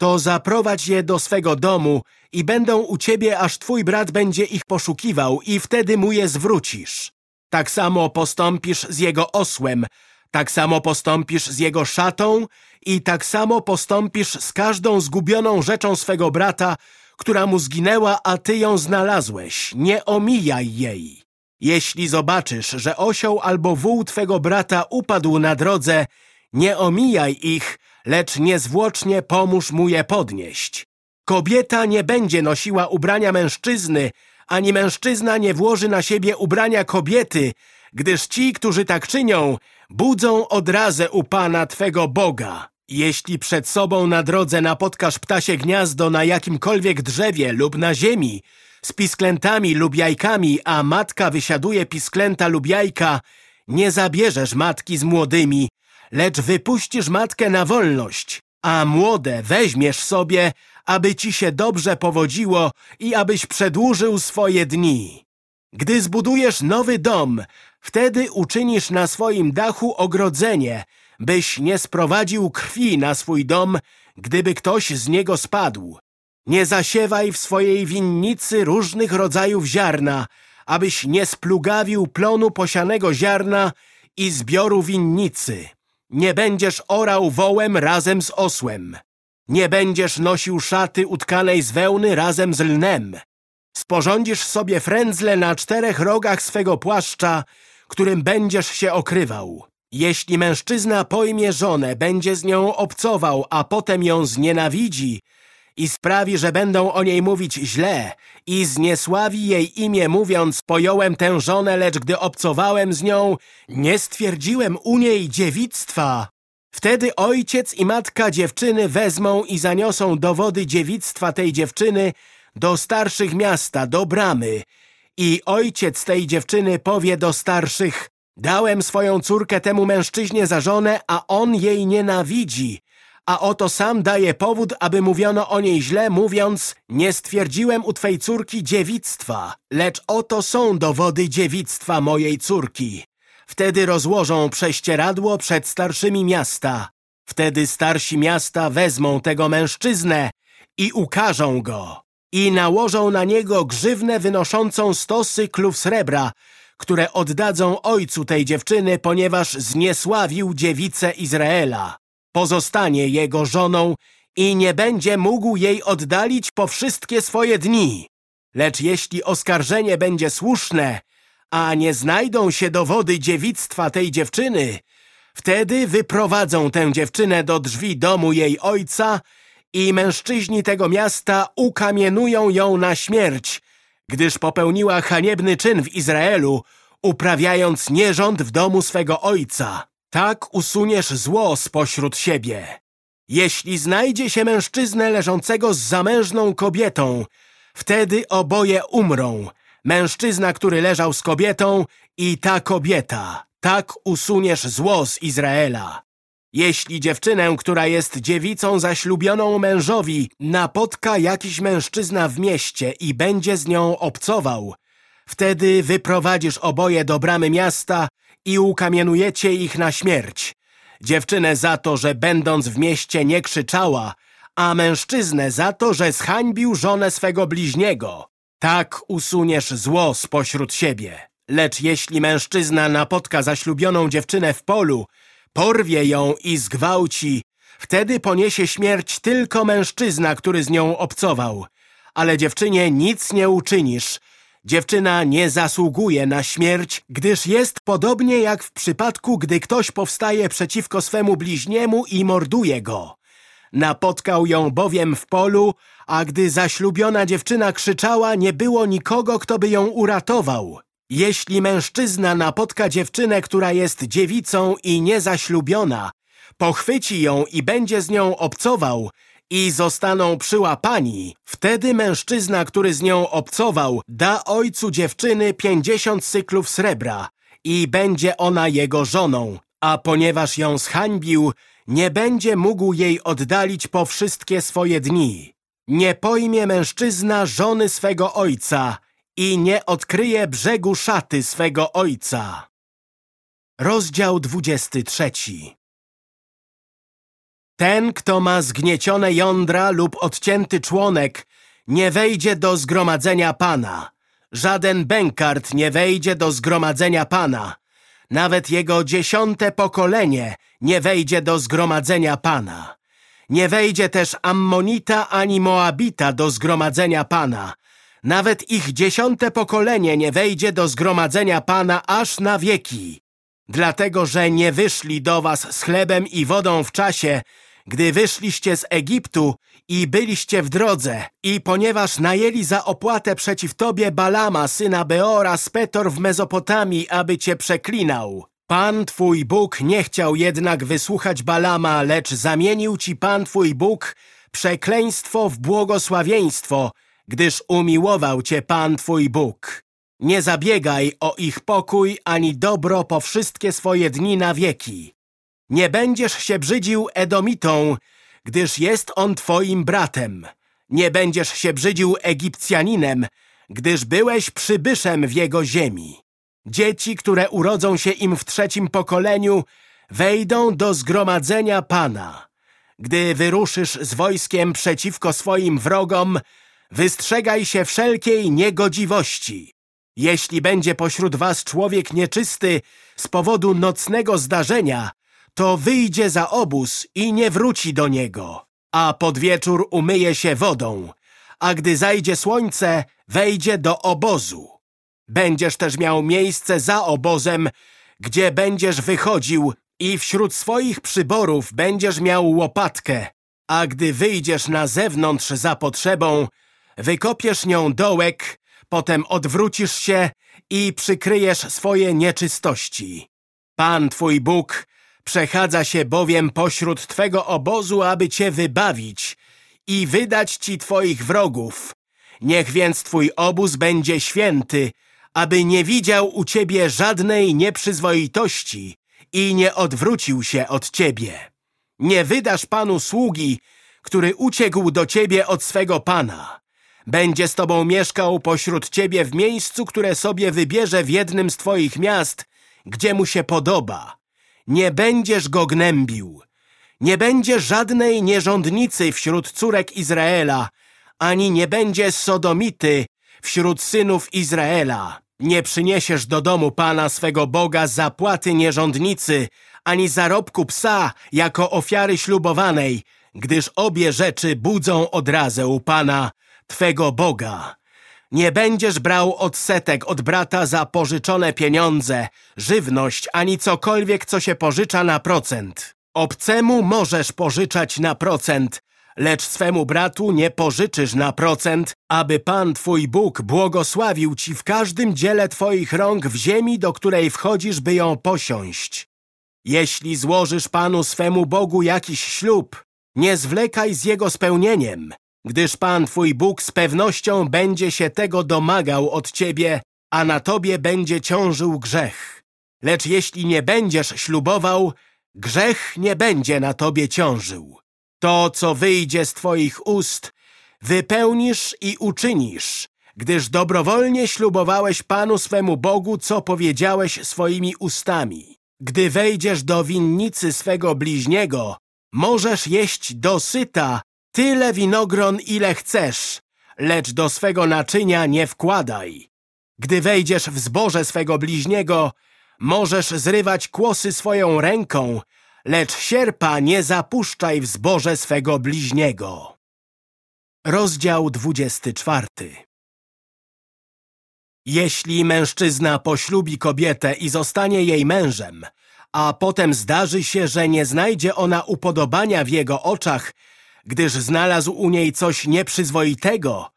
to zaprowadź je do swego domu i będą u ciebie, aż twój brat będzie ich poszukiwał i wtedy mu je zwrócisz. Tak samo postąpisz z jego osłem, tak samo postąpisz z jego szatą i tak samo postąpisz z każdą zgubioną rzeczą swego brata, która mu zginęła, a ty ją znalazłeś. Nie omijaj jej. Jeśli zobaczysz, że osioł albo wół twego brata upadł na drodze, nie omijaj ich, lecz niezwłocznie pomóż mu je podnieść. Kobieta nie będzie nosiła ubrania mężczyzny, ani mężczyzna nie włoży na siebie ubrania kobiety, gdyż ci, którzy tak czynią, budzą odrazę u Pana Twego Boga. Jeśli przed sobą na drodze napotkasz ptasie gniazdo na jakimkolwiek drzewie lub na ziemi, z pisklętami lub jajkami, a matka wysiaduje pisklęta lub jajka, nie zabierzesz matki z młodymi, lecz wypuścisz matkę na wolność, a młode weźmiesz sobie, aby ci się dobrze powodziło i abyś przedłużył swoje dni. Gdy zbudujesz nowy dom, wtedy uczynisz na swoim dachu ogrodzenie, byś nie sprowadził krwi na swój dom, gdyby ktoś z niego spadł. Nie zasiewaj w swojej winnicy różnych rodzajów ziarna, abyś nie splugawił plonu posianego ziarna i zbioru winnicy. Nie będziesz orał wołem razem z osłem. Nie będziesz nosił szaty utkanej z wełny razem z lnem. Sporządzisz sobie frędzle na czterech rogach swego płaszcza, którym będziesz się okrywał. Jeśli mężczyzna pojmie żonę, będzie z nią obcował, a potem ją znienawidzi i sprawi, że będą o niej mówić źle i zniesławi jej imię mówiąc pojąłem tę żonę, lecz gdy obcowałem z nią, nie stwierdziłem u niej dziewictwa. Wtedy ojciec i matka dziewczyny wezmą i zaniosą dowody dziewictwa tej dziewczyny do starszych miasta, do bramy. I ojciec tej dziewczyny powie do starszych, dałem swoją córkę temu mężczyźnie za żonę, a on jej nienawidzi a oto sam daje powód, aby mówiono o niej źle, mówiąc nie stwierdziłem u twej córki dziewictwa, lecz oto są dowody dziewictwa mojej córki. Wtedy rozłożą prześcieradło przed starszymi miasta. Wtedy starsi miasta wezmą tego mężczyznę i ukażą go. I nałożą na niego grzywnę wynoszącą sto cyklów srebra, które oddadzą ojcu tej dziewczyny, ponieważ zniesławił dziewicę Izraela pozostanie jego żoną i nie będzie mógł jej oddalić po wszystkie swoje dni. Lecz jeśli oskarżenie będzie słuszne, a nie znajdą się dowody dziewictwa tej dziewczyny, Wtedy wyprowadzą tę dziewczynę do drzwi domu jej ojca i mężczyźni tego miasta ukamienują ją na śmierć, gdyż popełniła haniebny czyn w Izraelu, uprawiając nierząd w domu swego ojca. Tak usuniesz zło spośród siebie. Jeśli znajdzie się mężczyznę leżącego z zamężną kobietą, wtedy oboje umrą. Mężczyzna, który leżał z kobietą i ta kobieta. Tak usuniesz zło z Izraela. Jeśli dziewczynę, która jest dziewicą zaślubioną mężowi, napotka jakiś mężczyzna w mieście i będzie z nią obcował, wtedy wyprowadzisz oboje do bramy miasta i ukamienujecie ich na śmierć. Dziewczynę za to, że będąc w mieście nie krzyczała, a mężczyznę za to, że zhańbił żonę swego bliźniego. Tak usuniesz zło spośród siebie. Lecz jeśli mężczyzna napotka zaślubioną dziewczynę w polu, porwie ją i zgwałci, wtedy poniesie śmierć tylko mężczyzna, który z nią obcował. Ale dziewczynie nic nie uczynisz. Dziewczyna nie zasługuje na śmierć, gdyż jest podobnie jak w przypadku, gdy ktoś powstaje przeciwko swemu bliźniemu i morduje go. Napotkał ją bowiem w polu, a gdy zaślubiona dziewczyna krzyczała, nie było nikogo, kto by ją uratował. Jeśli mężczyzna napotka dziewczynę, która jest dziewicą i niezaślubiona, pochwyci ją i będzie z nią obcował i zostaną przyłapani, wtedy mężczyzna, który z nią obcował, da ojcu dziewczyny pięćdziesiąt cyklów srebra i będzie ona jego żoną, a ponieważ ją zhańbił, nie będzie mógł jej oddalić po wszystkie swoje dni. Nie pojmie mężczyzna żony swego ojca i nie odkryje brzegu szaty swego ojca. Rozdział 23 Ten, kto ma zgniecione jądra lub odcięty członek, nie wejdzie do zgromadzenia Pana. Żaden bękart nie wejdzie do zgromadzenia Pana. Nawet jego dziesiąte pokolenie nie wejdzie do zgromadzenia Pana. Nie wejdzie też Ammonita ani Moabita do zgromadzenia Pana. Nawet ich dziesiąte pokolenie nie wejdzie do zgromadzenia Pana aż na wieki. Dlatego, że nie wyszli do was z chlebem i wodą w czasie, gdy wyszliście z Egiptu i byliście w drodze i ponieważ najęli za opłatę przeciw tobie Balama, syna Beora z Petor w Mezopotamii, aby cię przeklinał. Pan twój Bóg nie chciał jednak wysłuchać Balama, lecz zamienił ci Pan twój Bóg przekleństwo w błogosławieństwo, gdyż umiłował cię Pan twój Bóg. Nie zabiegaj o ich pokój ani dobro po wszystkie swoje dni na wieki. Nie będziesz się brzydził Edomitą, gdyż jest on twoim bratem. Nie będziesz się brzydził Egipcjaninem, gdyż byłeś przybyszem w jego ziemi. Dzieci, które urodzą się im w trzecim pokoleniu, wejdą do zgromadzenia Pana. Gdy wyruszysz z wojskiem przeciwko swoim wrogom, wystrzegaj się wszelkiej niegodziwości. Jeśli będzie pośród was człowiek nieczysty z powodu nocnego zdarzenia, to wyjdzie za obóz i nie wróci do niego, a pod wieczór umyje się wodą, a gdy zajdzie słońce, wejdzie do obozu. Będziesz też miał miejsce za obozem, gdzie będziesz wychodził i wśród swoich przyborów będziesz miał łopatkę, a gdy wyjdziesz na zewnątrz za potrzebą, wykopiesz nią dołek, potem odwrócisz się i przykryjesz swoje nieczystości. Pan twój Bóg Przechadza się bowiem pośród Twego obozu, aby Cię wybawić i wydać Ci Twoich wrogów. Niech więc Twój obóz będzie święty, aby nie widział u Ciebie żadnej nieprzyzwoitości i nie odwrócił się od Ciebie. Nie wydasz Panu sługi, który uciekł do Ciebie od swego Pana. Będzie z Tobą mieszkał pośród Ciebie w miejscu, które sobie wybierze w jednym z Twoich miast, gdzie mu się podoba nie będziesz go gnębił. Nie będzie żadnej nierządnicy wśród córek Izraela, ani nie będzie sodomity wśród synów Izraela. Nie przyniesiesz do domu Pana swego Boga zapłaty nierządnicy, ani zarobku psa jako ofiary ślubowanej, gdyż obie rzeczy budzą odrazę u Pana, Twego Boga. Nie będziesz brał odsetek od brata za pożyczone pieniądze, żywność ani cokolwiek, co się pożycza na procent. Obcemu możesz pożyczać na procent, lecz swemu bratu nie pożyczysz na procent, aby Pan Twój Bóg błogosławił Ci w każdym dziele Twoich rąk w ziemi, do której wchodzisz, by ją posiąść. Jeśli złożysz Panu swemu Bogu jakiś ślub, nie zwlekaj z jego spełnieniem, gdyż Pan Twój Bóg z pewnością będzie się tego domagał od Ciebie, a na Tobie będzie ciążył grzech. Lecz jeśli nie będziesz ślubował, grzech nie będzie na Tobie ciążył. To, co wyjdzie z Twoich ust, wypełnisz i uczynisz, gdyż dobrowolnie ślubowałeś Panu swemu Bogu, co powiedziałeś swoimi ustami. Gdy wejdziesz do winnicy swego bliźniego, możesz jeść dosyta tyle winogron, ile chcesz, lecz do swego naczynia nie wkładaj. Gdy wejdziesz w zboże swego bliźniego, możesz zrywać kłosy swoją ręką, lecz sierpa nie zapuszczaj w zboże swego bliźniego. Rozdział 24 Jeśli mężczyzna poślubi kobietę i zostanie jej mężem, a potem zdarzy się, że nie znajdzie ona upodobania w jego oczach, gdyż znalazł u niej coś nieprzyzwoitego,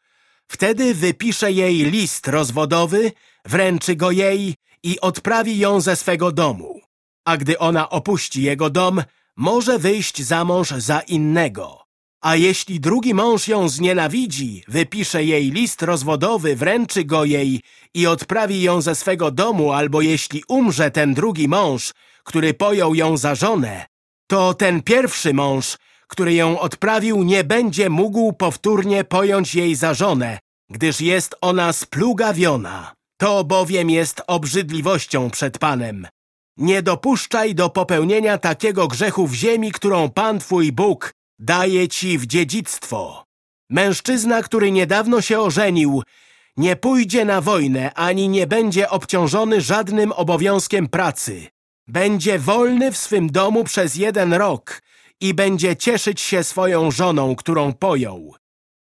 wtedy wypisze jej list rozwodowy, wręczy go jej i odprawi ją ze swego domu. A gdy ona opuści jego dom, może wyjść za mąż za innego. A jeśli drugi mąż ją znienawidzi, wypisze jej list rozwodowy, wręczy go jej i odprawi ją ze swego domu, albo jeśli umrze ten drugi mąż, który pojął ją za żonę, to ten pierwszy mąż, który ją odprawił, nie będzie mógł powtórnie pojąć jej za żonę, gdyż jest ona splugawiona. To bowiem jest obrzydliwością przed Panem. Nie dopuszczaj do popełnienia takiego grzechu w ziemi, którą Pan Twój Bóg daje Ci w dziedzictwo. Mężczyzna, który niedawno się ożenił, nie pójdzie na wojnę, ani nie będzie obciążony żadnym obowiązkiem pracy. Będzie wolny w swym domu przez jeden rok i będzie cieszyć się swoją żoną, którą pojął.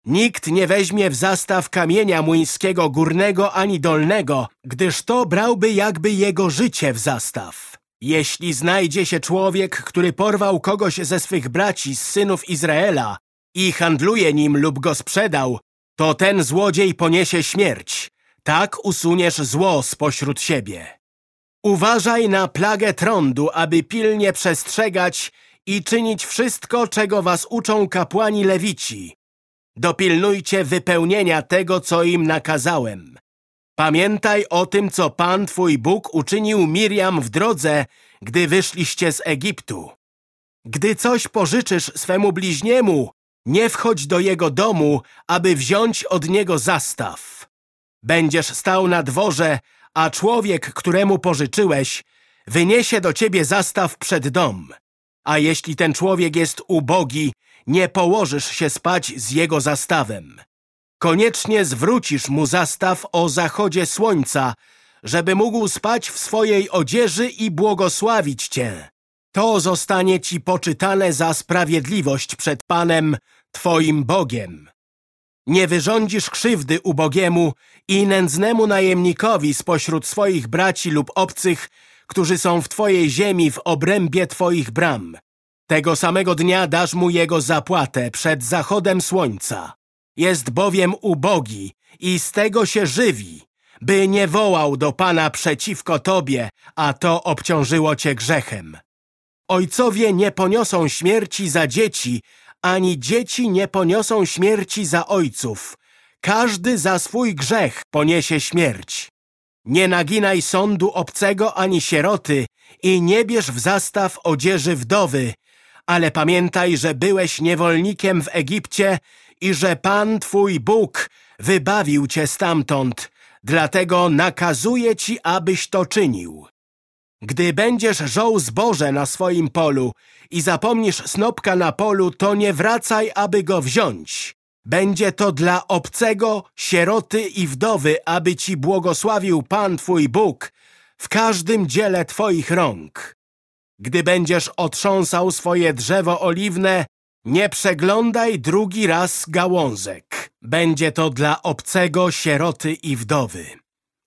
Nikt nie weźmie w zastaw kamienia młyńskiego górnego ani dolnego, gdyż to brałby jakby jego życie w zastaw. Jeśli znajdzie się człowiek, który porwał kogoś ze swych braci z synów Izraela i handluje nim lub go sprzedał, to ten złodziej poniesie śmierć. Tak usuniesz zło spośród siebie. Uważaj na plagę trądu, aby pilnie przestrzegać i czynić wszystko, czego was uczą kapłani lewici. Dopilnujcie wypełnienia tego, co im nakazałem. Pamiętaj o tym, co Pan Twój Bóg uczynił Miriam w drodze, gdy wyszliście z Egiptu. Gdy coś pożyczysz swemu bliźniemu, nie wchodź do jego domu, aby wziąć od niego zastaw. Będziesz stał na dworze, a człowiek, któremu pożyczyłeś, wyniesie do ciebie zastaw przed dom. A jeśli ten człowiek jest ubogi, nie położysz się spać z jego zastawem. Koniecznie zwrócisz mu zastaw o zachodzie słońca, żeby mógł spać w swojej odzieży i błogosławić cię. To zostanie ci poczytane za sprawiedliwość przed Panem, Twoim Bogiem. Nie wyrządzisz krzywdy ubogiemu i nędznemu najemnikowi spośród swoich braci lub obcych, którzy są w Twojej ziemi w obrębie Twoich bram. Tego samego dnia dasz mu jego zapłatę przed zachodem słońca. Jest bowiem ubogi i z tego się żywi, by nie wołał do Pana przeciwko Tobie, a to obciążyło Cię grzechem. Ojcowie nie poniosą śmierci za dzieci, ani dzieci nie poniosą śmierci za ojców. Każdy za swój grzech poniesie śmierć. Nie naginaj sądu obcego ani sieroty i nie bierz w zastaw odzieży wdowy, ale pamiętaj, że byłeś niewolnikiem w Egipcie i że Pan Twój Bóg wybawił Cię stamtąd, dlatego nakazuje Ci, abyś to czynił. Gdy będziesz żoł zboże na swoim polu i zapomnisz snopka na polu, to nie wracaj, aby go wziąć. Będzie to dla obcego, sieroty i wdowy, aby ci błogosławił Pan Twój Bóg w każdym dziele Twoich rąk. Gdy będziesz otrząsał swoje drzewo oliwne, nie przeglądaj drugi raz gałązek. Będzie to dla obcego, sieroty i wdowy.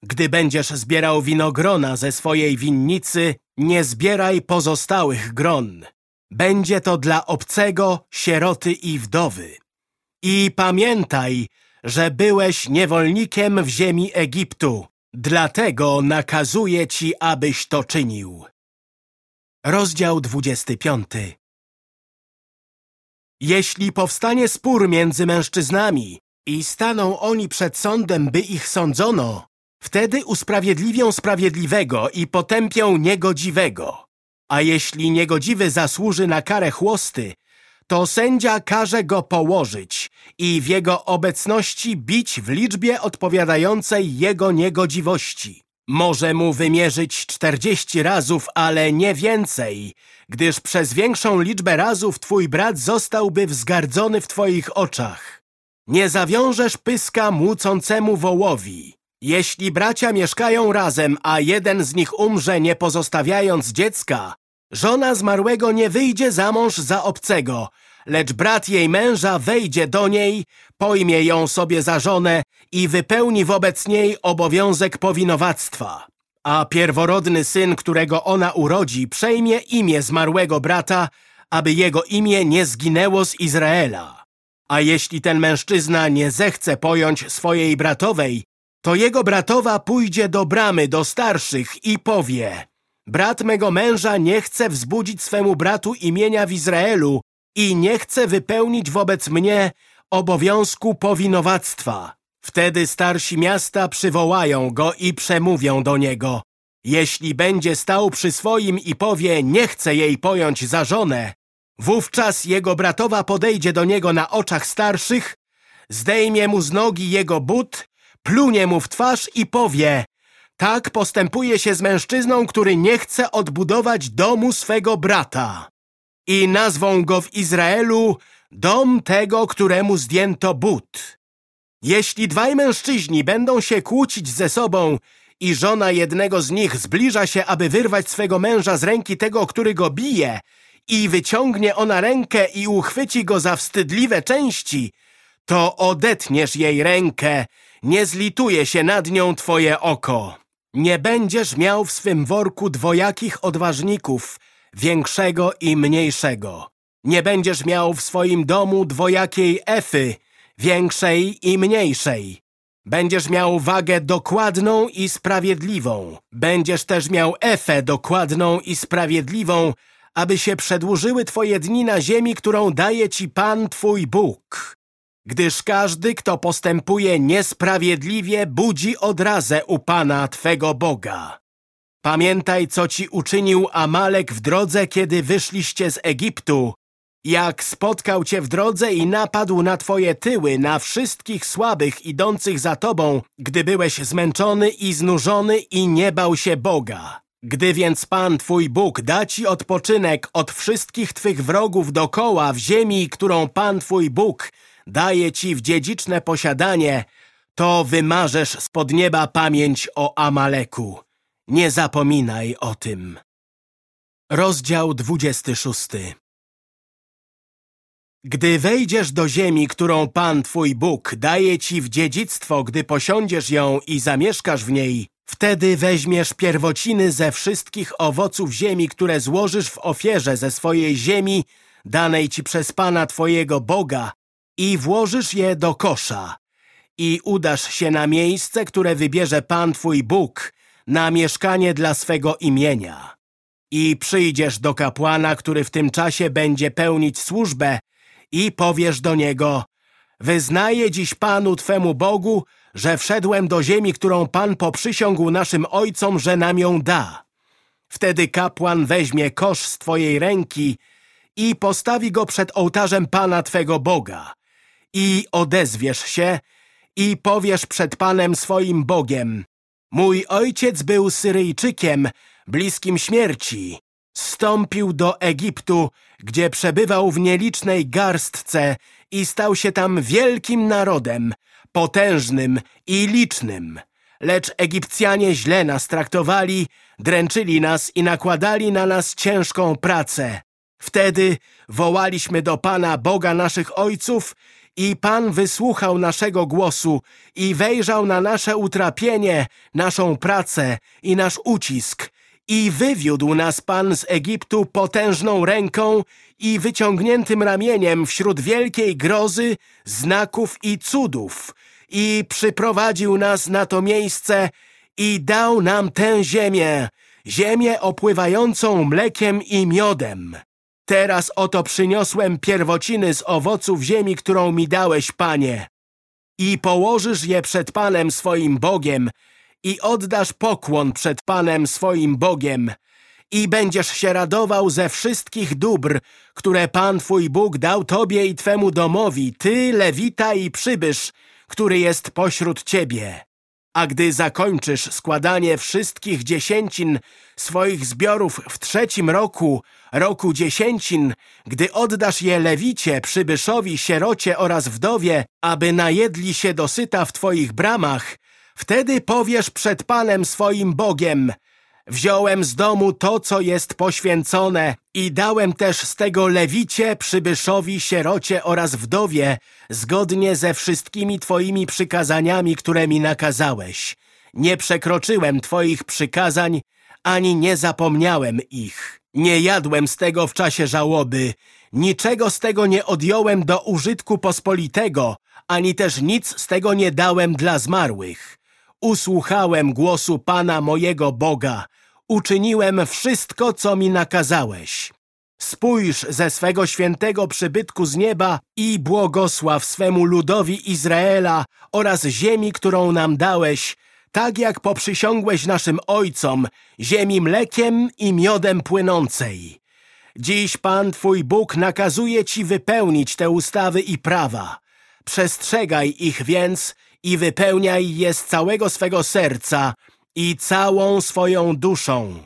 Gdy będziesz zbierał winogrona ze swojej winnicy, nie zbieraj pozostałych gron. Będzie to dla obcego, sieroty i wdowy. I pamiętaj, że byłeś niewolnikiem w ziemi Egiptu, dlatego nakazuję ci, abyś to czynił. Rozdział 25 Jeśli powstanie spór między mężczyznami i staną oni przed sądem, by ich sądzono, wtedy usprawiedliwią sprawiedliwego i potępią niegodziwego. A jeśli niegodziwy zasłuży na karę chłosty, to sędzia każe go położyć i w jego obecności bić w liczbie odpowiadającej jego niegodziwości. Może mu wymierzyć czterdzieści razów, ale nie więcej, gdyż przez większą liczbę razów twój brat zostałby wzgardzony w twoich oczach. Nie zawiążesz pyska młócącemu wołowi. Jeśli bracia mieszkają razem, a jeden z nich umrze nie pozostawiając dziecka, żona zmarłego nie wyjdzie za mąż za obcego, lecz brat jej męża wejdzie do niej, pojmie ją sobie za żonę i wypełni wobec niej obowiązek powinowactwa. A pierworodny syn, którego ona urodzi, przejmie imię zmarłego brata, aby jego imię nie zginęło z Izraela. A jeśli ten mężczyzna nie zechce pojąć swojej bratowej, to jego bratowa pójdzie do bramy do starszych i powie Brat mego męża nie chce wzbudzić swemu bratu imienia w Izraelu i nie chce wypełnić wobec mnie obowiązku powinowactwa. Wtedy starsi miasta przywołają go i przemówią do niego. Jeśli będzie stał przy swoim i powie, nie chce jej pojąć za żonę, wówczas jego bratowa podejdzie do niego na oczach starszych, zdejmie mu z nogi jego but, plunie mu w twarz i powie, tak postępuje się z mężczyzną, który nie chce odbudować domu swego brata. I nazwą go w Izraelu dom tego, któremu zdjęto but. Jeśli dwaj mężczyźni będą się kłócić ze sobą i żona jednego z nich zbliża się, aby wyrwać swego męża z ręki tego, który go bije i wyciągnie ona rękę i uchwyci go za wstydliwe części, to odetniesz jej rękę, nie zlituje się nad nią twoje oko. Nie będziesz miał w swym worku dwojakich odważników, większego i mniejszego. Nie będziesz miał w swoim domu dwojakiej efy, większej i mniejszej. Będziesz miał wagę dokładną i sprawiedliwą. Będziesz też miał efę dokładną i sprawiedliwą, aby się przedłużyły twoje dni na ziemi, którą daje ci Pan twój Bóg. Gdyż każdy, kto postępuje niesprawiedliwie, budzi odrazę u Pana Twego Boga. Pamiętaj, co ci uczynił Amalek w drodze, kiedy wyszliście z Egiptu, jak spotkał cię w drodze i napadł na twoje tyły, na wszystkich słabych idących za tobą, gdy byłeś zmęczony i znużony i nie bał się Boga. Gdy więc Pan Twój Bóg da Ci odpoczynek od wszystkich Twych wrogów dokoła w ziemi, którą Pan Twój Bóg daje Ci w dziedziczne posiadanie, to wymarzesz spod nieba pamięć o Amaleku. Nie zapominaj o tym. Rozdział 26 Gdy wejdziesz do ziemi, którą Pan Twój Bóg daje Ci w dziedzictwo, gdy posiądziesz ją i zamieszkasz w niej, wtedy weźmiesz pierwociny ze wszystkich owoców ziemi, które złożysz w ofierze ze swojej ziemi, danej Ci przez Pana Twojego Boga i włożysz je do kosza i udasz się na miejsce, które wybierze Pan Twój Bóg, na mieszkanie dla swego imienia. I przyjdziesz do kapłana, który w tym czasie będzie pełnić służbę i powiesz do niego Wyznaję dziś Panu Twemu Bogu, że wszedłem do ziemi, którą Pan poprzysiągł naszym ojcom, że nam ją da. Wtedy kapłan weźmie kosz z Twojej ręki i postawi go przed ołtarzem Pana Twego Boga i odezwiesz się i powiesz przed Panem swoim Bogiem Mój ojciec był Syryjczykiem, bliskim śmierci. Stąpił do Egiptu, gdzie przebywał w nielicznej garstce i stał się tam wielkim narodem, potężnym i licznym. Lecz Egipcjanie źle nas traktowali, dręczyli nas i nakładali na nas ciężką pracę. Wtedy wołaliśmy do Pana Boga naszych ojców I Pan wysłuchał naszego głosu i wejrzał na nasze utrapienie, naszą pracę i nasz ucisk. I wywiódł nas Pan z Egiptu potężną ręką i wyciągniętym ramieniem wśród wielkiej grozy, znaków i cudów. I przyprowadził nas na to miejsce i dał nam tę ziemię, ziemię opływającą mlekiem i miodem. Teraz oto przyniosłem pierwociny z owoców ziemi, którą mi dałeś, Panie. I położysz je przed Panem swoim Bogiem i oddasz pokłon przed Panem swoim Bogiem i będziesz się radował ze wszystkich dóbr, które Pan Twój Bóg dał Tobie i Twemu domowi, Ty, Lewita i przybysz, który jest pośród Ciebie. A gdy zakończysz składanie wszystkich dziesięcin swoich zbiorów w trzecim roku, roku dziesięcin, gdy oddasz je lewicie, przybyszowi, sierocie oraz wdowie, aby najedli się dosyta w Twoich bramach, wtedy powiesz przed Panem swoim Bogiem – Wziąłem z domu to, co jest poświęcone i dałem też z tego lewicie, przybyszowi, sierocie oraz wdowie, zgodnie ze wszystkimi Twoimi przykazaniami, które mi nakazałeś. Nie przekroczyłem Twoich przykazań, ani nie zapomniałem ich. Nie jadłem z tego w czasie żałoby, niczego z tego nie odjąłem do użytku pospolitego, ani też nic z tego nie dałem dla zmarłych. Usłuchałem głosu Pana mojego Boga, uczyniłem wszystko, co mi nakazałeś. Spójrz ze swego świętego przybytku z nieba i błogosław swemu ludowi Izraela oraz ziemi, którą nam dałeś, tak jak poprzysiągłeś naszym ojcom, ziemi mlekiem i miodem płynącej. Dziś Pan Twój Bóg nakazuje Ci wypełnić te ustawy i prawa. Przestrzegaj ich więc i wypełniaj je z całego swego serca i całą swoją duszą.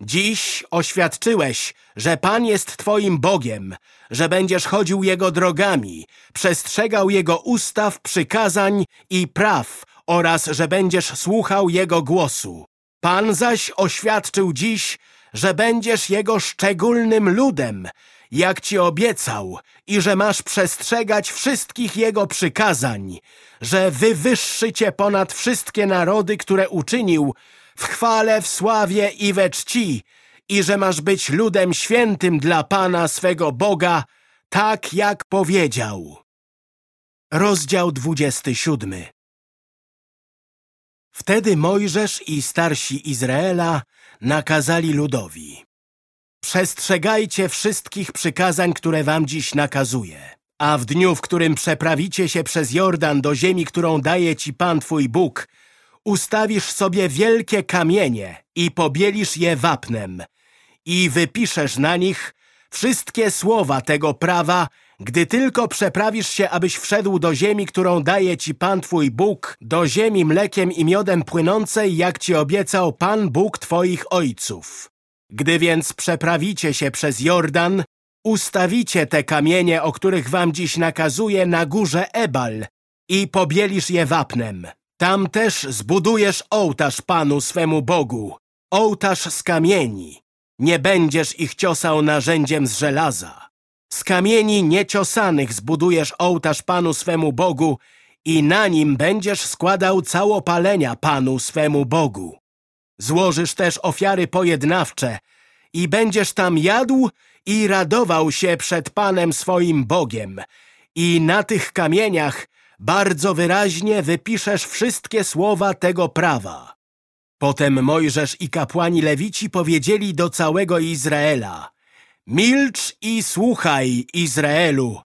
Dziś oświadczyłeś, że Pan jest Twoim Bogiem, że będziesz chodził Jego drogami, przestrzegał Jego ustaw, przykazań i praw oraz że będziesz słuchał Jego głosu. Pan zaś oświadczył dziś, że będziesz Jego szczególnym ludem, jak Ci obiecał i że masz przestrzegać wszystkich Jego przykazań, że wywyższy Cię ponad wszystkie narody, które uczynił, w chwale, w sławie i we czci i że masz być ludem świętym dla Pana swego Boga, tak jak powiedział. Rozdział 27 Wtedy Mojżesz i starsi Izraela nakazali ludowi Przestrzegajcie wszystkich przykazań, które wam dziś nakazuję. A w dniu, w którym przeprawicie się przez Jordan do ziemi, którą daje ci Pan Twój Bóg, ustawisz sobie wielkie kamienie i pobielisz je wapnem i wypiszesz na nich wszystkie słowa tego prawa, gdy tylko przeprawisz się, abyś wszedł do ziemi, którą daje ci Pan Twój Bóg, do ziemi mlekiem i miodem płynącej, jak ci obiecał Pan Bóg Twoich ojców. Gdy więc przeprawicie się przez Jordan, ustawicie te kamienie, o których wam dziś nakazuję, na górze Ebal i pobielisz je wapnem. Tam też zbudujesz ołtarz Panu swemu Bogu, ołtarz z kamieni. Nie będziesz ich ciosał narzędziem z żelaza. Z kamieni nieciosanych zbudujesz ołtarz Panu swemu Bogu i na nim będziesz składał całopalenia Panu swemu Bogu. Złożysz też ofiary pojednawcze i będziesz tam jadł i radował się przed Panem swoim Bogiem. I na tych kamieniach bardzo wyraźnie wypiszesz wszystkie słowa tego prawa. Potem Mojżesz i kapłani Lewici powiedzieli do całego Izraela Milcz i słuchaj, Izraelu.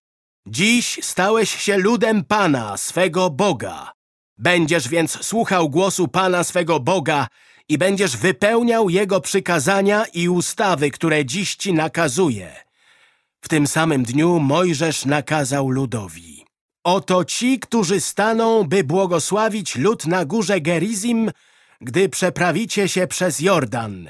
Dziś stałeś się ludem Pana, swego Boga. Będziesz więc słuchał głosu Pana swego Boga i będziesz wypełniał Jego przykazania i ustawy, które dziś Ci nakazuje. W tym samym dniu Mojżesz nakazał ludowi. Oto ci, którzy staną, by błogosławić lud na górze Gerizim, gdy przeprawicie się przez Jordan.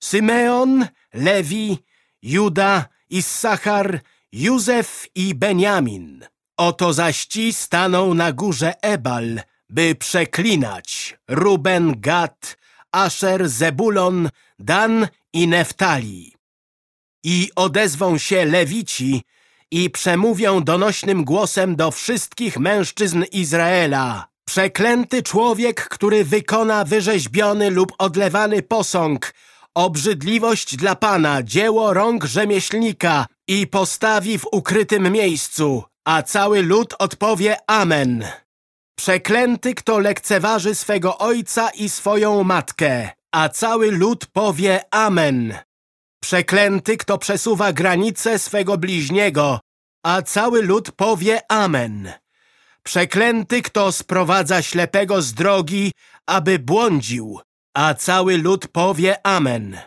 Symeon, Lewi, Juda, Issachar, Józef i Benjamin. Oto zaś ci staną na górze Ebal, by przeklinać Ruben, Gad, Asher, Zebulon, Dan i Neftali. I odezwą się Lewici i przemówią donośnym głosem do wszystkich mężczyzn Izraela. Przeklęty człowiek, który wykona wyrzeźbiony lub odlewany posąg, obrzydliwość dla Pana, dzieło rąk rzemieślnika i postawi w ukrytym miejscu, a cały lud odpowie Amen. Przeklęty, kto lekceważy swego ojca i swoją matkę, a cały lud powie Amen. Przeklęty, kto przesuwa granice swego bliźniego, a cały lud powie Amen. Przeklęty, kto sprowadza ślepego z drogi, aby błądził, a cały lud powie Amen.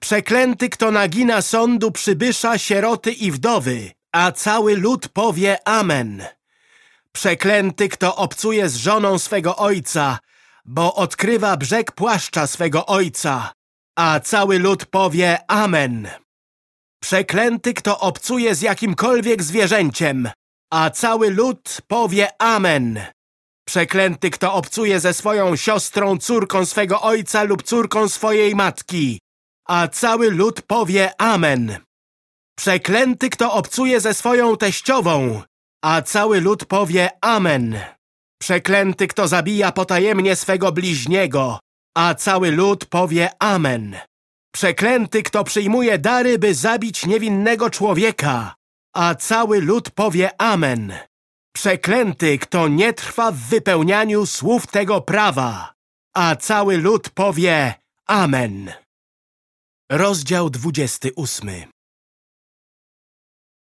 Przeklęty, kto nagina sądu przybysza, sieroty i wdowy, a cały lud powie Amen. Przeklęty, kto obcuje z żoną swego ojca, bo odkrywa brzeg płaszcza swego ojca, a cały lud powie Amen. Przeklęty, kto obcuje z jakimkolwiek zwierzęciem, a cały lud powie Amen. Przeklęty, kto obcuje ze swoją siostrą, córką swego ojca lub córką swojej matki, a cały lud powie Amen. Przeklęty, kto obcuje ze swoją teściową, a cały lud powie Amen. Przeklęty, kto zabija potajemnie swego bliźniego, a cały lud powie Amen. Przeklęty, kto przyjmuje dary, by zabić niewinnego człowieka, a cały lud powie Amen. Przeklęty, kto nie trwa w wypełnianiu słów tego prawa, a cały lud powie Amen. Rozdział 28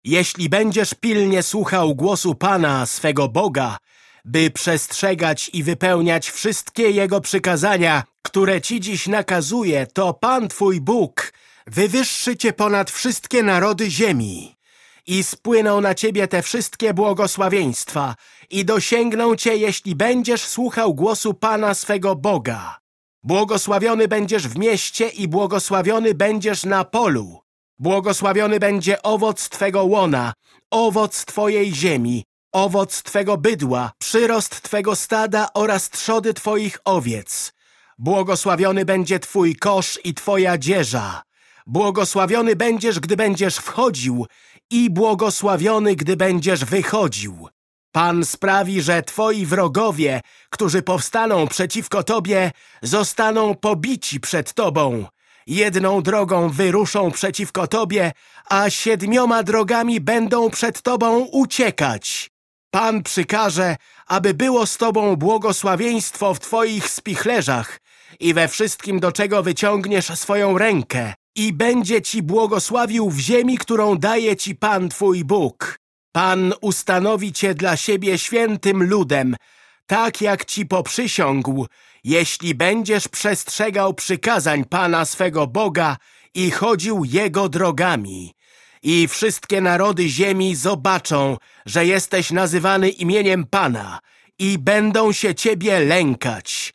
Jeśli będziesz pilnie słuchał głosu Pana, swego Boga, by przestrzegać i wypełniać wszystkie Jego przykazania, które Ci dziś nakazuje, to Pan Twój Bóg wywyższy Cię ponad wszystkie narody ziemi i spłyną na Ciebie te wszystkie błogosławieństwa i dosięgną Cię, jeśli będziesz słuchał głosu Pana swego Boga. Błogosławiony będziesz w mieście i błogosławiony będziesz na polu. Błogosławiony będzie owoc Twego łona, owoc Twojej ziemi, owoc Twego bydła, przyrost Twego stada oraz trzody Twoich owiec. Błogosławiony będzie Twój kosz i Twoja dzieża. Błogosławiony będziesz, gdy będziesz wchodził i błogosławiony, gdy będziesz wychodził. Pan sprawi, że Twoi wrogowie, którzy powstaną przeciwko Tobie, zostaną pobici przed Tobą. Jedną drogą wyruszą przeciwko Tobie, a siedmioma drogami będą przed Tobą uciekać. Pan przykaże, aby było z Tobą błogosławieństwo w Twoich spichlerzach i we wszystkim, do czego wyciągniesz swoją rękę i będzie Ci błogosławił w ziemi, którą daje Ci Pan Twój Bóg. Pan ustanowi Cię dla siebie świętym ludem, tak jak Ci poprzysiągł, jeśli będziesz przestrzegał przykazań Pana swego Boga i chodził Jego drogami. I wszystkie narody ziemi zobaczą, że jesteś nazywany imieniem Pana i będą się Ciebie lękać.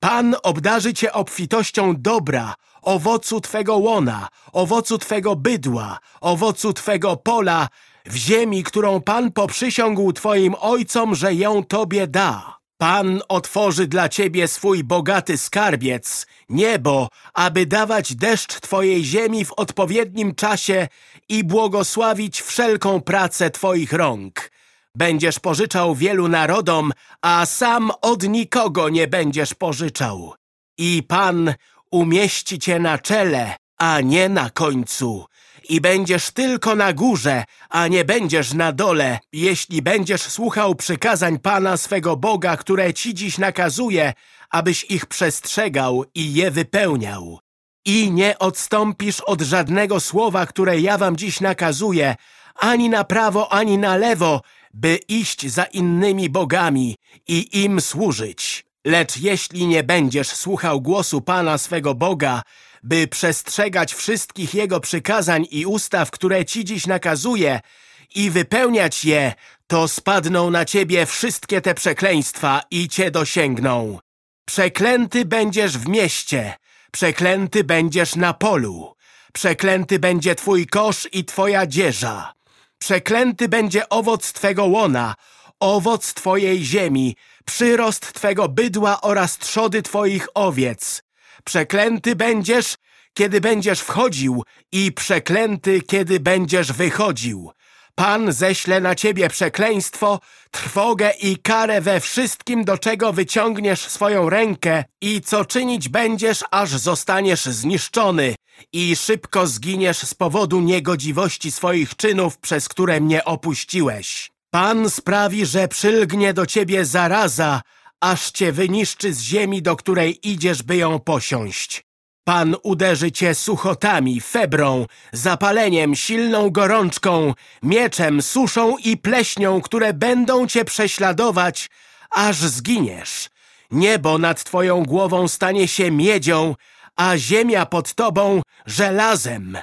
Pan obdarzy Cię obfitością dobra, owocu Twego łona, owocu Twego bydła, owocu Twego pola, w ziemi, którą Pan poprzysiągł Twoim ojcom, że ją Tobie da. Pan otworzy dla Ciebie swój bogaty skarbiec, niebo, aby dawać deszcz Twojej ziemi w odpowiednim czasie i błogosławić wszelką pracę Twoich rąk. Będziesz pożyczał wielu narodom, a sam od nikogo nie będziesz pożyczał. I Pan umieści cię na czele, a nie na końcu. I będziesz tylko na górze, a nie będziesz na dole, jeśli będziesz słuchał przykazań Pana swego Boga, które ci dziś nakazuje, abyś ich przestrzegał i je wypełniał. I nie odstąpisz od żadnego słowa, które ja wam dziś nakazuję, ani na prawo, ani na lewo, by iść za innymi bogami i im służyć. Lecz jeśli nie będziesz słuchał głosu Pana swego Boga, by przestrzegać wszystkich Jego przykazań i ustaw, które Ci dziś nakazuje i wypełniać je, to spadną na Ciebie wszystkie te przekleństwa i Cię dosięgną. Przeklęty będziesz w mieście, przeklęty będziesz na polu, przeklęty będzie Twój kosz i Twoja dzieża. Przeklęty będzie owoc Twego łona, owoc Twojej ziemi, przyrost Twego bydła oraz trzody Twoich owiec. Przeklęty będziesz, kiedy będziesz wchodził i przeklęty, kiedy będziesz wychodził. Pan ześle na ciebie przekleństwo, trwogę i karę we wszystkim, do czego wyciągniesz swoją rękę i co czynić będziesz, aż zostaniesz zniszczony i szybko zginiesz z powodu niegodziwości swoich czynów, przez które mnie opuściłeś. Pan sprawi, że przylgnie do ciebie zaraza, aż cię wyniszczy z ziemi, do której idziesz, by ją posiąść. Pan uderzy cię suchotami, febrą, zapaleniem, silną gorączką, mieczem, suszą i pleśnią, które będą cię prześladować, aż zginiesz. Niebo nad twoją głową stanie się miedzią, a ziemia pod tobą żelazem.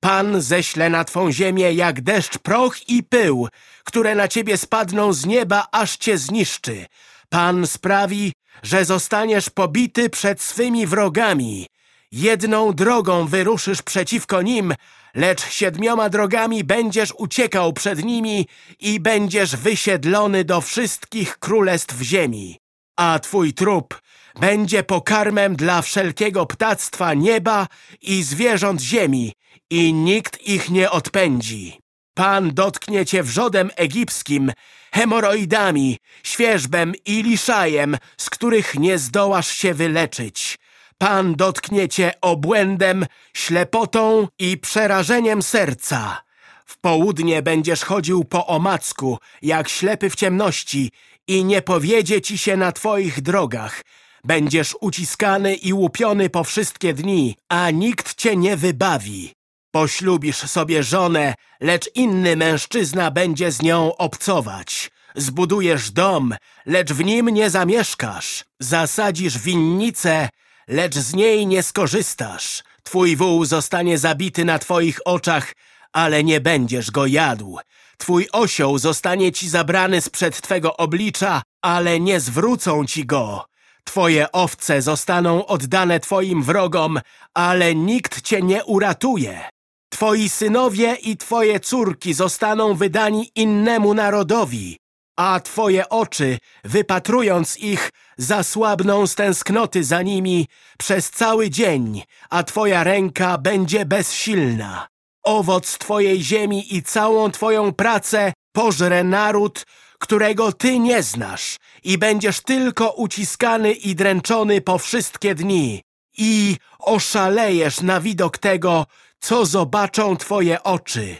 Pan ześle na twą ziemię jak deszcz proch i pył, które na ciebie spadną z nieba, aż cię zniszczy. Pan sprawi, że zostaniesz pobity przed swymi wrogami. Jedną drogą wyruszysz przeciwko nim, lecz siedmioma drogami będziesz uciekał przed nimi i będziesz wysiedlony do wszystkich królestw ziemi. A twój trup będzie pokarmem dla wszelkiego ptactwa nieba i zwierząt ziemi i nikt ich nie odpędzi. Pan dotknie cię wrzodem egipskim, hemoroidami, świeżbem i liszajem, z których nie zdołasz się wyleczyć. Pan dotknie cię obłędem, ślepotą i przerażeniem serca. W południe będziesz chodził po omacku, jak ślepy w ciemności i nie powiedzie ci się na twoich drogach. Będziesz uciskany i łupiony po wszystkie dni, a nikt cię nie wybawi. Poślubisz sobie żonę, lecz inny mężczyzna będzie z nią obcować. Zbudujesz dom, lecz w nim nie zamieszkasz. Zasadzisz winnicę, lecz z niej nie skorzystasz. Twój wół zostanie zabity na twoich oczach, ale nie będziesz go jadł. Twój osioł zostanie ci zabrany sprzed twego oblicza, ale nie zwrócą ci go. Twoje owce zostaną oddane twoim wrogom, ale nikt cię nie uratuje. Twoi synowie i twoje córki zostaną wydani innemu narodowi, a twoje oczy, wypatrując ich, zasłabną z tęsknoty za nimi przez cały dzień, a twoja ręka będzie bezsilna. Owoc twojej ziemi i całą twoją pracę pożre naród, którego ty nie znasz i będziesz tylko uciskany i dręczony po wszystkie dni. I oszalejesz na widok tego, co zobaczą twoje oczy.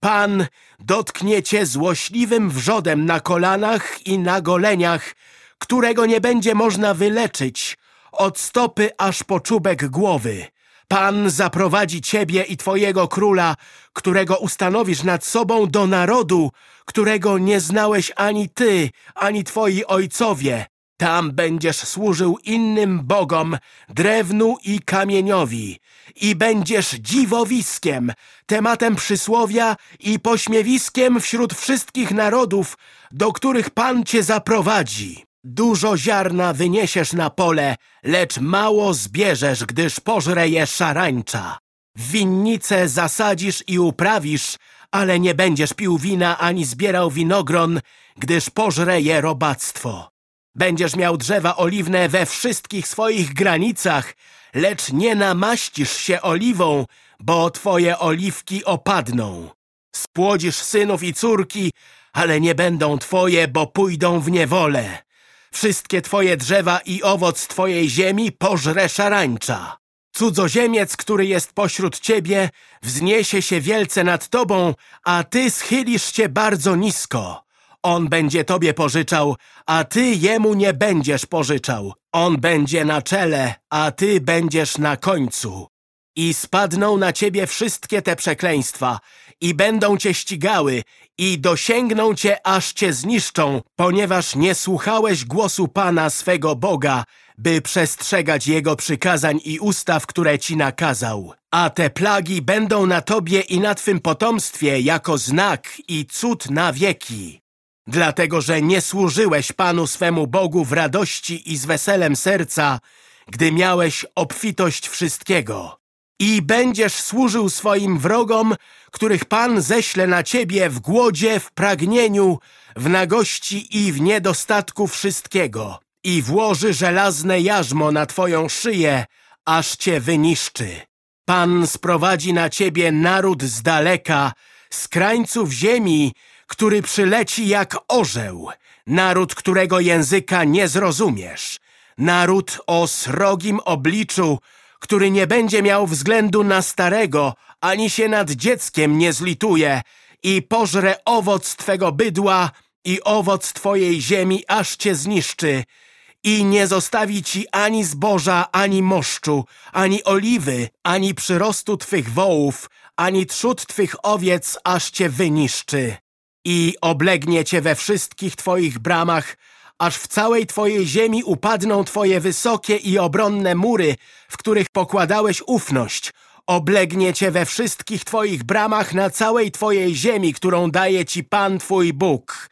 Pan dotknie cię złośliwym wrzodem na kolanach i na goleniach, którego nie będzie można wyleczyć, od stopy aż po czubek głowy. Pan zaprowadzi ciebie i twojego króla, którego ustanowisz nad sobą do narodu, którego nie znałeś ani ty, ani twoi ojcowie. Tam będziesz służył innym bogom, drewnu i kamieniowi i będziesz dziwowiskiem, tematem przysłowia i pośmiewiskiem wśród wszystkich narodów, do których Pan cię zaprowadzi. Dużo ziarna wyniesiesz na pole, lecz mało zbierzesz, gdyż pożre je szarańcza. Winnice zasadzisz i uprawisz, ale nie będziesz pił wina ani zbierał winogron, gdyż pożre je robactwo. Będziesz miał drzewa oliwne we wszystkich swoich granicach, lecz nie namaścisz się oliwą, bo twoje oliwki opadną. Spłodzisz synów i córki, ale nie będą twoje, bo pójdą w niewolę. Wszystkie twoje drzewa i owoc twojej ziemi pożre szarańcza. Cudzoziemiec, który jest pośród ciebie, wzniesie się wielce nad tobą, a ty schylisz się bardzo nisko. On będzie tobie pożyczał, a ty jemu nie będziesz pożyczał. On będzie na czele, a ty będziesz na końcu. I spadną na ciebie wszystkie te przekleństwa i będą cię ścigały i dosięgną cię, aż cię zniszczą, ponieważ nie słuchałeś głosu Pana swego Boga, by przestrzegać Jego przykazań i ustaw, które ci nakazał. A te plagi będą na tobie i na twym potomstwie jako znak i cud na wieki. Dlatego, że nie służyłeś Panu swemu Bogu w radości i z weselem serca, gdy miałeś obfitość wszystkiego. I będziesz służył swoim wrogom, których Pan ześle na ciebie w głodzie, w pragnieniu, w nagości i w niedostatku wszystkiego. I włoży żelazne jarzmo na twoją szyję, aż cię wyniszczy. Pan sprowadzi na ciebie naród z daleka, z krańców ziemi, który przyleci jak orzeł, naród, którego języka nie zrozumiesz, naród o srogim obliczu, który nie będzie miał względu na starego, ani się nad dzieckiem nie zlituje i pożre owoc twego bydła i owoc twojej ziemi, aż cię zniszczy i nie zostawi ci ani zboża, ani moszczu, ani oliwy, ani przyrostu twych wołów, ani trzód twych owiec, aż cię wyniszczy. I oblegnie cię we wszystkich twoich bramach, aż w całej twojej ziemi upadną twoje wysokie i obronne mury, w których pokładałeś ufność. Oblegnie cię we wszystkich twoich bramach na całej twojej ziemi, którą daje ci Pan twój Bóg.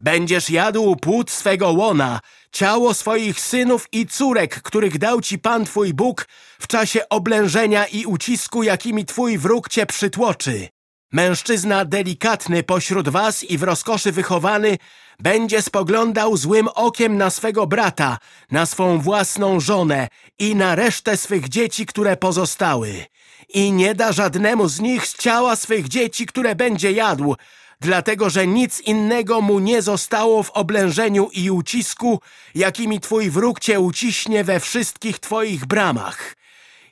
Będziesz jadł płód swego łona, ciało swoich synów i córek, których dał ci Pan twój Bóg w czasie oblężenia i ucisku, jakimi twój wróg cię przytłoczy. Mężczyzna delikatny pośród was i w rozkoszy wychowany będzie spoglądał złym okiem na swego brata, na swą własną żonę i na resztę swych dzieci, które pozostały. I nie da żadnemu z nich z ciała swych dzieci, które będzie jadł, dlatego że nic innego mu nie zostało w oblężeniu i ucisku, jakimi twój wróg cię uciśnie we wszystkich twoich bramach.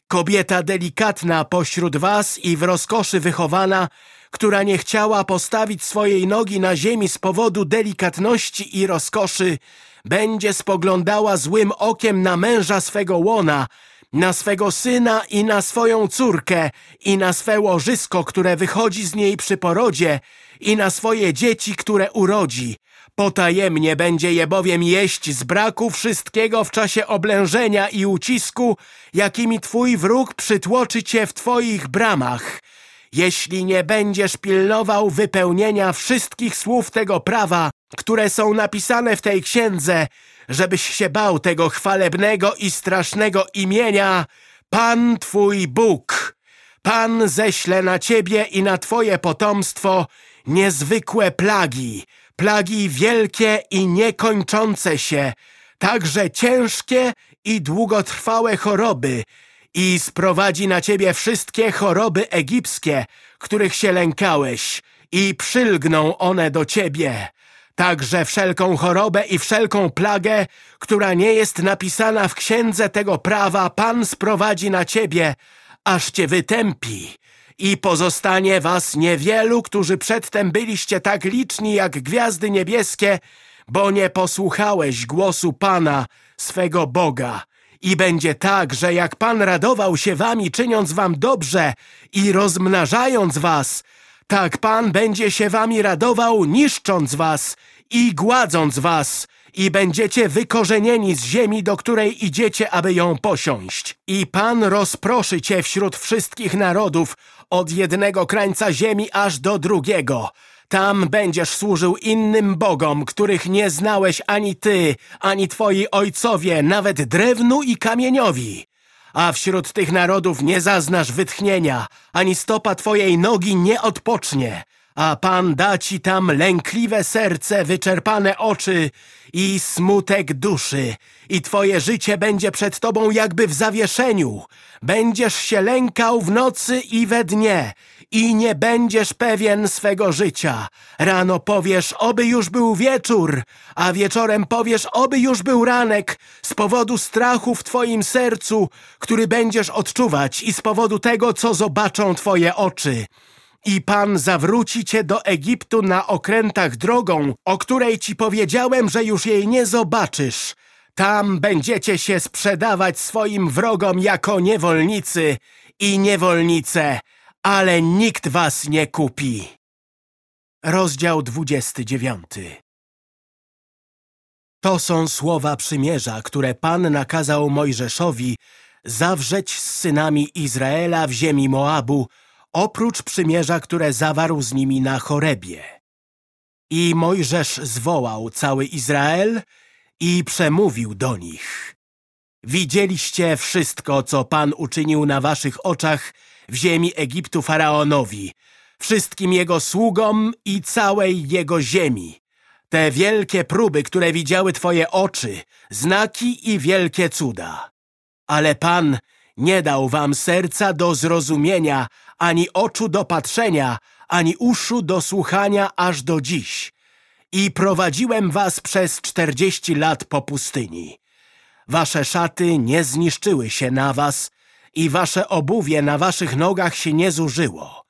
Kobieta delikatna pośród was i w rozkoszy wychowana, która nie chciała postawić swojej nogi na ziemi z powodu delikatności i rozkoszy, będzie spoglądała złym okiem na męża swego łona, na swego syna i na swoją córkę i na swe łożysko, które wychodzi z niej przy porodzie i na swoje dzieci, które urodzi. Potajemnie będzie je bowiem jeść z braku wszystkiego w czasie oblężenia i ucisku, jakimi twój wróg przytłoczy cię w twoich bramach. Jeśli nie będziesz pilnował wypełnienia wszystkich słów tego prawa, które są napisane w tej księdze, żebyś się bał tego chwalebnego i strasznego imienia Pan Twój Bóg. Pan ześle na Ciebie i na Twoje potomstwo niezwykłe plagi, plagi wielkie i niekończące się, także ciężkie i długotrwałe choroby i sprowadzi na ciebie wszystkie choroby egipskie, których się lękałeś i przylgną one do ciebie. Także wszelką chorobę i wszelką plagę, która nie jest napisana w księdze tego prawa, Pan sprowadzi na ciebie, aż cię wytępi. I pozostanie was niewielu, którzy przedtem byliście tak liczni jak gwiazdy niebieskie, bo nie posłuchałeś głosu Pana, swego Boga. I będzie tak, że jak Pan radował się wami, czyniąc wam dobrze i rozmnażając was, tak Pan będzie się wami radował, niszcząc was i gładząc was, i będziecie wykorzenieni z ziemi, do której idziecie, aby ją posiąść. I Pan rozproszy cię wśród wszystkich narodów, od jednego krańca ziemi aż do drugiego. Tam będziesz służył innym bogom, których nie znałeś ani ty, ani twoi ojcowie, nawet drewnu i kamieniowi. A wśród tych narodów nie zaznasz wytchnienia, ani stopa twojej nogi nie odpocznie a Pan da ci tam lękliwe serce, wyczerpane oczy i smutek duszy. I twoje życie będzie przed tobą jakby w zawieszeniu. Będziesz się lękał w nocy i we dnie i nie będziesz pewien swego życia. Rano powiesz, oby już był wieczór, a wieczorem powiesz, oby już był ranek z powodu strachu w twoim sercu, który będziesz odczuwać i z powodu tego, co zobaczą twoje oczy. I Pan zawróci cię do Egiptu na okrętach drogą, o której ci powiedziałem, że już jej nie zobaczysz. Tam będziecie się sprzedawać swoim wrogom jako niewolnicy i niewolnice, ale nikt was nie kupi. Rozdział 29 To są słowa przymierza, które Pan nakazał Mojżeszowi zawrzeć z synami Izraela w ziemi Moabu, oprócz przymierza, które zawarł z nimi na Chorebie. I Mojżesz zwołał cały Izrael i przemówił do nich. Widzieliście wszystko, co Pan uczynił na waszych oczach w ziemi Egiptu Faraonowi, wszystkim jego sługom i całej jego ziemi. Te wielkie próby, które widziały twoje oczy, znaki i wielkie cuda. Ale Pan nie dał wam serca do zrozumienia, ani oczu do patrzenia, ani uszu do słuchania aż do dziś. I prowadziłem was przez czterdzieści lat po pustyni. Wasze szaty nie zniszczyły się na was i wasze obuwie na waszych nogach się nie zużyło.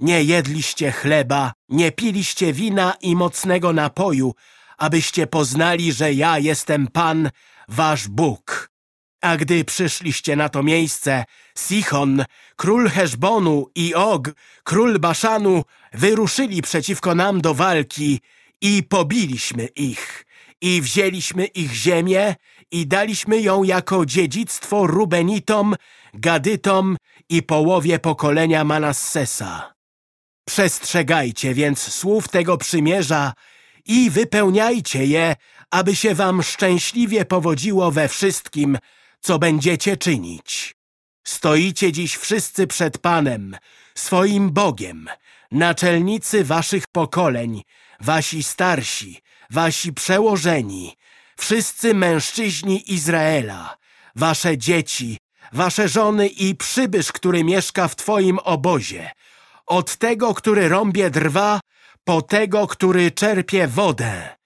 Nie jedliście chleba, nie piliście wina i mocnego napoju, abyście poznali, że ja jestem Pan, wasz Bóg. A gdy przyszliście na to miejsce, Sichon, król Heszbonu i Og, król Baszanu, wyruszyli przeciwko nam do walki i pobiliśmy ich. I wzięliśmy ich ziemię i daliśmy ją jako dziedzictwo Rubenitom, Gadytom i połowie pokolenia Manassesa. Przestrzegajcie więc słów tego przymierza i wypełniajcie je, aby się wam szczęśliwie powodziło we wszystkim, co będziecie czynić. Stoicie dziś wszyscy przed Panem, swoim Bogiem, naczelnicy waszych pokoleń, wasi starsi, wasi przełożeni, wszyscy mężczyźni Izraela, wasze dzieci, wasze żony i przybysz, który mieszka w twoim obozie, od tego, który rąbie drwa, po tego, który czerpie wodę,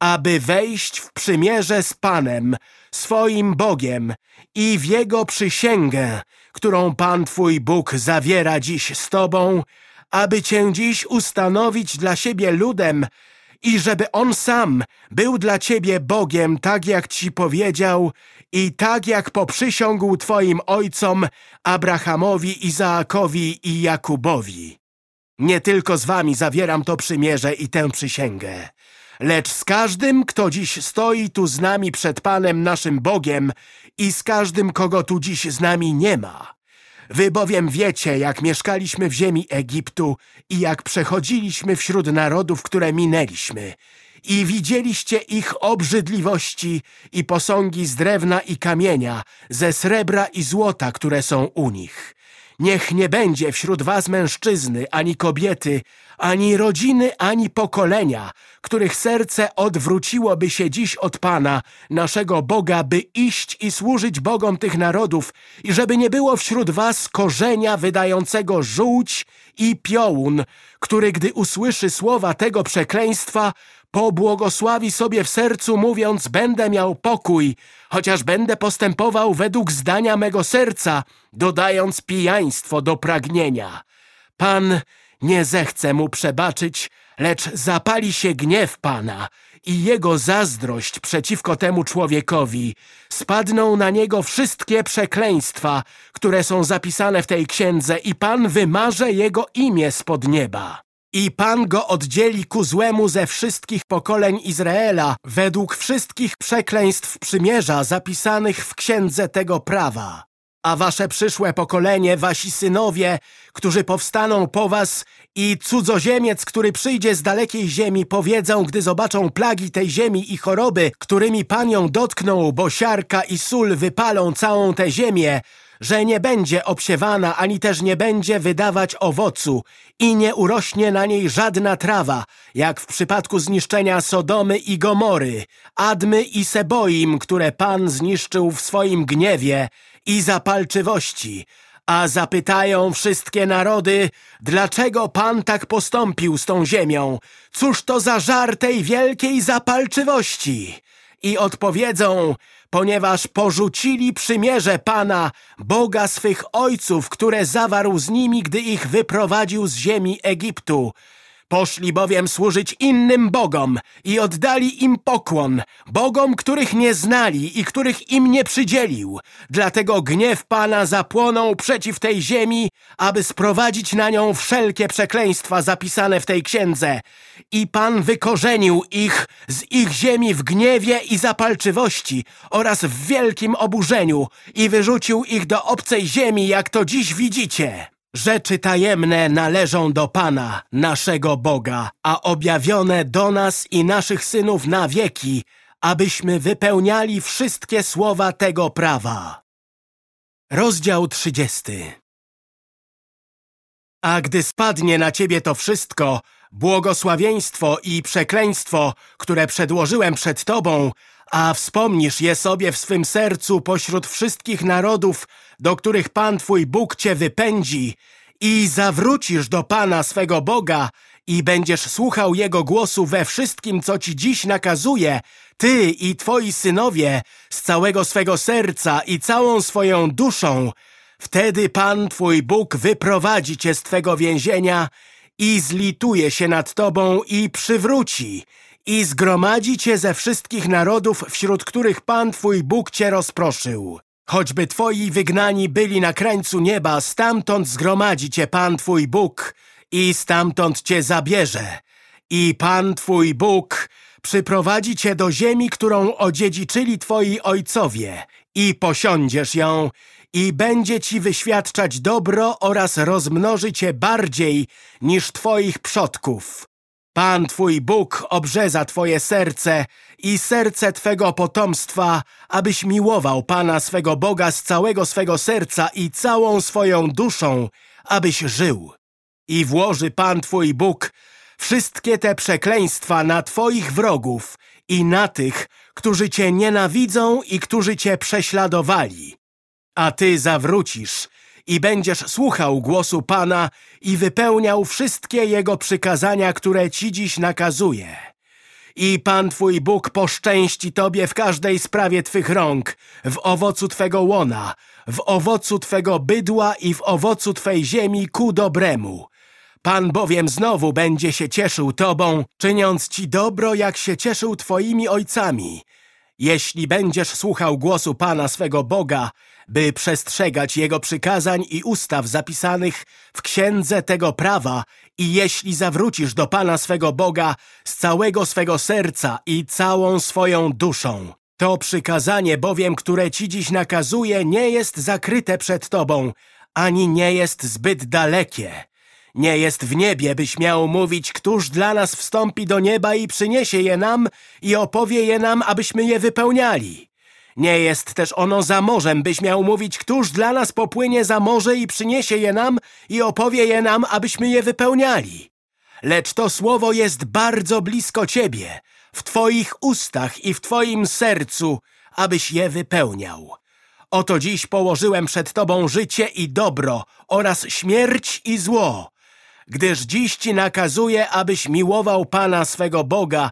aby wejść w przymierze z Panem, swoim Bogiem i w Jego przysięgę, którą Pan Twój Bóg zawiera dziś z Tobą, aby Cię dziś ustanowić dla siebie ludem i żeby On sam był dla Ciebie Bogiem, tak jak Ci powiedział i tak jak poprzysiągł Twoim ojcom Abrahamowi, Izaakowi i Jakubowi. Nie tylko z Wami zawieram to przymierze i tę przysięgę, lecz z każdym, kto dziś stoi tu z nami przed Panem naszym Bogiem i z każdym, kogo tu dziś z nami nie ma. Wy bowiem wiecie, jak mieszkaliśmy w ziemi Egiptu i jak przechodziliśmy wśród narodów, które minęliśmy. I widzieliście ich obrzydliwości i posągi z drewna i kamienia, ze srebra i złota, które są u nich. Niech nie będzie wśród was mężczyzny, ani kobiety, ani rodziny, ani pokolenia, których serce odwróciłoby się dziś od Pana, naszego Boga, by iść i służyć Bogom tych narodów i żeby nie było wśród was korzenia wydającego żółć i piołun, który gdy usłyszy słowa tego przekleństwa, pobłogosławi sobie w sercu, mówiąc, będę miał pokój, chociaż będę postępował według zdania mego serca, dodając pijaństwo do pragnienia. Pan nie zechce mu przebaczyć, lecz zapali się gniew Pana i jego zazdrość przeciwko temu człowiekowi. Spadną na niego wszystkie przekleństwa, które są zapisane w tej księdze i Pan wymarze jego imię spod nieba. I Pan go oddzieli ku złemu ze wszystkich pokoleń Izraela, według wszystkich przekleństw przymierza zapisanych w księdze tego prawa. A wasze przyszłe pokolenie, wasi synowie, którzy powstaną po was i cudzoziemiec, który przyjdzie z dalekiej ziemi, powiedzą, gdy zobaczą plagi tej ziemi i choroby, którymi Pan ją dotknął, bo siarka i sól wypalą całą tę ziemię, że nie będzie obsiewana, ani też nie będzie wydawać owocu i nie urośnie na niej żadna trawa, jak w przypadku zniszczenia Sodomy i Gomory, Admy i Seboim, które Pan zniszczył w swoim gniewie i zapalczywości. A zapytają wszystkie narody, dlaczego Pan tak postąpił z tą ziemią? Cóż to za żar tej wielkiej zapalczywości? I odpowiedzą, ponieważ porzucili przymierze Pana, Boga swych ojców, które zawarł z nimi, gdy ich wyprowadził z ziemi Egiptu. Poszli bowiem służyć innym bogom i oddali im pokłon, bogom, których nie znali i których im nie przydzielił. Dlatego gniew Pana zapłonął przeciw tej ziemi, aby sprowadzić na nią wszelkie przekleństwa zapisane w tej księdze. I Pan wykorzenił ich z ich ziemi w gniewie i zapalczywości oraz w wielkim oburzeniu i wyrzucił ich do obcej ziemi, jak to dziś widzicie. Rzeczy tajemne należą do Pana, naszego Boga, a objawione do nas i naszych synów na wieki, abyśmy wypełniali wszystkie słowa tego prawa. Rozdział trzydziesty A gdy spadnie na ciebie to wszystko, błogosławieństwo i przekleństwo, które przedłożyłem przed tobą, a wspomnisz je sobie w swym sercu pośród wszystkich narodów, do których Pan Twój Bóg Cię wypędzi i zawrócisz do Pana swego Boga i będziesz słuchał Jego głosu we wszystkim, co Ci dziś nakazuje, Ty i Twoi synowie z całego swego serca i całą swoją duszą, wtedy Pan Twój Bóg wyprowadzi Cię z Twego więzienia i zlituje się nad Tobą i przywróci i zgromadzi Cię ze wszystkich narodów, wśród których Pan Twój Bóg Cię rozproszył. Choćby Twoi wygnani byli na krańcu nieba, stamtąd zgromadzi Cię Pan Twój Bóg i stamtąd Cię zabierze. I Pan Twój Bóg przyprowadzi Cię do ziemi, którą odziedziczyli Twoi ojcowie i posiądziesz ją i będzie Ci wyświadczać dobro oraz rozmnoży Cię bardziej niż Twoich przodków. Pan Twój Bóg obrzeza Twoje serce i serce Twego potomstwa, abyś miłował Pana swego Boga z całego swego serca i całą swoją duszą, abyś żył. I włoży Pan Twój Bóg wszystkie te przekleństwa na Twoich wrogów i na tych, którzy Cię nienawidzą i którzy Cię prześladowali. A Ty zawrócisz i będziesz słuchał głosu Pana i wypełniał wszystkie Jego przykazania, które Ci dziś nakazuje. I Pan Twój Bóg poszczęści Tobie w każdej sprawie Twych rąk, w owocu Twego łona, w owocu Twego bydła i w owocu Twej ziemi ku dobremu. Pan bowiem znowu będzie się cieszył Tobą, czyniąc Ci dobro, jak się cieszył Twoimi ojcami. Jeśli będziesz słuchał głosu Pana swego Boga, by przestrzegać Jego przykazań i ustaw zapisanych w księdze tego prawa i jeśli zawrócisz do Pana swego Boga z całego swego serca i całą swoją duszą. To przykazanie bowiem, które Ci dziś nakazuje, nie jest zakryte przed Tobą, ani nie jest zbyt dalekie. Nie jest w niebie, byś miał mówić, któż dla nas wstąpi do nieba i przyniesie je nam i opowie je nam, abyśmy je wypełniali. Nie jest też ono za morzem, byś miał mówić, któż dla nas popłynie za morze i przyniesie je nam i opowie je nam, abyśmy je wypełniali. Lecz to słowo jest bardzo blisko Ciebie, w Twoich ustach i w Twoim sercu, abyś je wypełniał. Oto dziś położyłem przed Tobą życie i dobro oraz śmierć i zło, gdyż dziś Ci nakazuję, abyś miłował Pana swego Boga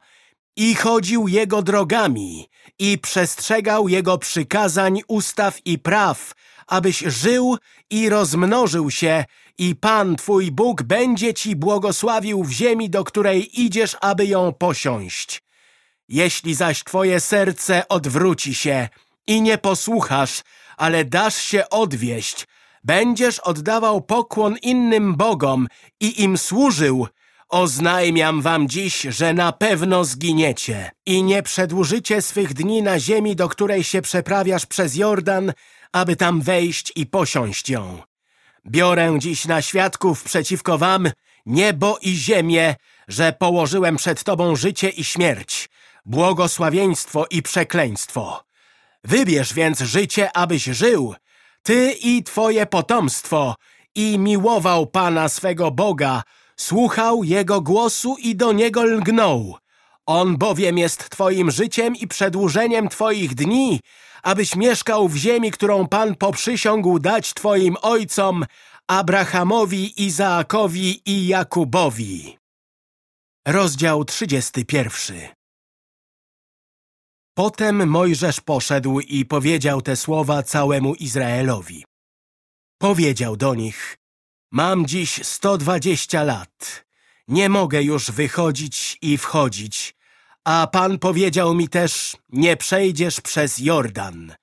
i chodził Jego drogami i przestrzegał Jego przykazań, ustaw i praw, abyś żył i rozmnożył się i Pan Twój Bóg będzie Ci błogosławił w ziemi, do której idziesz, aby ją posiąść. Jeśli zaś Twoje serce odwróci się i nie posłuchasz, ale dasz się odwieść, będziesz oddawał pokłon innym bogom i im służył, Oznajmiam wam dziś, że na pewno zginiecie i nie przedłużycie swych dni na ziemi, do której się przeprawiasz przez Jordan, aby tam wejść i posiąść ją. Biorę dziś na świadków przeciwko wam niebo i ziemię, że położyłem przed tobą życie i śmierć, błogosławieństwo i przekleństwo. Wybierz więc życie, abyś żył, ty i twoje potomstwo, i miłował Pana swego Boga, Słuchał Jego głosu i do Niego lgnął. On bowiem jest Twoim życiem i przedłużeniem Twoich dni, abyś mieszkał w ziemi, którą Pan poprzysiągł dać Twoim ojcom, Abrahamowi, Izaakowi i Jakubowi. Rozdział 31 Potem Mojżesz poszedł i powiedział te słowa całemu Izraelowi. Powiedział do nich, Mam dziś 120 lat. Nie mogę już wychodzić i wchodzić. A Pan powiedział mi też, nie przejdziesz przez Jordan.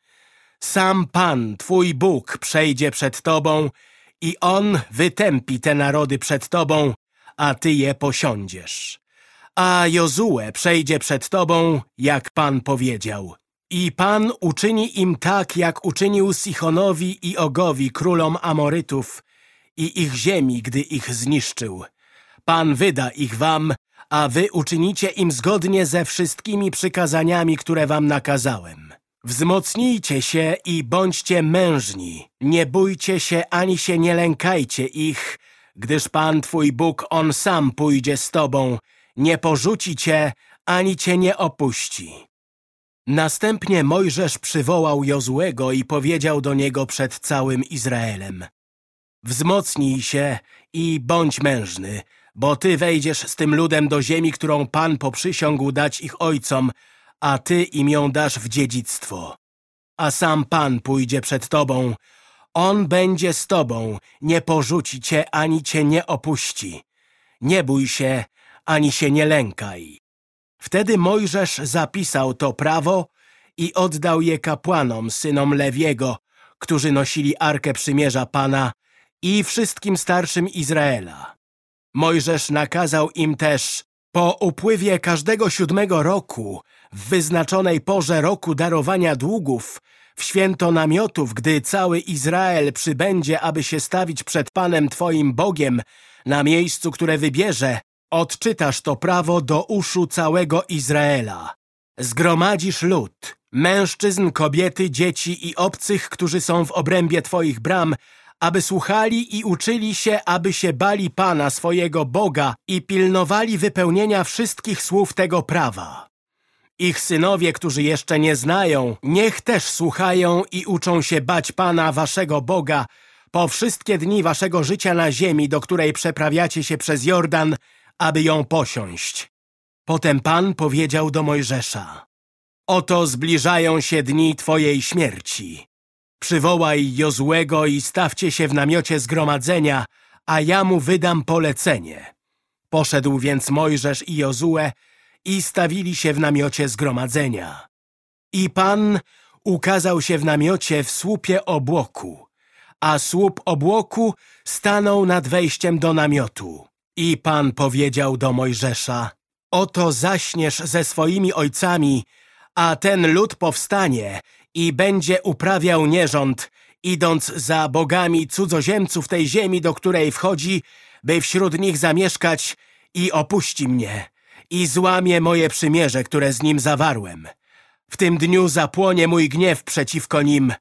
Sam Pan, Twój Bóg, przejdzie przed Tobą i On wytępi te narody przed Tobą, a Ty je posiądziesz. A Jozue przejdzie przed Tobą, jak Pan powiedział. I Pan uczyni im tak, jak uczynił Sichonowi i Ogowi, królom Amorytów, i ich ziemi, gdy ich zniszczył. Pan wyda ich wam, a wy uczynicie im zgodnie ze wszystkimi przykazaniami, które wam nakazałem. Wzmocnijcie się i bądźcie mężni. Nie bójcie się ani się nie lękajcie ich, gdyż Pan Twój Bóg, On sam pójdzie z Tobą, nie porzuci Cię, ani Cię nie opuści. Następnie Mojżesz przywołał Jozłego i powiedział do niego przed całym Izraelem. Wzmocnij się i bądź mężny, bo ty wejdziesz z tym ludem do ziemi, którą Pan poprzysiągł dać ich ojcom, a ty im ją dasz w dziedzictwo. A sam Pan pójdzie przed tobą. On będzie z tobą, nie porzuci cię, ani cię nie opuści. Nie bój się, ani się nie lękaj. Wtedy Mojżesz zapisał to prawo i oddał je kapłanom, synom Lewiego, którzy nosili Arkę Przymierza Pana i wszystkim starszym Izraela. Mojżesz nakazał im też po upływie każdego siódmego roku, w wyznaczonej porze roku darowania długów, w święto namiotów, gdy cały Izrael przybędzie, aby się stawić przed Panem Twoim Bogiem, na miejscu, które wybierze, odczytasz to prawo do uszu całego Izraela. Zgromadzisz lud, mężczyzn, kobiety, dzieci i obcych, którzy są w obrębie Twoich bram, aby słuchali i uczyli się, aby się bali Pana swojego Boga i pilnowali wypełnienia wszystkich słów tego prawa. Ich synowie, którzy jeszcze nie znają, niech też słuchają i uczą się bać Pana waszego Boga po wszystkie dni waszego życia na ziemi, do której przeprawiacie się przez Jordan, aby ją posiąść. Potem Pan powiedział do Mojżesza, Oto zbliżają się dni Twojej śmierci. Przywołaj Jozłego i stawcie się w namiocie zgromadzenia, a ja mu wydam polecenie. Poszedł więc Mojżesz i Jozue i stawili się w namiocie zgromadzenia. I Pan ukazał się w namiocie w słupie obłoku, a słup obłoku stanął nad wejściem do namiotu. I Pan powiedział do Mojżesza, oto zaśniesz ze swoimi ojcami, a ten lud powstanie i będzie uprawiał nierząd, idąc za bogami cudzoziemców tej ziemi, do której wchodzi, by wśród nich zamieszkać i opuści mnie i złamie moje przymierze, które z nim zawarłem. W tym dniu zapłonie mój gniew przeciwko nim,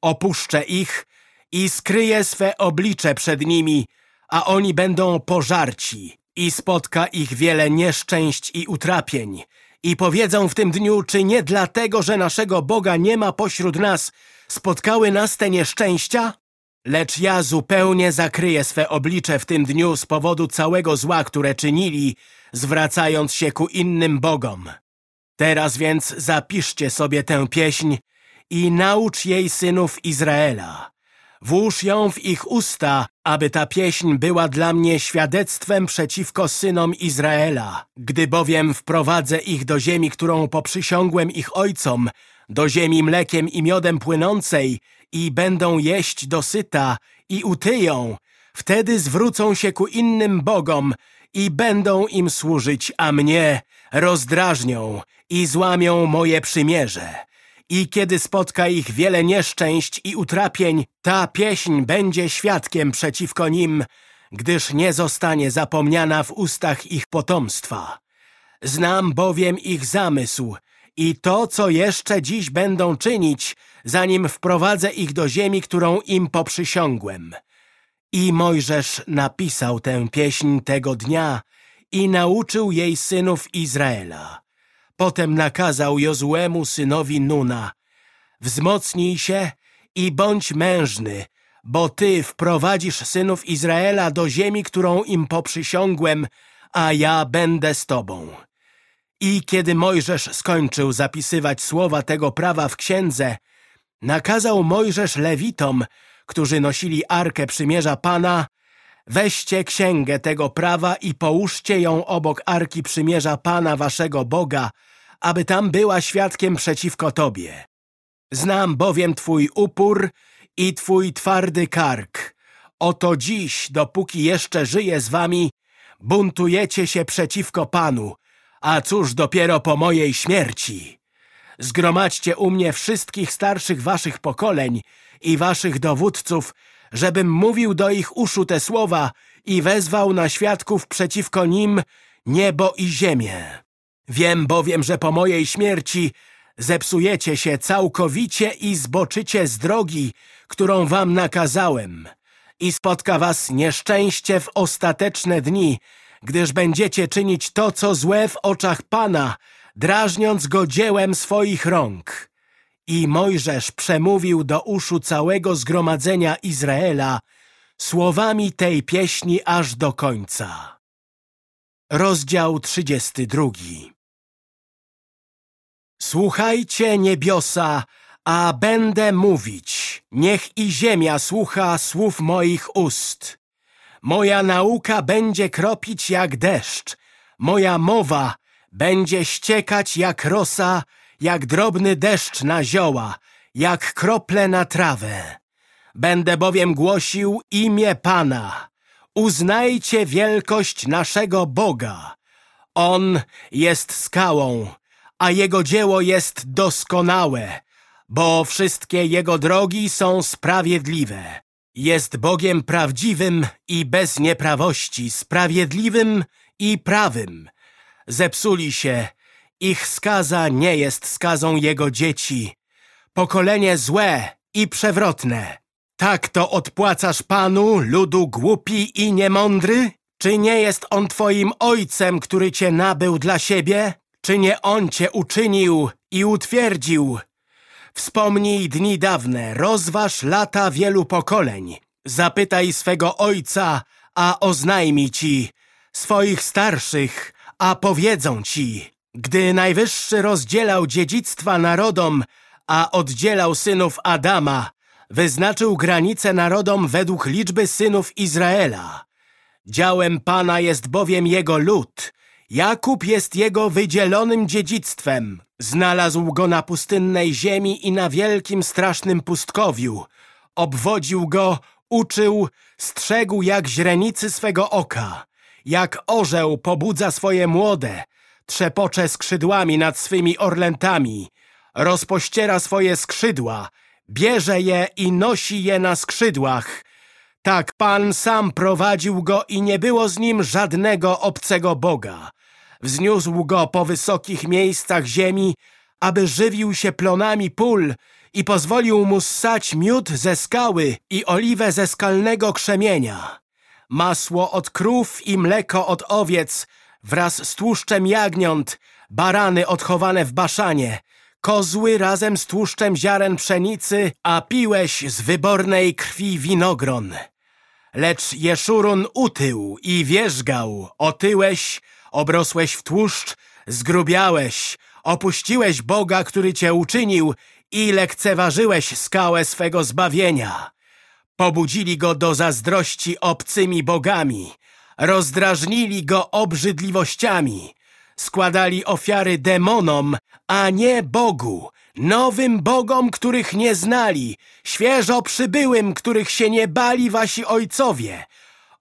opuszczę ich i skryję swe oblicze przed nimi, a oni będą pożarci i spotka ich wiele nieszczęść i utrapień, i powiedzą w tym dniu, czy nie dlatego, że naszego Boga nie ma pośród nas, spotkały nas te nieszczęścia? Lecz ja zupełnie zakryję swe oblicze w tym dniu z powodu całego zła, które czynili, zwracając się ku innym bogom. Teraz więc zapiszcie sobie tę pieśń i naucz jej synów Izraela. Włóż ją w ich usta, aby ta pieśń była dla mnie świadectwem przeciwko synom Izraela. Gdy bowiem wprowadzę ich do ziemi, którą poprzysiągłem ich ojcom, do ziemi mlekiem i miodem płynącej i będą jeść dosyta i utyją, wtedy zwrócą się ku innym bogom i będą im służyć, a mnie rozdrażnią i złamią moje przymierze. I kiedy spotka ich wiele nieszczęść i utrapień, ta pieśń będzie świadkiem przeciwko nim, gdyż nie zostanie zapomniana w ustach ich potomstwa. Znam bowiem ich zamysł i to, co jeszcze dziś będą czynić, zanim wprowadzę ich do ziemi, którą im poprzysiągłem. I Mojżesz napisał tę pieśń tego dnia i nauczył jej synów Izraela. Potem nakazał Jozłemu synowi Nuna Wzmocnij się i bądź mężny, bo ty wprowadzisz synów Izraela do ziemi, którą im poprzysiągłem, a ja będę z tobą. I kiedy Mojżesz skończył zapisywać słowa tego prawa w księdze, nakazał Mojżesz Lewitom, którzy nosili Arkę Przymierza Pana, weźcie księgę tego prawa i połóżcie ją obok Arki Przymierza Pana waszego Boga, aby tam była świadkiem przeciwko Tobie. Znam bowiem Twój upór i Twój twardy kark. Oto dziś, dopóki jeszcze żyję z Wami, buntujecie się przeciwko Panu, a cóż dopiero po mojej śmierci. Zgromadźcie u mnie wszystkich starszych Waszych pokoleń i Waszych dowódców, żebym mówił do ich uszu te słowa i wezwał na świadków przeciwko nim niebo i ziemię. Wiem bowiem, że po mojej śmierci zepsujecie się całkowicie i zboczycie z drogi, którą wam nakazałem i spotka was nieszczęście w ostateczne dni, gdyż będziecie czynić to, co złe w oczach Pana, drażniąc go dziełem swoich rąk. I Mojżesz przemówił do uszu całego zgromadzenia Izraela słowami tej pieśni aż do końca. Rozdział 32 Słuchajcie niebiosa, a będę mówić. Niech i ziemia słucha słów moich ust. Moja nauka będzie kropić jak deszcz. Moja mowa będzie ściekać jak rosa, jak drobny deszcz na zioła, jak krople na trawę. Będę bowiem głosił imię Pana. Uznajcie wielkość naszego Boga. On jest skałą, a Jego dzieło jest doskonałe, bo wszystkie Jego drogi są sprawiedliwe. Jest Bogiem prawdziwym i bez nieprawości, sprawiedliwym i prawym. Zepsuli się, ich skaza nie jest skazą Jego dzieci. Pokolenie złe i przewrotne. Tak to odpłacasz Panu, ludu głupi i niemądry? Czy nie jest On Twoim Ojcem, który Cię nabył dla siebie? Czy nie On Cię uczynił i utwierdził? Wspomnij dni dawne, rozważ lata wielu pokoleń. Zapytaj swego Ojca, a oznajmi Ci, swoich starszych, a powiedzą Ci. Gdy Najwyższy rozdzielał dziedzictwa narodom, a oddzielał synów Adama, wyznaczył granice narodom według liczby synów Izraela. Działem Pana jest bowiem jego lud. Jakub jest jego wydzielonym dziedzictwem. Znalazł go na pustynnej ziemi i na wielkim, strasznym pustkowiu. Obwodził go, uczył, strzegł jak źrenicy swego oka. Jak orzeł pobudza swoje młode, trzepocze skrzydłami nad swymi orlętami. Rozpościera swoje skrzydła, bierze je i nosi je na skrzydłach. Tak Pan sam prowadził go i nie było z nim żadnego obcego Boga. Wzniósł go po wysokich miejscach ziemi, aby żywił się plonami pól i pozwolił mu ssać miód ze skały i oliwę ze skalnego krzemienia. Masło od krów i mleko od owiec wraz z tłuszczem jagniąt, barany odchowane w baszanie, kozły razem z tłuszczem ziaren pszenicy, a piłeś z wybornej krwi winogron. Lecz Jeszurun utył i wierzgał, otyłeś, obrosłeś w tłuszcz, zgrubiałeś, opuściłeś Boga, który cię uczynił i lekceważyłeś skałę swego zbawienia. Pobudzili go do zazdrości obcymi bogami, rozdrażnili go obrzydliwościami, składali ofiary demonom, a nie Bogu, nowym bogom, których nie znali, świeżo przybyłym, których się nie bali wasi ojcowie.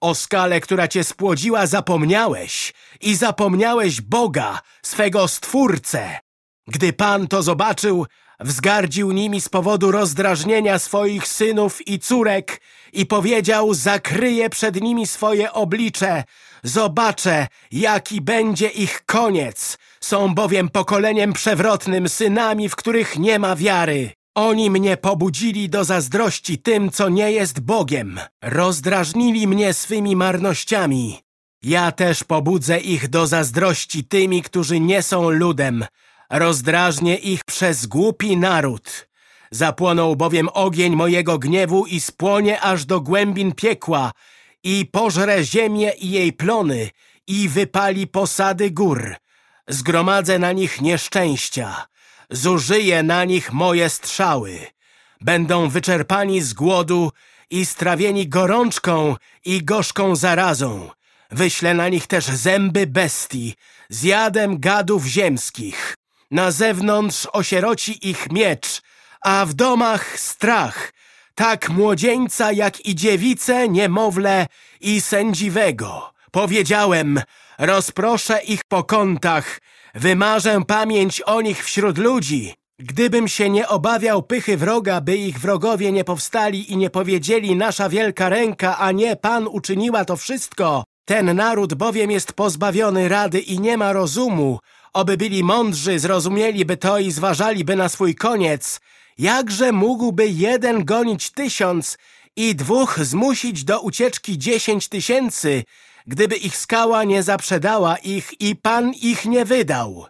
O skale, która cię spłodziła, zapomniałeś i zapomniałeś Boga, swego Stwórcę. Gdy Pan to zobaczył, wzgardził nimi z powodu rozdrażnienia swoich synów i córek i powiedział, zakryje przed nimi swoje oblicze, zobaczę, jaki będzie ich koniec. Są bowiem pokoleniem przewrotnym, synami, w których nie ma wiary. Oni mnie pobudzili do zazdrości tym, co nie jest Bogiem. Rozdrażnili mnie swymi marnościami. Ja też pobudzę ich do zazdrości tymi, którzy nie są ludem. Rozdrażnię ich przez głupi naród. Zapłonął bowiem ogień mojego gniewu i spłonie aż do głębin piekła i pożre ziemię i jej plony i wypali posady gór. Zgromadzę na nich nieszczęścia. Zużyję na nich moje strzały. Będą wyczerpani z głodu i strawieni gorączką i gorzką zarazą. Wyślę na nich też zęby bestii, zjadem gadów ziemskich. Na zewnątrz osieroci ich miecz, a w domach strach, tak młodzieńca jak i dziewicę, niemowlę i sędziwego. Powiedziałem, rozproszę ich po kątach, wymarzę pamięć o nich wśród ludzi. Gdybym się nie obawiał pychy wroga, by ich wrogowie nie powstali i nie powiedzieli nasza wielka ręka, a nie Pan uczyniła to wszystko, ten naród bowiem jest pozbawiony rady i nie ma rozumu, oby byli mądrzy, zrozumieliby to i zważaliby na swój koniec, jakże mógłby jeden gonić tysiąc i dwóch zmusić do ucieczki dziesięć tysięcy, gdyby ich skała nie zaprzedała ich i Pan ich nie wydał?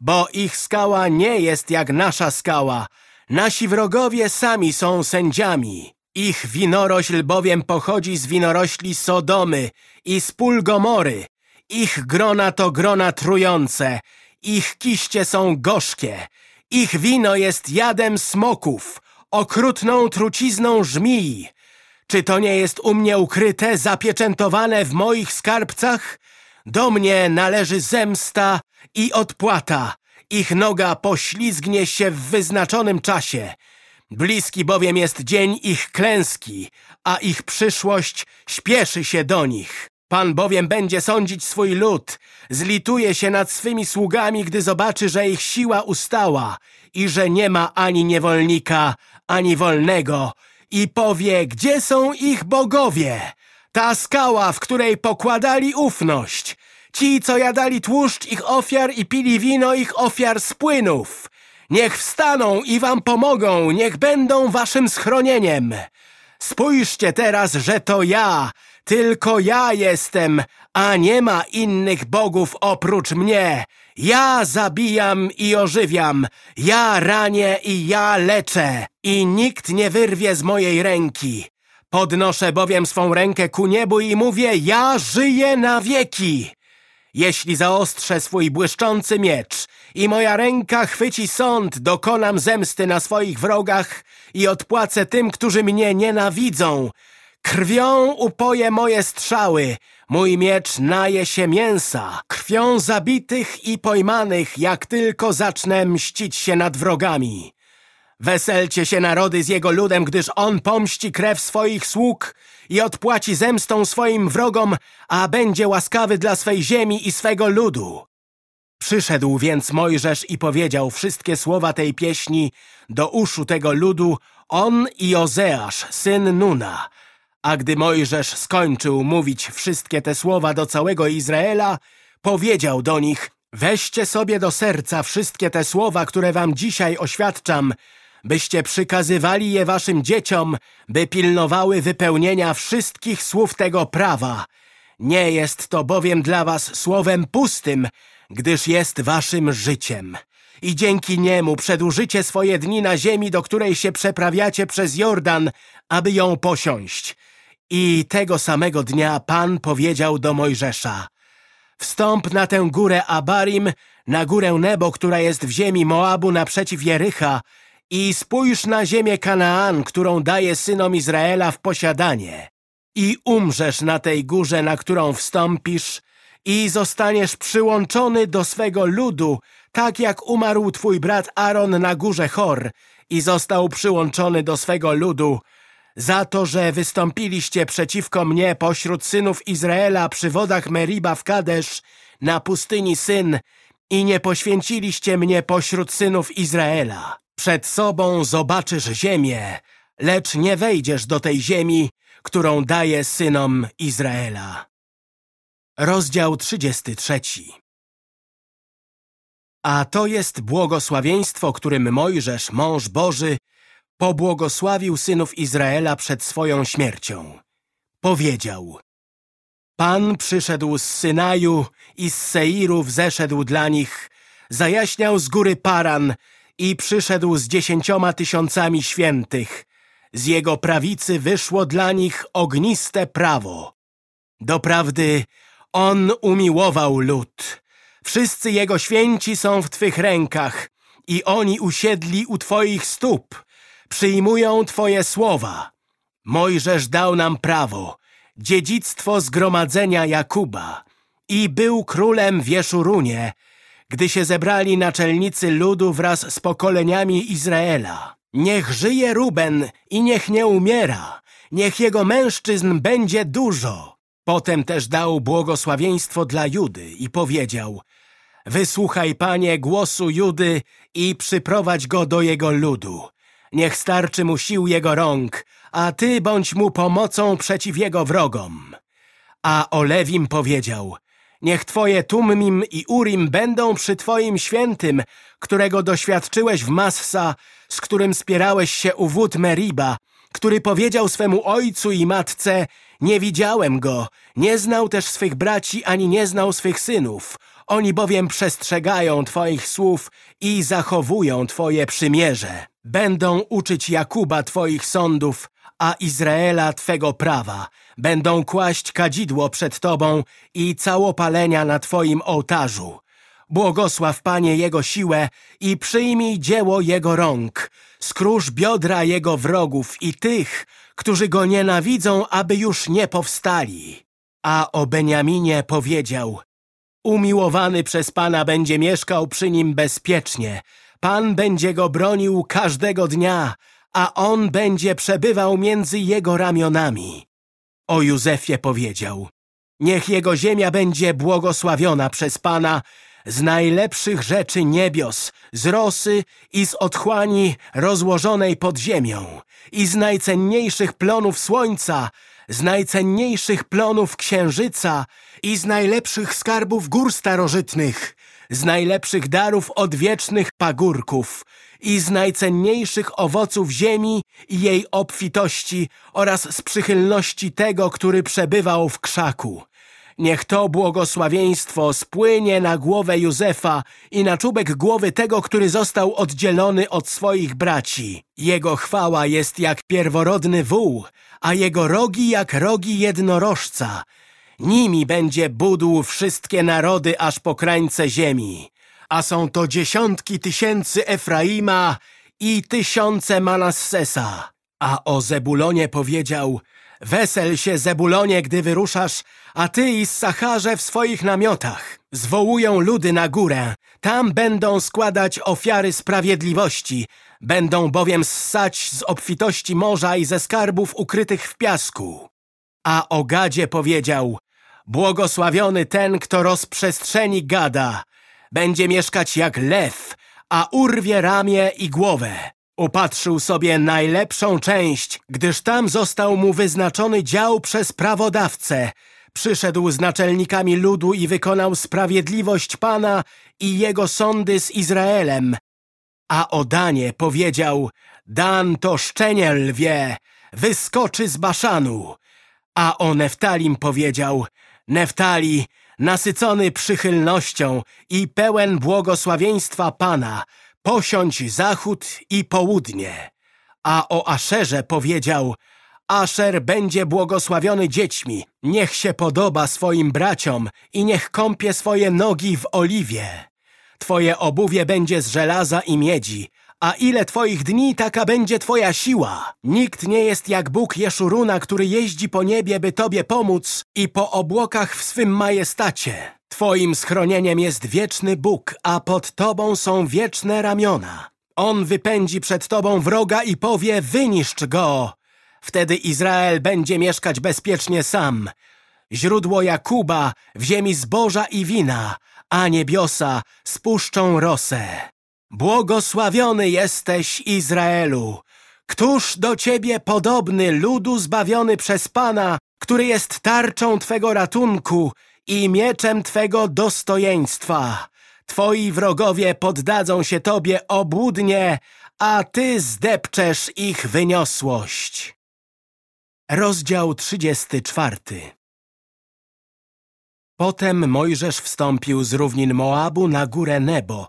Bo ich skała nie jest jak nasza skała. Nasi wrogowie sami są sędziami. Ich winorośl bowiem pochodzi z winorośli Sodomy i z pól Gomory. Ich grona to grona trujące, ich kiście są gorzkie, ich wino jest jadem smoków, okrutną trucizną żmij. Czy to nie jest u mnie ukryte, zapieczętowane w moich skarbcach? Do mnie należy zemsta i odpłata. Ich noga poślizgnie się w wyznaczonym czasie. Bliski bowiem jest dzień ich klęski, a ich przyszłość śpieszy się do nich. Pan bowiem będzie sądzić swój lud, zlituje się nad swymi sługami, gdy zobaczy, że ich siła ustała i że nie ma ani niewolnika, ani wolnego i powie, gdzie są ich bogowie? Ta skała, w której pokładali ufność. Ci, co jadali tłuszcz ich ofiar i pili wino ich ofiar z płynów. Niech wstaną i wam pomogą, niech będą waszym schronieniem. Spójrzcie teraz, że to ja, tylko ja jestem, a nie ma innych bogów oprócz mnie. Ja zabijam i ożywiam, ja ranię i ja leczę i nikt nie wyrwie z mojej ręki. Podnoszę bowiem swą rękę ku niebu i mówię, ja żyję na wieki. Jeśli zaostrzę swój błyszczący miecz i moja ręka chwyci sąd, dokonam zemsty na swoich wrogach i odpłacę tym, którzy mnie nienawidzą. Krwią upoję moje strzały, mój miecz naje się mięsa, krwią zabitych i pojmanych, jak tylko zacznę mścić się nad wrogami. Weselcie się narody z jego ludem, gdyż on pomści krew swoich sług i odpłaci zemstą swoim wrogom, a będzie łaskawy dla swej ziemi i swego ludu. Przyszedł więc Mojżesz i powiedział wszystkie słowa tej pieśni do uszu tego ludu, on i Ozeasz, syn Nuna. A gdy Mojżesz skończył mówić wszystkie te słowa do całego Izraela, powiedział do nich, weźcie sobie do serca wszystkie te słowa, które wam dzisiaj oświadczam, byście przykazywali je waszym dzieciom, by pilnowały wypełnienia wszystkich słów tego prawa. Nie jest to bowiem dla was słowem pustym, gdyż jest waszym życiem. I dzięki niemu przedłużycie swoje dni na ziemi, do której się przeprawiacie przez Jordan, aby ją posiąść. I tego samego dnia Pan powiedział do Mojżesza Wstąp na tę górę Abarim, na górę Nebo, która jest w ziemi Moabu naprzeciw Jericha i spójrz na ziemię Kanaan, którą daje synom Izraela w posiadanie. I umrzesz na tej górze, na którą wstąpisz i zostaniesz przyłączony do swego ludu, tak jak umarł twój brat Aaron na górze Chor i został przyłączony do swego ludu, za to, że wystąpiliście przeciwko mnie pośród synów Izraela przy wodach Meriba w Kadesz na pustyni Syn i nie poświęciliście mnie pośród synów Izraela. Przed sobą zobaczysz ziemię, lecz nie wejdziesz do tej ziemi, którą daję synom Izraela. Rozdział 33 A to jest błogosławieństwo, którym Mojżesz, mąż Boży, pobłogosławił synów Izraela przed swoją śmiercią. Powiedział Pan przyszedł z Synaju i z Seiru wzeszedł dla nich, zajaśniał z góry Paran i przyszedł z dziesięcioma tysiącami świętych. Z jego prawicy wyszło dla nich ogniste prawo. Doprawdy on umiłował lud. Wszyscy jego święci są w Twych rękach i oni usiedli u Twoich stóp. Przyjmują Twoje słowa. Mojżesz dał nam prawo, dziedzictwo zgromadzenia Jakuba i był królem w Jeszurunie, gdy się zebrali naczelnicy ludu wraz z pokoleniami Izraela. Niech żyje Ruben i niech nie umiera, niech jego mężczyzn będzie dużo. Potem też dał błogosławieństwo dla Judy i powiedział Wysłuchaj, Panie, głosu Judy i przyprowadź go do jego ludu. Niech starczy mu sił jego rąk, a Ty bądź mu pomocą przeciw jego wrogom. A Olewim powiedział Niech Twoje Tummim i Urim będą przy Twoim świętym, którego doświadczyłeś w Massa, z którym spierałeś się u wód Meriba, który powiedział swemu ojcu i matce Nie widziałem go, nie znał też swych braci, ani nie znał swych synów. Oni bowiem przestrzegają Twoich słów i zachowują Twoje przymierze. Będą uczyć Jakuba Twoich sądów, a Izraela Twego prawa. Będą kłaść kadzidło przed Tobą i całopalenia na Twoim ołtarzu. Błogosław, Panie, Jego siłę i przyjmij dzieło Jego rąk. Skróż biodra Jego wrogów i tych, którzy Go nienawidzą, aby już nie powstali. A o Beniaminie powiedział, umiłowany przez Pana będzie mieszkał przy nim bezpiecznie. Pan będzie go bronił każdego dnia, a on będzie przebywał między jego ramionami. O Józefie powiedział, niech jego ziemia będzie błogosławiona przez Pana z najlepszych rzeczy niebios, z rosy i z otchłani rozłożonej pod ziemią i z najcenniejszych plonów słońca, z najcenniejszych plonów księżyca i z najlepszych skarbów gór starożytnych, z najlepszych darów odwiecznych pagórków i z najcenniejszych owoców ziemi i jej obfitości oraz z przychylności tego, który przebywał w krzaku. Niech to błogosławieństwo spłynie na głowę Józefa i na czubek głowy tego, który został oddzielony od swoich braci. Jego chwała jest jak pierworodny wół, a jego rogi jak rogi jednorożca. Nimi będzie budł wszystkie narody aż po krańce ziemi. A są to dziesiątki tysięcy Efraima i tysiące Manassesa. A o Zebulonie powiedział, wesel się Zebulonie, gdy wyruszasz, a ty i Sacharze w swoich namiotach. Zwołują ludy na górę, tam będą składać ofiary sprawiedliwości, będą bowiem ssać z obfitości morza i ze skarbów ukrytych w piasku. A o Gadzie powiedział, błogosławiony ten, kto rozprzestrzeni Gada, będzie mieszkać jak lew, a urwie ramię i głowę. Upatrzył sobie najlepszą część, gdyż tam został mu wyznaczony dział przez prawodawcę. Przyszedł z naczelnikami ludu i wykonał sprawiedliwość Pana i jego sądy z Izraelem. A o Danie powiedział, Dan to szczenie lwie, wyskoczy z Baszanu. A o Neftalim powiedział, Neftali, nasycony przychylnością i pełen błogosławieństwa Pana, posiądź zachód i południe. A o Aszerze powiedział, Aszer będzie błogosławiony dziećmi, niech się podoba swoim braciom i niech kąpie swoje nogi w oliwie. Twoje obuwie będzie z żelaza i miedzi, a ile twoich dni, taka będzie twoja siła. Nikt nie jest jak Bóg Jeszuruna, który jeździ po niebie, by tobie pomóc i po obłokach w swym majestacie. Twoim schronieniem jest wieczny Bóg, a pod tobą są wieczne ramiona. On wypędzi przed tobą wroga i powie, wyniszcz go. Wtedy Izrael będzie mieszkać bezpiecznie sam. Źródło Jakuba w ziemi zboża i wina, a niebiosa spuszczą rosę. Błogosławiony jesteś, Izraelu! Któż do ciebie podobny, ludu zbawiony przez Pana, który jest tarczą twego ratunku i mieczem twego dostojeństwa? Twoi wrogowie poddadzą się tobie obłudnie, a ty zdepczesz ich wyniosłość. Rozdział 34 Potem Mojżesz wstąpił z równin Moabu na górę Nebo,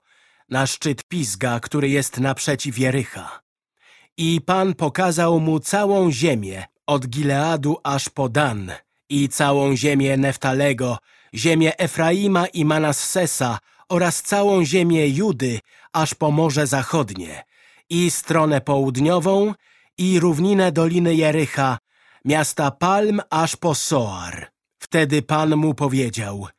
na szczyt Pizga, który jest naprzeciw Jerycha. I Pan pokazał mu całą ziemię, od Gileadu aż po Dan, i całą ziemię Neftalego, ziemię Efraima i Manassesa oraz całą ziemię Judy, aż po Morze Zachodnie, i stronę południową, i równinę Doliny Jerycha, miasta Palm aż po Soar. Wtedy Pan mu powiedział –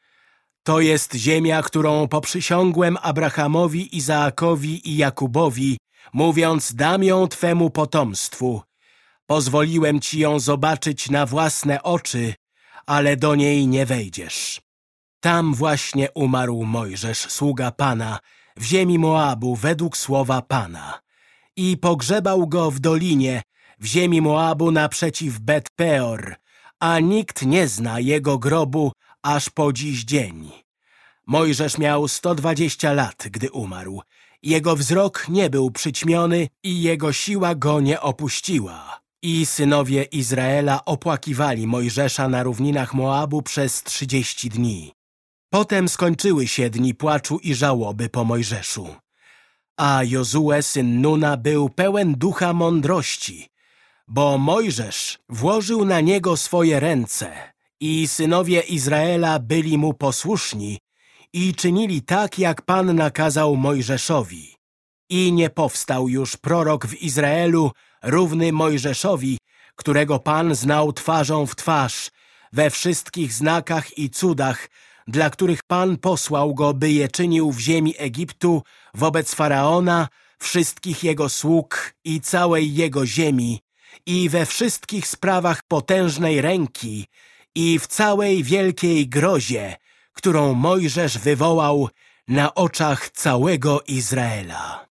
to jest ziemia, którą poprzysiągłem Abrahamowi, Izaakowi i Jakubowi, mówiąc, dam ją Twemu potomstwu. Pozwoliłem Ci ją zobaczyć na własne oczy, ale do niej nie wejdziesz. Tam właśnie umarł Mojżesz, sługa Pana, w ziemi Moabu, według słowa Pana. I pogrzebał go w dolinie, w ziemi Moabu naprzeciw Bet-Peor, a nikt nie zna jego grobu aż po dziś dzień. Mojżesz miał 120 lat, gdy umarł. Jego wzrok nie był przyćmiony i jego siła go nie opuściła. I synowie Izraela opłakiwali Mojżesza na równinach Moabu przez trzydzieści dni. Potem skończyły się dni płaczu i żałoby po Mojżeszu. A Jozue, syn Nuna, był pełen ducha mądrości, bo Mojżesz włożył na niego swoje ręce i synowie Izraela byli mu posłuszni i czynili tak, jak Pan nakazał Mojżeszowi. I nie powstał już prorok w Izraelu równy Mojżeszowi, którego Pan znał twarzą w twarz, we wszystkich znakach i cudach, dla których Pan posłał go, by je czynił w ziemi Egiptu wobec Faraona, wszystkich jego sług i całej jego ziemi i we wszystkich sprawach potężnej ręki i w całej wielkiej grozie, którą Mojżesz wywołał na oczach całego Izraela.